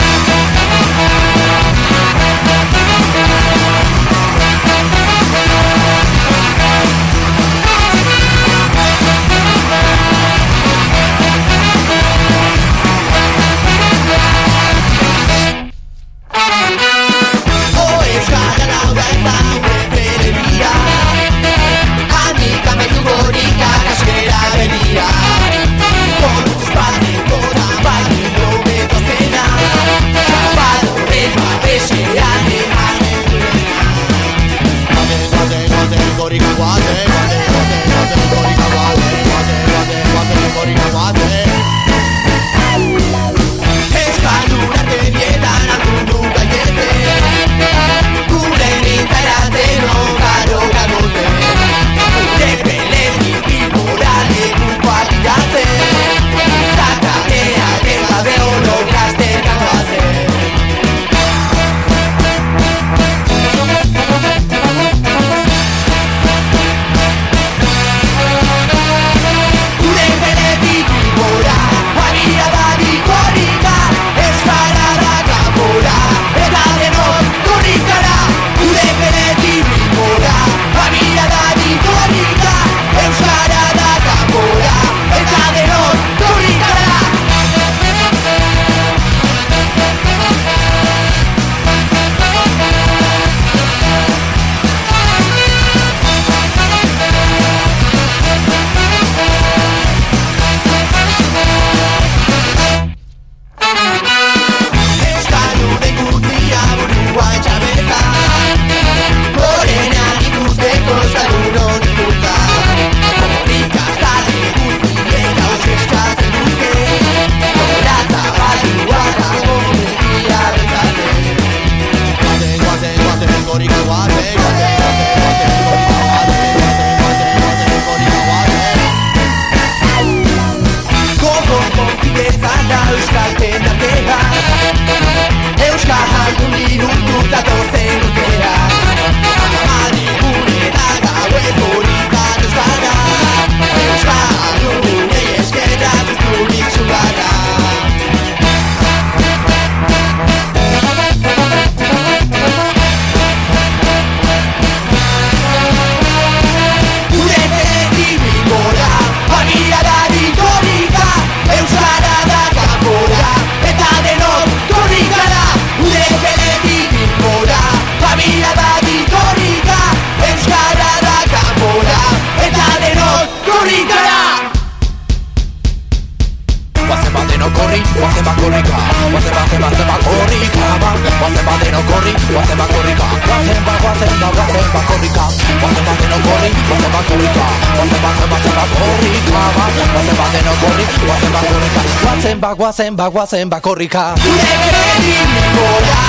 beria Koruz bateko da bai bagoazen, bagoazen bakorrika. Gure beren inkola,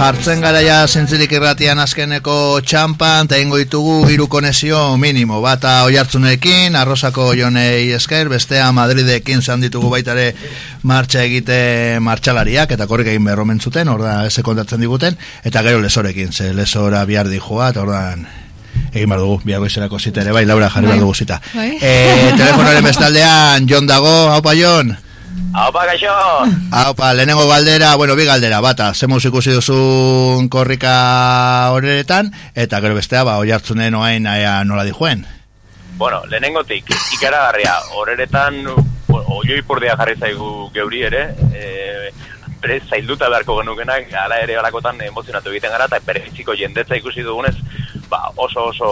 jartzen gara ja zintzilik irratian azkeneko txampan, eta ingo ditugu hiru konexio minimo. Bata oihartzunekin, arrosako jonei esker, bestea Madridekin zan ditugu baitare martxa egite martxalariak, eta korrik egin berromen zuten, orda eze kontatzen diguten, eta gero lesorekin, ze lesora bihar dijoa, eta ordan egin behar dugu, biago izerako zita ere, bai, Laura, jarri behar dugu zita. Bai. E, telefonoaren bestaldean, Jon dago, haupa Jon? Haupa, gaixo! Haupa, lehenengo galdera, bueno, bi galdera, bata, zemuz ikusi duzun korrika horretan, eta gero bestea, ba, oi hartzunen oain aia nola dijuen. Bueno, lehenengotik, ikaragarria, horeretan, oioi purdea jarri zaigu geuri ere, e, bere zailduta beharko genukenak, ala ere olakotan emozionatu egiten gara, eta bere jendetza ikusi dugunez, ba, oso oso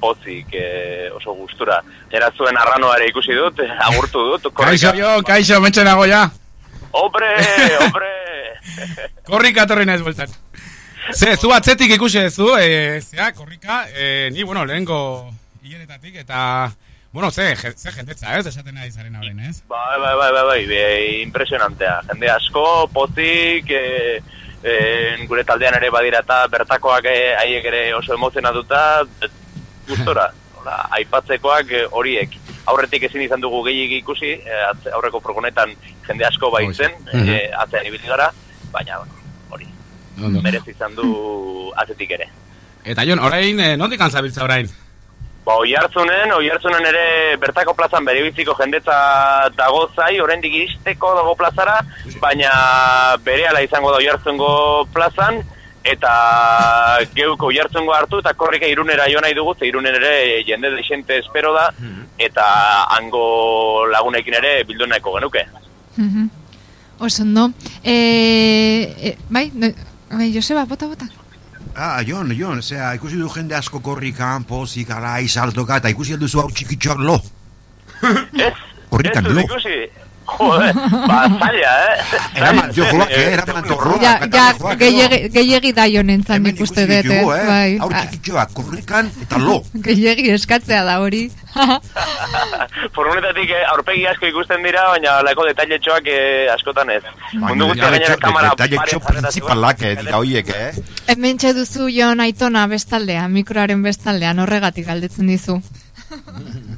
pozik, e, oso gustura. Era zuen arranoare ikusi dut, [laughs] agurtu dut. Kaixo, jo, kaixo, mentxe nago ja. Hombre, [laughs] hombre! Korrika torri naiz bueltan. Ze, zu atzetik ikusi duzu, e, zea, korrika, e, ni, bueno, lehenko hileretatik, eta, bueno, ze, je- ze jendetza, ez, esaten nahi zaren horren, ez? Bai, bai, bai, bai, bai, impresionantea. Jende asko, pozik, e, e, gure taldean ere badira eta bertakoak e, haiek ere oso emozionatuta, e, gustora. hola, aipatzekoak eh, horiek. Aurretik ezin izan dugu gehiagik ikusi, eh, aurreko furgonetan jende asko baitzen, eh, atzean ibili gara, baina, hori, merez izan du atzetik ere. Eta Jon, orain, eh, nondik antzabiltza orain? Ba, oi hartzunen, oi hartzunen ere bertako plazan bere biziko jendetza dago zai, oraindik iristeko dago plazara, baina bere izango da oi hartzungo plazan, eta geuko oi hartzungo hartu, eta korrika irunera jo nahi dugu, ze irunen ere jende deixente espero da, eta hango lagunekin ere bildu nahiko genuke. Mhm. Oso ondo. Eh, eh, bai, bai, Joseba, bota, bota. Ah, Jon, Jon, osea, ikusi du jende asko korrikan, pozik, ala, izaltoka, eta ikusi alduzu hau txikitxoak lo. Ez, ez dut ikusi. Jode, ba, zaila, eh? Eraman, jo joak, eh, eraman torroa. Ja, ja, gehiegi, gehiegi da jonentzan nik uste dut, eh? eh? Bai, Hau ah, txikitxoak, korrikan, eta lo. [laughs] gehiegi eskatzea da hori. [laughs] Furgonetatik eh, aurpegi asko ikusten dira, baina lako detailetxoak eh, askotan ez. Mundu guztia gainera kamara pare txo jarrera principalak, eh, dira hoiek, eh? Hemen duzu Jon Aitona bestaldean, mikroaren bestaldean, horregatik galdetzen dizu. [laughs]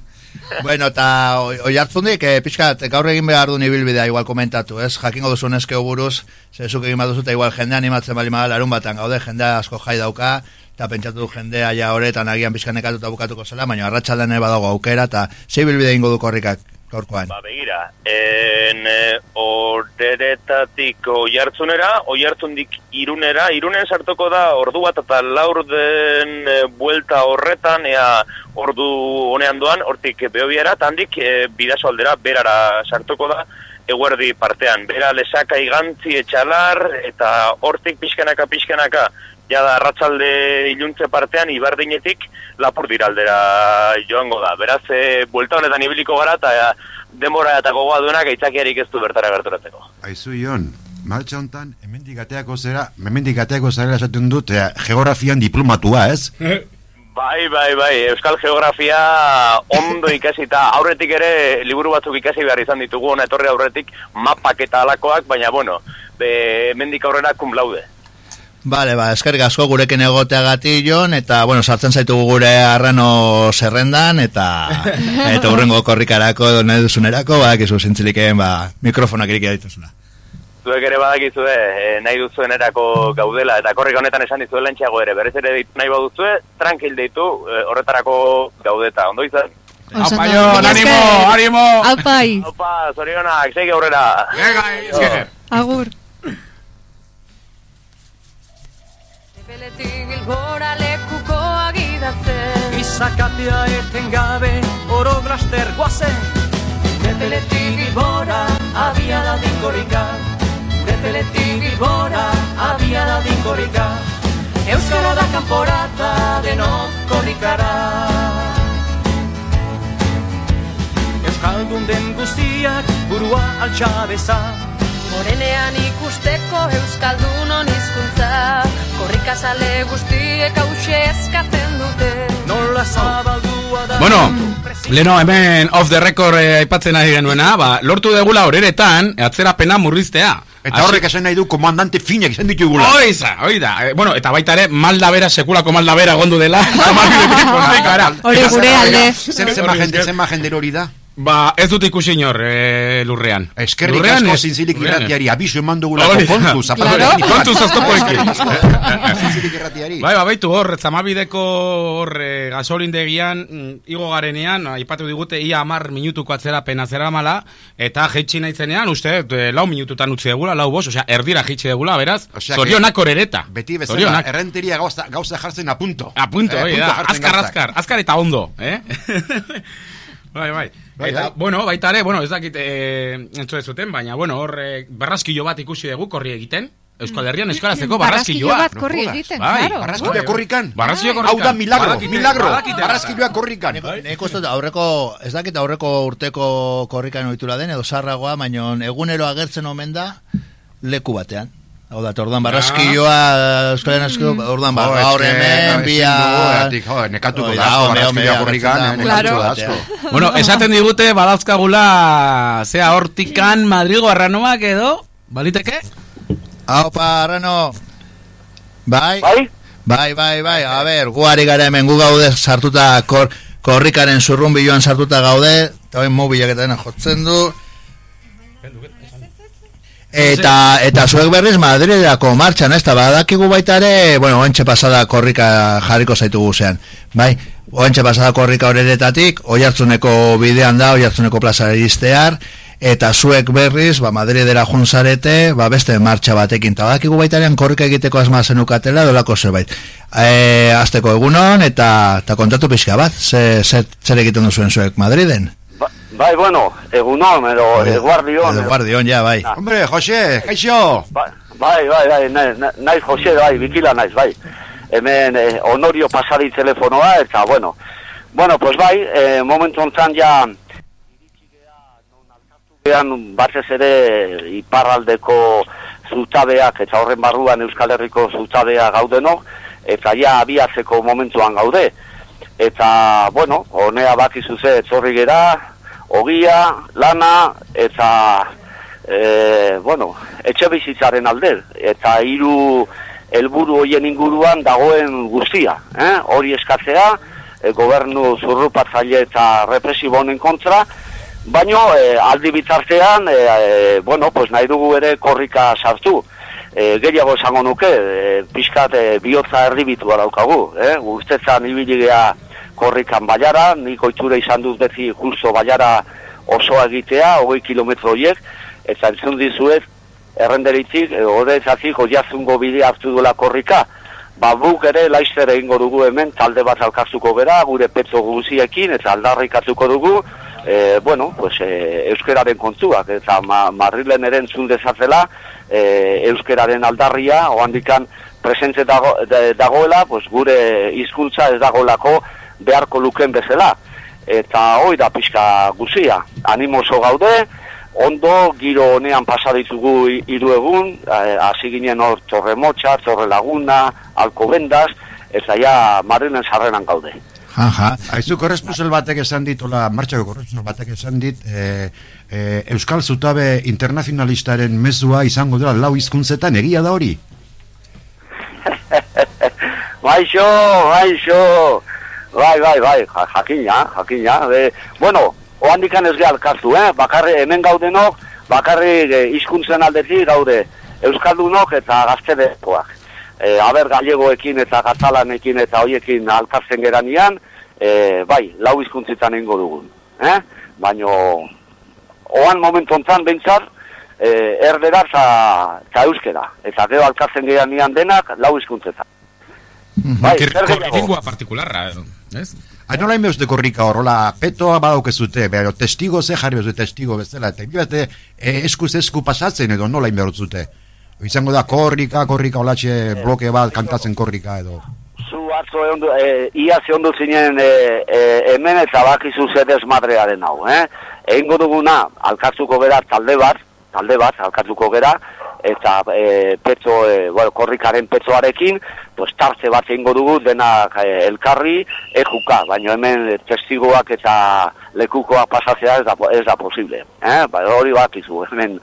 Bueno, eta oi hartzundik, eh, pixkat, gaur egin behar du ibilbidea igual komentatu, ez? Jakingo duzu neskeo buruz, zezuk egin baduzu, eta igual jende animatzen bali maga larun batan gaude, jende asko jai dauka, eta pentsatu du jendea ja horretan agian pixkan nekatuta bukatuko zela, baina arratsaldean badago aukera, eta ze ibilbide ingo du korrikak gaurkoan. Ba, begira, en eh, orderetatik oiartzunera, oiartzundik irunera, irunen sartuko da ordu bat eta laur den eh, buelta horretan, ea ordu honean doan, hortik behobiara, eta handik eh, bidaso aldera berara sartuko da, eguerdi partean. Bera lesaka igantzi etxalar, eta hortik pixkanaka pixkanaka, jada arratsalde iluntze partean, ibardinetik lapur aldera joango da. Beraz, e, buelta honetan ibiliko gara, eta e, denbora eta gogoa duenak aitzakiarik ez du bertara gerturatzeko. Aizu, Jon, martxa hontan, hemendik ateako zera, hemendik ateako zera esaten dut, eh, geografian diplomatua, ez? [laughs] Bai, bai, bai, Euskal Geografia ondo ikasita, aurretik ere liburu batzuk ikasi behar izan ditugu, ona etorri aurretik mapak eta alakoak, baina bueno, be, hemendik aurrera cum laude. Vale, ba, eskerrik asko gurekin egoteagatik, Jon, eta, bueno, sartzen zaitugu gure arrano zerrendan, eta [laughs] eta urrengo korrikarako, nahi duzunerako, ba, kizu zintziliken, ba, mikrofonak irik dituzuna. Zuek ere badakizue, e, nahi duzuenerako gaudela, eta korrika honetan esan dizuela entxeago ere, berez ere nahi baduzue, tranquil deitu, e, horretarako gaudeta, ondo izan? Aupa, Jon, animo, animo! Aupai! Aupa, zorionak, segi aurrera! Venga, esker! Agur! Beletik bilbora lekuko agidatzen. Izakatia eten gabe oro blaster guazen Gure peletik bilbora abia da dinkorika. Gure peletik bilbora abia da dinkorika. Euskara da kanporata denok korrikara. Euskaldun den guztiak burua altxabeza Morenean ikusteko Euskaldunon hizkuntza Korrikazale guztiek hause eskatzen dute Nola zabaldua da Bueno, leno hemen off the record eh, aipatzen ari genuena, ba, lortu degula horeretan, atzerapena murriztea. Eta horrek esan nahi du komandante finak izan ditugula. Oiza, oida. Eh, bueno, eta baita ere, maldabera, sekulako maldabera [laughs] gondu dela. Hori gure alde. Zer zenba jende, zenba jende hori da? Ba, ez dut ikusi inor eh, lurrean. Eskerrik Lurrean asko ez. irratiari, abiso eman dugulako kontuz, Claro. Kontuz oztopoekin. Zinzilik irratiari. Bai, ba, baitu hor, zamabideko hor e, gasolindegian mm, igo garenean, aipatu digute ia amar minutuko atzerapena zera mala, eta jetxi nahizenean, uste, e, lau minututan utzi degula, lau bos, osea, erdira jetxi degula, beraz, Osea, zorionak horereta. Beti bezala, Zorionak. errenteria gauza, gauza jartzen a punto. A punto, Eh, punto da, azkar, azkar, azkar eta ondo, eh? [laughs] bai, bai. Bai, Eta, bai. bueno, baita ere, bueno, ez dakit eh, entzu ez zuten, baina, bueno, hor eh, barraskilo bat ikusi dugu korri egiten, Euskal Herrian euskarazeko Barraskilo barraskiloa. bat korri egiten, Bai, claro. Barraskiloa korrikan. Barraskilo Hau korrikan. da milagro, Badakite, milagro. Barraskiloa korrikan. Nik uste dut aurreko, ez dakit aurreko urteko korrikan ohitura den, edo sarragoa, baina egunero agertzen omen da leku batean. Hau da, eta orduan barraskioa, euskalen asko, orduan ba, Jo, gaur eske, hemen, bia... nekatuko da da, eh, nekatuko da asko. Bueno, esaten digute badauzkagula zea hortikan Madrigo arranoak edo, baliteke? Aupa, Arrano. Bai? Bai? Bai, bai, bai, a ber, guari gara hemen gu gaude sartuta kor, korrikaren zurrunbiloan sartuta gaude, eta bain mobilak eta dena jotzen du, Eta, eta zuek berriz Madridako martxan, ez da, badakigu baita ere, bueno, oentxe pasada korrika jarriko zaitu guzean, bai? Oentxe pasada korrika horretatik, oi hartzuneko bidean da, oi hartzuneko plazara iristear, eta zuek berriz, ba, Madridera junzarete, ba, beste martxa batekin, eta badakigu baita ere, korrika egiteko asma zenukatela, dolako zerbait. E, azteko egunon, eta, eta kontatu pixka bat, ze, ze, zer egiten duzuen zuek Madriden? Bai, bueno, egunon, edo eguardion. Edo guardion, ja, bai. Hombre, Jose, kaixo! Bai, bai, bai, bai, naiz, naiz Jose, bai, bikila naiz, bai. Hemen eh, Honorio pasari telefonoa, eta, bueno, bueno, pues bai, eh, momentu ontzan ja, Ean batez ere iparraldeko zutabeak eta horren barruan Euskal Herriko zutabea gaudenok, eta ja abiatzeko momentuan gaude. Eta, bueno, honea bakizu ze etzorri gera, ogia, lana, eta, e, bueno, etxe bizitzaren alde. Eta hiru helburu hoien inguruan dagoen guztia. Eh? Hori eskatzea, e, gobernu zurrupatzaile eta represibonen kontra, Baino, eh, aldi bitartean, eh, eh, bueno, pues nahi dugu ere korrika sartu. Eh, gehiago esango nuke, eh, pixkat eh, bihotza erdibitua daukagu. Eh? Guztetzan ibiligea korrikan baiara, nik oitura izan dut beti justo baiara osoa egitea, hogei kilometro horiek, eta entzun dizuet, errenderitik, eh, odetzatik, oiazungo bide hartu duela korrika, ba guk ere laizter egingo dugu hemen, talde bat alkartuko gera, gure petzo guziekin, eta aldarrikatuko dugu, e, bueno, pues, e, euskeraren kontuak, eta ma, Madrilen ere entzun dezatzela, e, euskeraren aldarria, oandikan presentze dago, dagoela, pues, gure hizkuntza ez dagoelako beharko luken bezala. Eta hoi da pixka guzia, animoso gaude, ondo giro honean pasa ditugu hi- hiru egun, eh, hasi ginen hor Torre Motxa, Torre Laguna, Alcobendas, eta ja Madrilen sarrenan gaude. Jaja. Aizu korresponsal batek esan dit, ola, martxako korresponsal batek esan dit, e, e, Euskal Zutabe internazionalistaren mezua izango dela lau hizkuntzetan egia da hori? [laughs] Baixo, baixo, bai, bai, bai, ja- jakina, jakina. E, bueno, oandikan ez gehal kartu, eh? Bakarri, hemen gaudenok, bakarri e, hizkuntzen aldetik gaude Euskaldunok eta gaztedekoak. E, aber gallegoekin eta katalanekin eta hoiekin alkartzen geranian, e, bai, lau hizkuntzitan ingo dugun. Eh? Baino, oan momentu ontzan behintzat, e, erdera eta eta euskera. Eta gero alkartzen geranian denak lau hizkuntzetan. Bai, Kir- zer gehiago? lingua partikularra, edo, ez? Hain nola de korrika horrola, petoa badaukezute, pero testigo ze jarri bezute testigo bezala, eta bate e, eskuz esku pasatzen edo nola inbertzute. Izango da korrika, korrika olatxe bloke bat kantatzen korrika edo. Zu atzo egon du, e, ia ze ondo zinen e, e, hemen eta bakizu zer desmadrearen hau, eh? Egingo duguna, alkatzuko gera talde bat, talde bat, alkatzuko gera, eta e, petzo, e, bueno, korrikaren petzoarekin, pues tartze bat egingo dugu denak e, elkarri, ejuka, baina hemen testigoak eta lekukoak pasatzea ez da, ez da posible. Eh? Ba, hori bakizu, hemen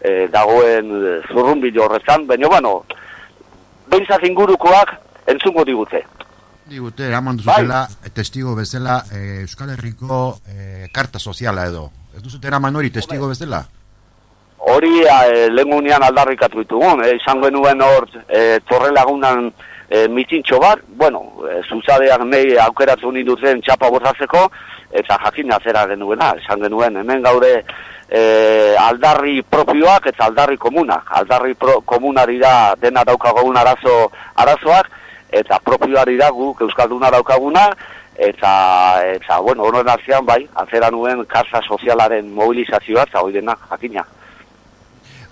e, dagoen e, zurrunbilo horretan, baina, bueno, behintzat ingurukoak entzungo digute. Digute, eraman duzutela, testigo bezala, e, Euskal Herriko e, karta soziala edo. Ez duzute eraman hori testigo bezala? Hori e, lehengunean aldarrikatu ditugun, e, izan genuen hor e, torre lagunan e, mitintxo bat, bueno, e, zuzadeak mei aukeratu ninduten txapa borratzeko, eta jakin atzera genuena, esan genuen, hemen gaude e, aldarri propioak eta aldarri komunak. Aldarri pro, komunari da dena daukagun arazo, arazoak, eta propioari da guk Euskalduna daukaguna, eta, eta bueno, horren artean bai, atzera nuen kasa sozialaren mobilizazioa, eta hori dena jakina.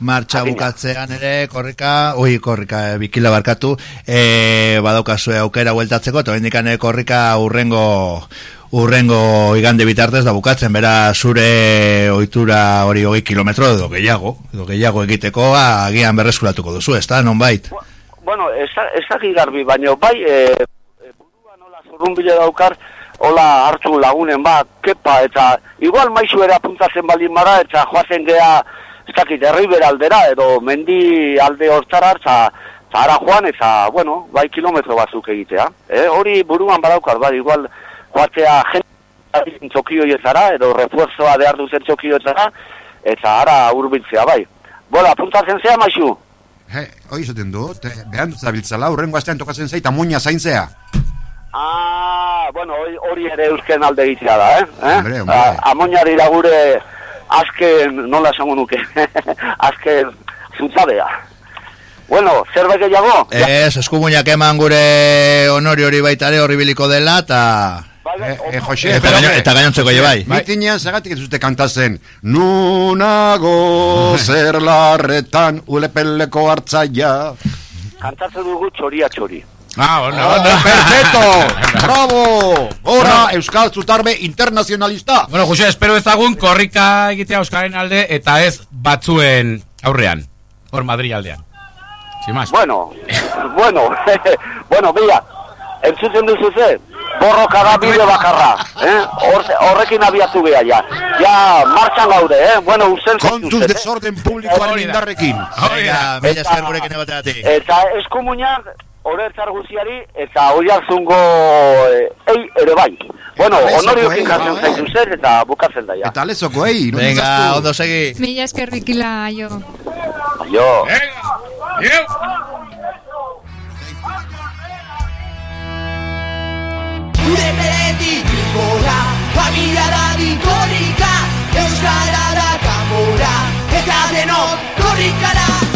Martxa bukatzean ere, korrika, oi, korrika, eh, bikila barkatu, e, badaukazue aukera hueltatzeko, eta bendikan korrika urrengo, urrengo igande bitartez da bukatzen, bera zure ohitura hori hogei kilometro edo gehiago, edo gehiago egiteko, ah, agian berreskuratuko duzu, ez da, non bait? Bueno, ez da- ez dakit garbi, baina bai, e, e, buruan hola zurrumbile daukar, hola hartu lagunen bat, kepa, eta igual maizu ere apuntatzen baldin mara, eta joazen gea, ez dakit, herriber aldera, edo mendi alde hortara, eta eta ara joan, eta, bueno, bai kilometro batzuk egitea. Eh? Hori buruan badaukar, bai, igual joatea jende txokioietara, edo refuerzoa behar duzen txokioietara, eta ara urbiltzea bai. Bola, apuntatzen zea, maixu? He, hoi izaten du, te, behan zabiltzala, urrengo astean tokatzen zait, amuina zaintzea. Ah, bueno, hori- ere eusken alde egitea da, eh? eh? Hombre, hombre. Ah, amoinari da gure azken, nola esango nuke, [laughs] azken zutzadea. Bueno, zerbait gehiago? Ez, eskumuñak eman gure honori hori baitare horri biliko dela, eta... Eh, eh, Jose, Eta gaino- eta gainontzeko ere bai. Mitinean zagatik ez dute kantazen. Nunago [laughs] zer larretan ulepeleko hartzaia. Kantatzen dugu txoria txori. Ah, bueno, Oh, perfecto! Bravo! Ora, Euskal Zutarbe internazionalista! Bueno, Jose, espero ezagun korrika egitea Euskaren alde eta ez batzuen aurrean. Hor Madrid aldean. Sin más. Bueno, bueno, [laughs] bueno, mira, entzuten duzu ze, borroka da bide bakarra, eh? Hor, horrekin abiatu geha, ja. Ja, martxan gaude, eh? Bueno, usten Kontuz desorden publikoaren indarrekin. Venga, mila esker gurekin egoteatik. Eta eskumuñak, horretzar guziari, eta hori hartzungo, eh, ei, ere bai. Bueno, onoriokin ei, jatzen bai. zaitu zer, eta bukatzen da, ja. Eta lezoko, ei, non Venga, ezazu? ondo segi. Mila esker bikila, jo. Jo. Gure beletik gora, familia da dikorika, Euskara da kamora, eta denok korrikara.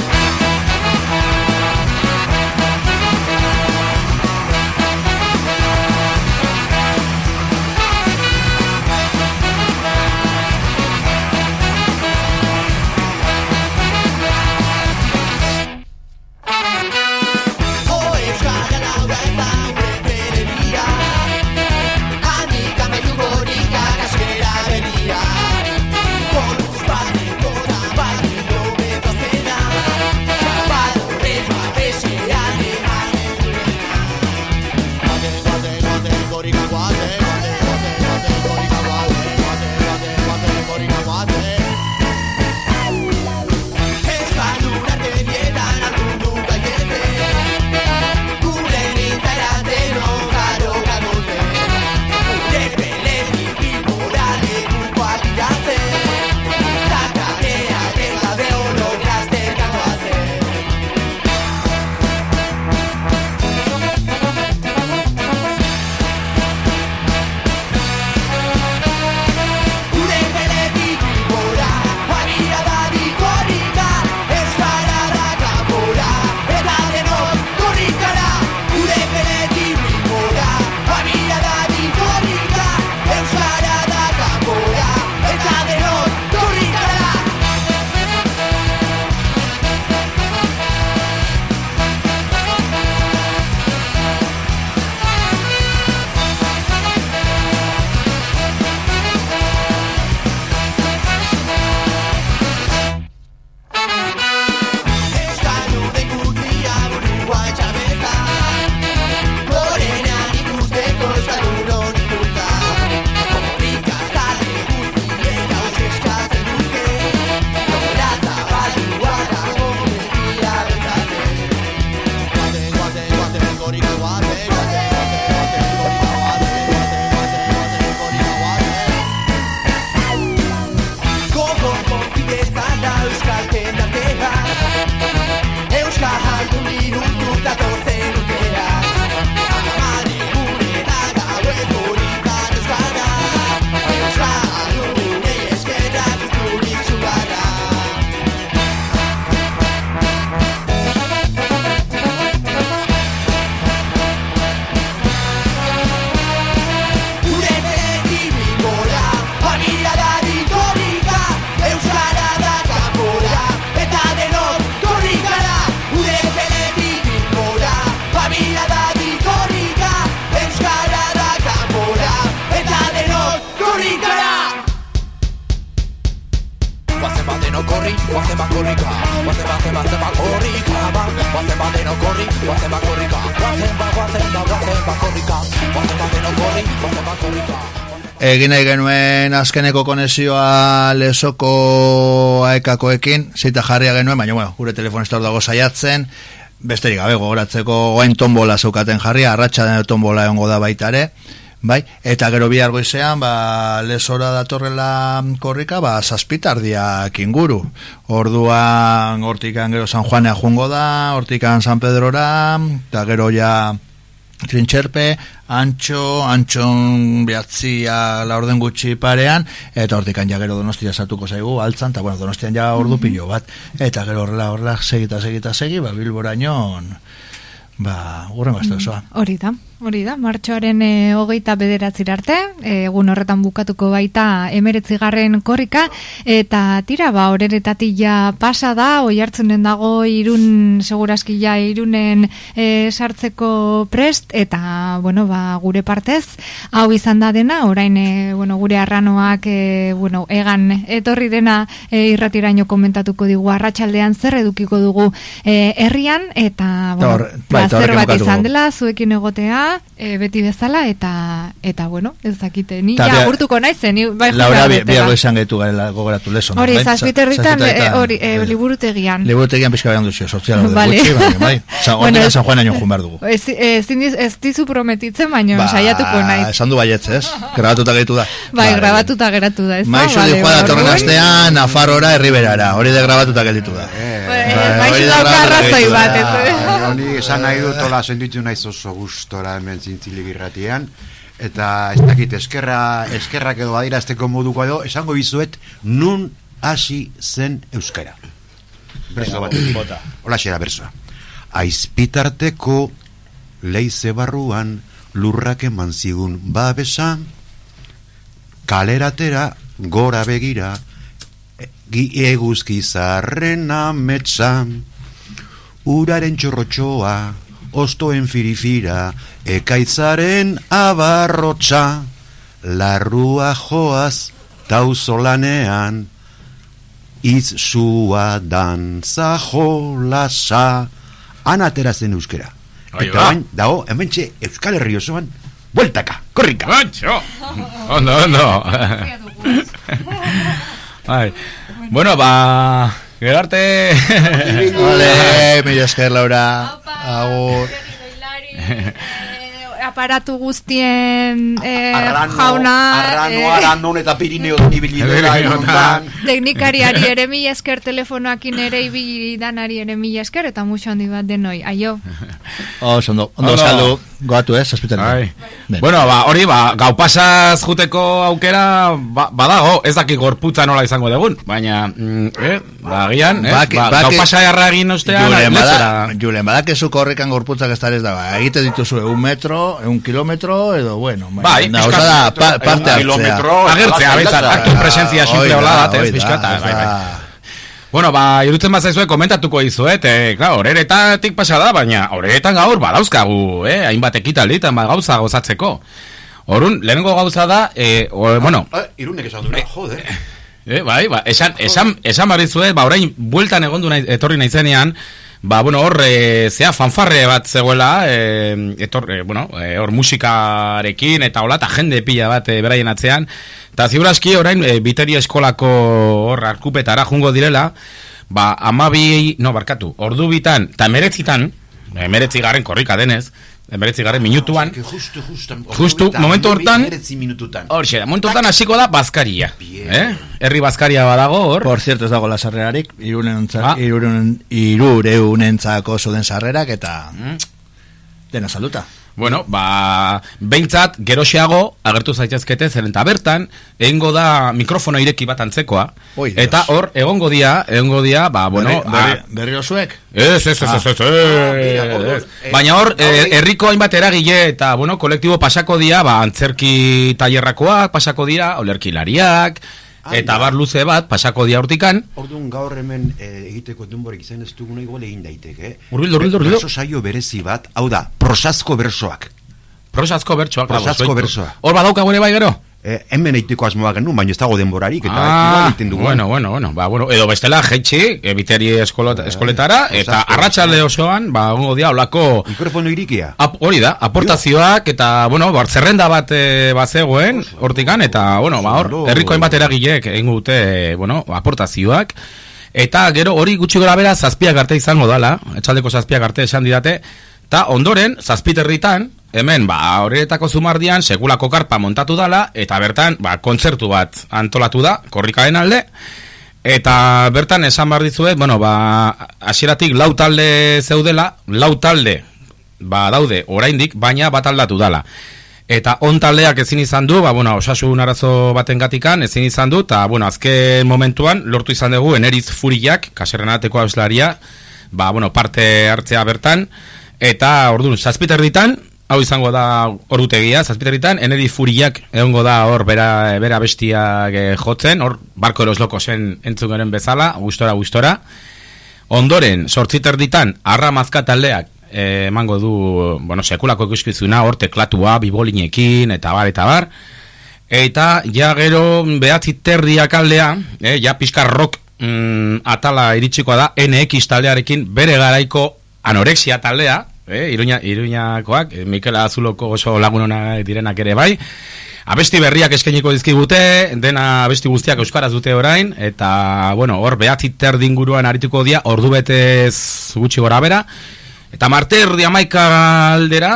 Egin nahi genuen azkeneko konexioa lesoko aekakoekin, zita jarria genuen, baina bueno, gure telefonestor dago saiatzen, besterik gabe gogoratzeko oain tombola zeukaten jarria, arratsa tombola egongo da baita ere, Bai, eta gero bihar goizean, ba, lesora datorrela korrika, ba, zazpitardiak inguru. Orduan, hortikan gero San Juanea jungo da, hortikan San Pedrora, eta gero ja trintxerpe, antxo, antxon behatzia la orden gutxi parean, eta hortikan ja gero donostia sartuko zaigu, altzan, eta bueno, donostian ja ordu pilo bat, eta gero horrela, horrela, segita, segita, segi, ba, bilboraino, ba, gurren gazte osoa. Hori da, hori da, martxoaren e, hogeita bederatzir arte, eh, egun horretan bukatuko baita emeretzigarren korrika, eta tira, ba, horeretatik ja pasa da, oi hartzunen dago irun, segurazki ja irunen e, sartzeko prest, eta, bueno, ba, gure partez, hau izan da dena, orain, e, bueno, gure arranoak, e, bueno, egan etorri dena e, irratiraino komentatuko digu, arratsaldean zer edukiko dugu herrian, eta, bueno, bai, plazer bat izan dela, zuekin egotea, e, beti bezala, eta, eta bueno, ez dakite, ni Ta ja agurtuko naiz, ni bai Laura, bi, behar goizan gaitu garela gogoratu leso. Hori, zazpiterritan, e, hori, e, liburutegian. Liburutegian pizka behan duzio, sortzia laude Vale. gutxi, bai, [laughs] bai. Bueno, San Juan aino jun behar dugu. Ez, ez, ez dizu prometitzen, baino Ba, saiatuko naiz. esan du baietz, ez? Grabatuta gaitu da. Bai, grabatuta geratu da, ez? Maizu Vale, di joa datorren astean, Nafarrora, Herriberara. Hori de grabatuta gelditu da. Eh, Maizu hori da dauka arrazoi bat, ez? Bai, Honi esan nahi dut, hola, sentitu naiz oso gustora hemen zintzilik irratian, eta ez dakit, eskerra, eskerrak edo adirazteko moduko edo, esango bizuet, nun hasi zen euskara. Berso bat. Hola xera, bersoa. Aizpitarteko leize barruan lurrak eman zigun babesa, kaleratera gora begira, gi eguzki zarren ametsa, uraren txorrotxoa, ostoen firifira, ekaitzaren abarrotxa, larrua joaz, tauzolanean, itz sua dantza jolasa, anatera zen euskera. Eta bain, dago, hemen txe, Euskal Herri osoan, bueltaka, korrika. Ondo, ondo. [laughs] Bai. Bueno, ba... Gero arte... Ole, [laughs] mila esker, Laura. Agur. [laughs] Aparatu guztien eh, Arrano, jauna... arrano, eh, arandon eta Pirineo ibili dela egunotan. Teknikariari ere mila esker telefonoakin ere ibili danari ere mila esker eta muxo handi bat denoi, aio. [laughs] Oh, ondo, ondo saldu. Goatu, ez, zazpitan. Bai. Bueno, ba, hori, ba, gau pasaz juteko aukera, ba, badago, ez daki gorputza nola izango dugun, baina, mm, eh, ba, agian, eh, Baki- ba, gau pasa erragin ostean, Julen, lezera. bada, Julen, badakezu korrikan gorputzak ez da ez da, ba, egite dituzu un metro, un kilometro, edo, bueno, Bai, da, oza da, pa, parte hartzea. kilometro, agertzea, behintzat, hartu presentzia simple Hoi da, hola bat, ez, ez bai, bai. Bueno, ba, irutzen bat zaizue komentatuko izuet, eh, klar, horeretatik pasa da, baina horeretan gaur badauzkagu, eh, hainbat ekitalitan, ba, gauza gozatzeko. Horun, lehenengo gauza da, eh, o, bueno, Eh, irunek esan duela, jode. Eh, bai, ba, esan, esan, esan barizue, ba, orain, bueltan egondu nahi, etorri naizenean, ba, bueno, hor, e, zea, fanfarre bat zegoela, e, etor, e, bueno, e, hor musikarekin, eta hola, eta jende pila bat e, beraien atzean, eta ziurazki orain, e, biteria eskolako hor, arkupetara jungo direla, ba, amabi, no, barkatu, ordu bitan, eta emeretzitan, emeretzi garren korrika denez, emeretzi garren minutuan, Que justo, justo, Justu, momentu hortan-. Horxe, da, momentu hortan hasiko da bazkaria. Eh? Herri bazkaria badago hor. Por cierto, ez dago la sarrerarik, irunentzako, Ah. irunen, irureunentzako zuden sarrerak, eta dena saluta. Bueno, ba, behintzat, geroxeago, agertu zaitezkete, zeren eta bertan, egingo da mikrofono ireki bat antzekoa, Oi, eta hor, egongo dia, egongo dia, ba, bueno, Berri- berri- ah, berriro zuek? Ez, ez, ez, ez, ez, ez. Baina hor, eh, herriko hainbat eragile eta, bueno, kolektibo pasako dira, ba, antzerki tailerrakoak pasako dira, olerkilariak, eta bar luze bat pasako dira hortikan. Orduan gaur hemen eh, egiteko denborik izan ez duguna igual egin daiteke. Hurbildu, hurbildu, hurbildu. Berso saio berezi bat, hau da, prosazko bersoak. Prosazko bertsoak. Prosazko dago, bersoa. Hor badaukagu ere bai gero? Eh, hemen eiteko asmoa genuen, baina ez dago denborarik, eta Ah, egiten dugu. bueno, bueno, bueno, ba, bueno, edo bestela jaitsi, e, biteri eskolota, eskoletara, eta arratsalde osoan, ba, ongo dia, olako... Mikrofono irikia. Ap, hori da, aportazioak, eta, bueno, bar, zerrenda bat e, bazegoen, hortikan, eta, bueno, ba, hor, herriko hainbat eragileek egin dute, bueno, aportazioak, eta gero hori gutxi gora bera zazpiak arte izango dala, etxaldeko zazpiak arte esan didate, eta ondoren, zazpiterritan, hemen, ba, horretako zumardian, sekulako karpa montatu dala, eta bertan, ba, kontzertu bat antolatu da, korrikaen alde, eta bertan esan behar dizuet, bueno, ba, hasieratik lau talde zeudela, lau talde, ba, daude, oraindik, baina bat aldatu dala. Eta on taldeak ezin izan du, ba, bueno, osasun arazo baten gatikan, ezin izan du, eta, bueno, azken momentuan, lortu izan dugu, eneriz furiak, kaserrenateko hauslaria, ba, bueno, parte hartzea bertan, eta, orduan, zazpiter ditan, hau izango da ordutegia, zazpiter ditan, eneriz furiak egongo da hor bera, bera bestiak eh, jotzen, hor, barko eros lokosen entzungeren bezala, gustora, gustora, Ondoren, sortziter ditan, arra mazka taldeak eh, emango du, bueno, sekulako ikuskizuna, hor teklatua, bibolinekin, eta bar, eta bar. Eta, ja gero, behatzi terdiak aldea, eh, ja pixka rock mm, atala iritsikoa da, NX taldearekin, bere garaiko anorexia taldea, eh, iruña, iruñakoak, eh, Mikel Azuloko oso lagunona direnak ere bai, Abesti berriak eskainiko dizkigute, dena abesti guztiak euskaraz dute orain, eta, bueno, hor behatzi terdi inguruan arituko dia, ordu betez gutxi gora bera, eta marte erdi amaika aldera,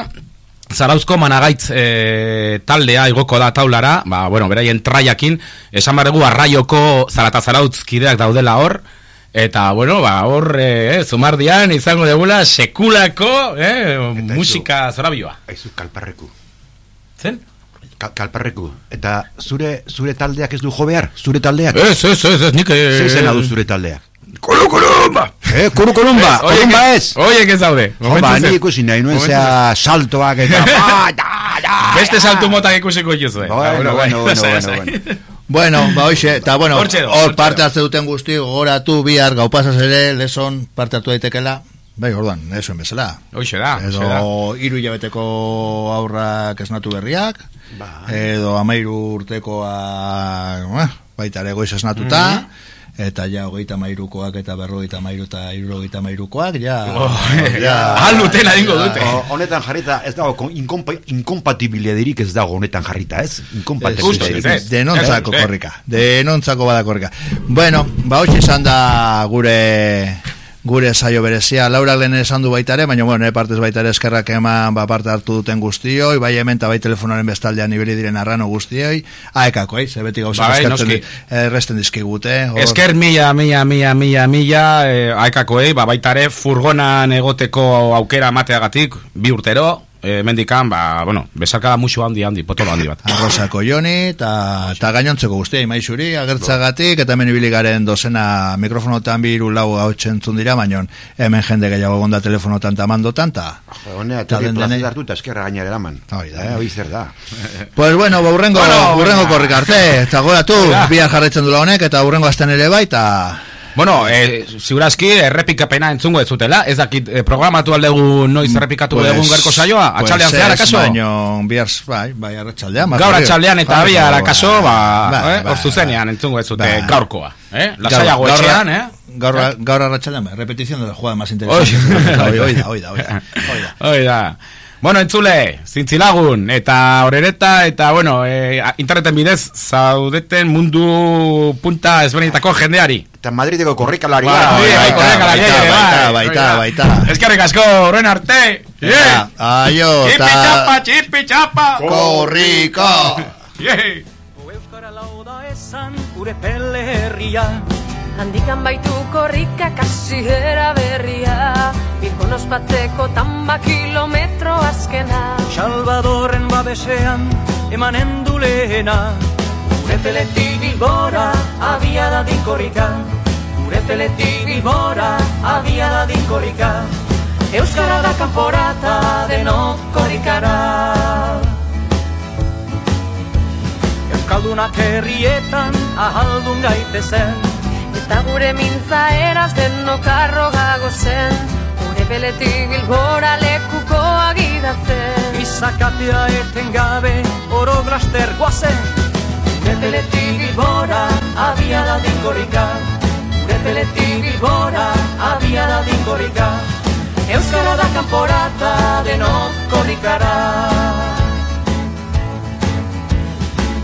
Zarauzko managaitz e, taldea igoko da taulara, ba, bueno, beraien traiakin, esan barregu arraioko zarata zarautz kideak daudela hor, eta, bueno, ba, hor, e, zumardian izango degula sekulako e, musika zorabioa. Aizu kalparreku. Zen? Ka kalparreku. Eta zure zure taldeak ez du jo behar? Zure taldeak? Ez, ez, ez, ez, nik... eh, Zer du zure taldeak? Kulu kulumba! Eh, kuru kulumba! Ez, oiek- Kulumba ez! Oiek ez daude. Ba, momentuz ni ez. ikusi nahi nuen zea saltoak eta... ba, [laughs] da, da, Beste saltu motak ikusiko dituzue. Bueno, bueno, bueno, Lasai, bueno, lasai. [laughs] bueno. Bueno, ba hoxe, eta bueno, hor parte hartze duten guzti, gogoratu, bihar, gau pasaz ere, leson, parte hartu daitekela, bai, orduan, esoen bezala. Hoxe da. Edo hiru hilabeteko aurrak esnatu berriak, edo amairu urtekoa, eh, baita ere goiz esnatuta, eta ja hogeita mairukoak eta berrogeita mairu eta irurogeita mairukoak, ja... Oh, [laughs] ja [laughs] ahal dutela egingo dute. O- Honetan jarrita, ez dago, inkompa, inkompatibiledirik ez dago honetan jarrita, ez? Inkompatibiledirik. denontzako korrika, denontzako bada korrika. Bueno, ba hoxe izan da gure gure saio berezia, Laura lehen esan du baita ere, baina bueno, nire partez baita ere eskerrak eman ba, parte hartu duten guztioi, bai hemen eta bai telefonaren bestaldean ibili diren arrano guztioi, aekako, eh, ze beti gauza Bai, eskertzen noski. di- erresten dizkigute. hor- Esker mila, mila, mila, mila, mila, eh, aekakoei, ba, baita ere furgonan egoteko aukera mateagatik, bi urtero, eh, mendikan, ba, bueno, besarkada musu handi handi, potolo handi bat. Arrosako joni, eta ta gainontzeko guztia, imaizuri, agertzagatik, eta hemen ibili garen dozena mikrofonotan bi hiru lau hau txentzun dira, baina hemen jende gehiago gonda telefonotan eta mandotan, ta... Honea, Ta eta den denei- hartu eta eskerra gainera eraman. Hoi da. Eh, hoi zer da. Pues bueno, ba, urrengo, Bueno, urrengo korrik arte, eta gora tu, Venga. bihar jarraitzen dula honek, eta urrengo asten ere bai, eta... Bueno, eh, ziurazki errepikapena entzungo ez zutela, ez dakit eh, programatu aldegu noiz errepikatu Pues- egun garko saioa, pues atxaldean zehar, ez, akaso? Baino, bihar, bai, bai, arratsaldean. Gaur atxaldean eta Jarriko bihar dugu, akaso, ba, bai, eh, bai, zuzenean entzungo ez zute Bai. gaurkoa, eh? Lasaiago Gaur- gaur- etxean, eh? Gaur, gaur arratsaldean, bai, repetición de la jugada más interesante. Hoi [laughs] hoi da, hoi da, hoi da. Hoi da. Bueno, entzule, zintzilagun, eta horereta, eta, bueno, eh, interneten bidez, zaudeten mundu punta ezberdinetako jendeari. Eta Madrideko korrikalari. Bai, bai, bai, korrikalari, baita, baita, bai, baita, da. baita. Eskerrik asko, horren arte! Yeah! Aio, eta... txapa, txipi txapa! Korrika! Yeah! esan gure pele herria Handikan baitu korrika kasiera berria Bilbon ospatzeko tamba kilometro azkena Salvadorren babesean emanen du lehena Gure peletik bilbora abia da dinkorrika Gure peletik bilbora abia da dinkorrika Euskara da kanporata denok korrikara. Euskaldunak herrietan ahaldun gaitezen Eta gure mintza eraz denok arrogago zen Gure beletik bilbora lekuko agidatzen. Izakatea eten gabe oro glaster guazen Gure peletik bilbora abia da dinkorrika Gure peletik bilbora abia da dinkorrika Euskara da kanporata denok korrikara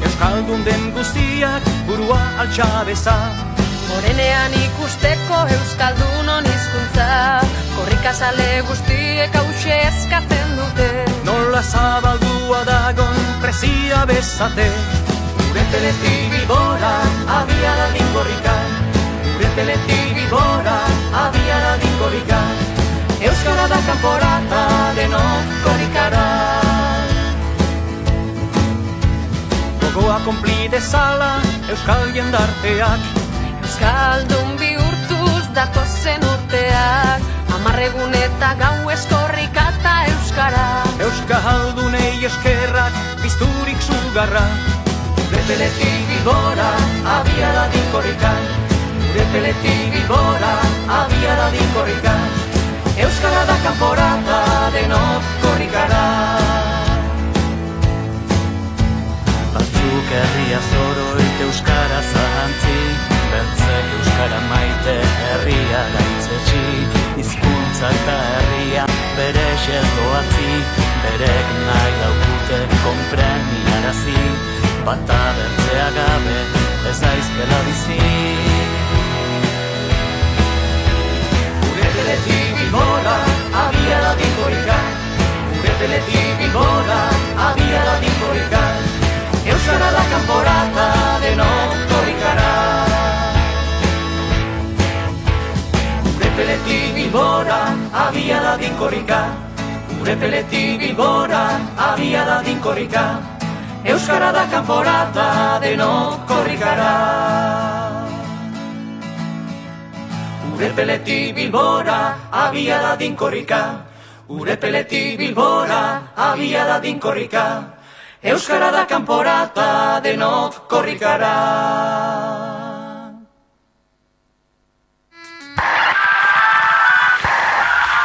Euskaldun den guztiak burua altxa beza. Morenean ikusteko Euskaldunon hizkuntza. Korrikazale guztiek hause eskatzen dute. Nola zabaldua dagon presia bezate Gure teletik bilbora abiara dinkorrika. Gure teletik bilbora abiara dinkorrika. Euskara da kanporata denok korrikara. Gogoa konpli dezala Euskal jendarteak. Euskaldun bihurtuz datozen urteak. Amarregun eta gau eskorrika eta Euskara. Euskaldunei eskerrak pizturik zugarra Gure teletik bilbora abiara dinkorrika Gure teletik bilbora abiara dinkorrika Euskara da kanporata denok korrikara Batzuk herria zoroit euskara zahantzi Beltzek euskara maite herria gaitzetsi. Hizkuntza eta herria bere doatzi Berek nahi daukute konpreniarazi Bata bertzea gabe ez aizkela bizi. Gure teletik bilbora abiara dinkorrika Gure teletik bilbora abiara dinkorrika Euskara da kanporata denok korrikara Gure teletik bilbora abiara dinkorrika Gure teletik bilbora abiara dinkorrika Euskara da kanporata denok korrikara Ure peleti bilbora, abia da dinkorrika. Ure peleti bilbora, abia da dinkorrika. Euskara da kanporata denok korrikara.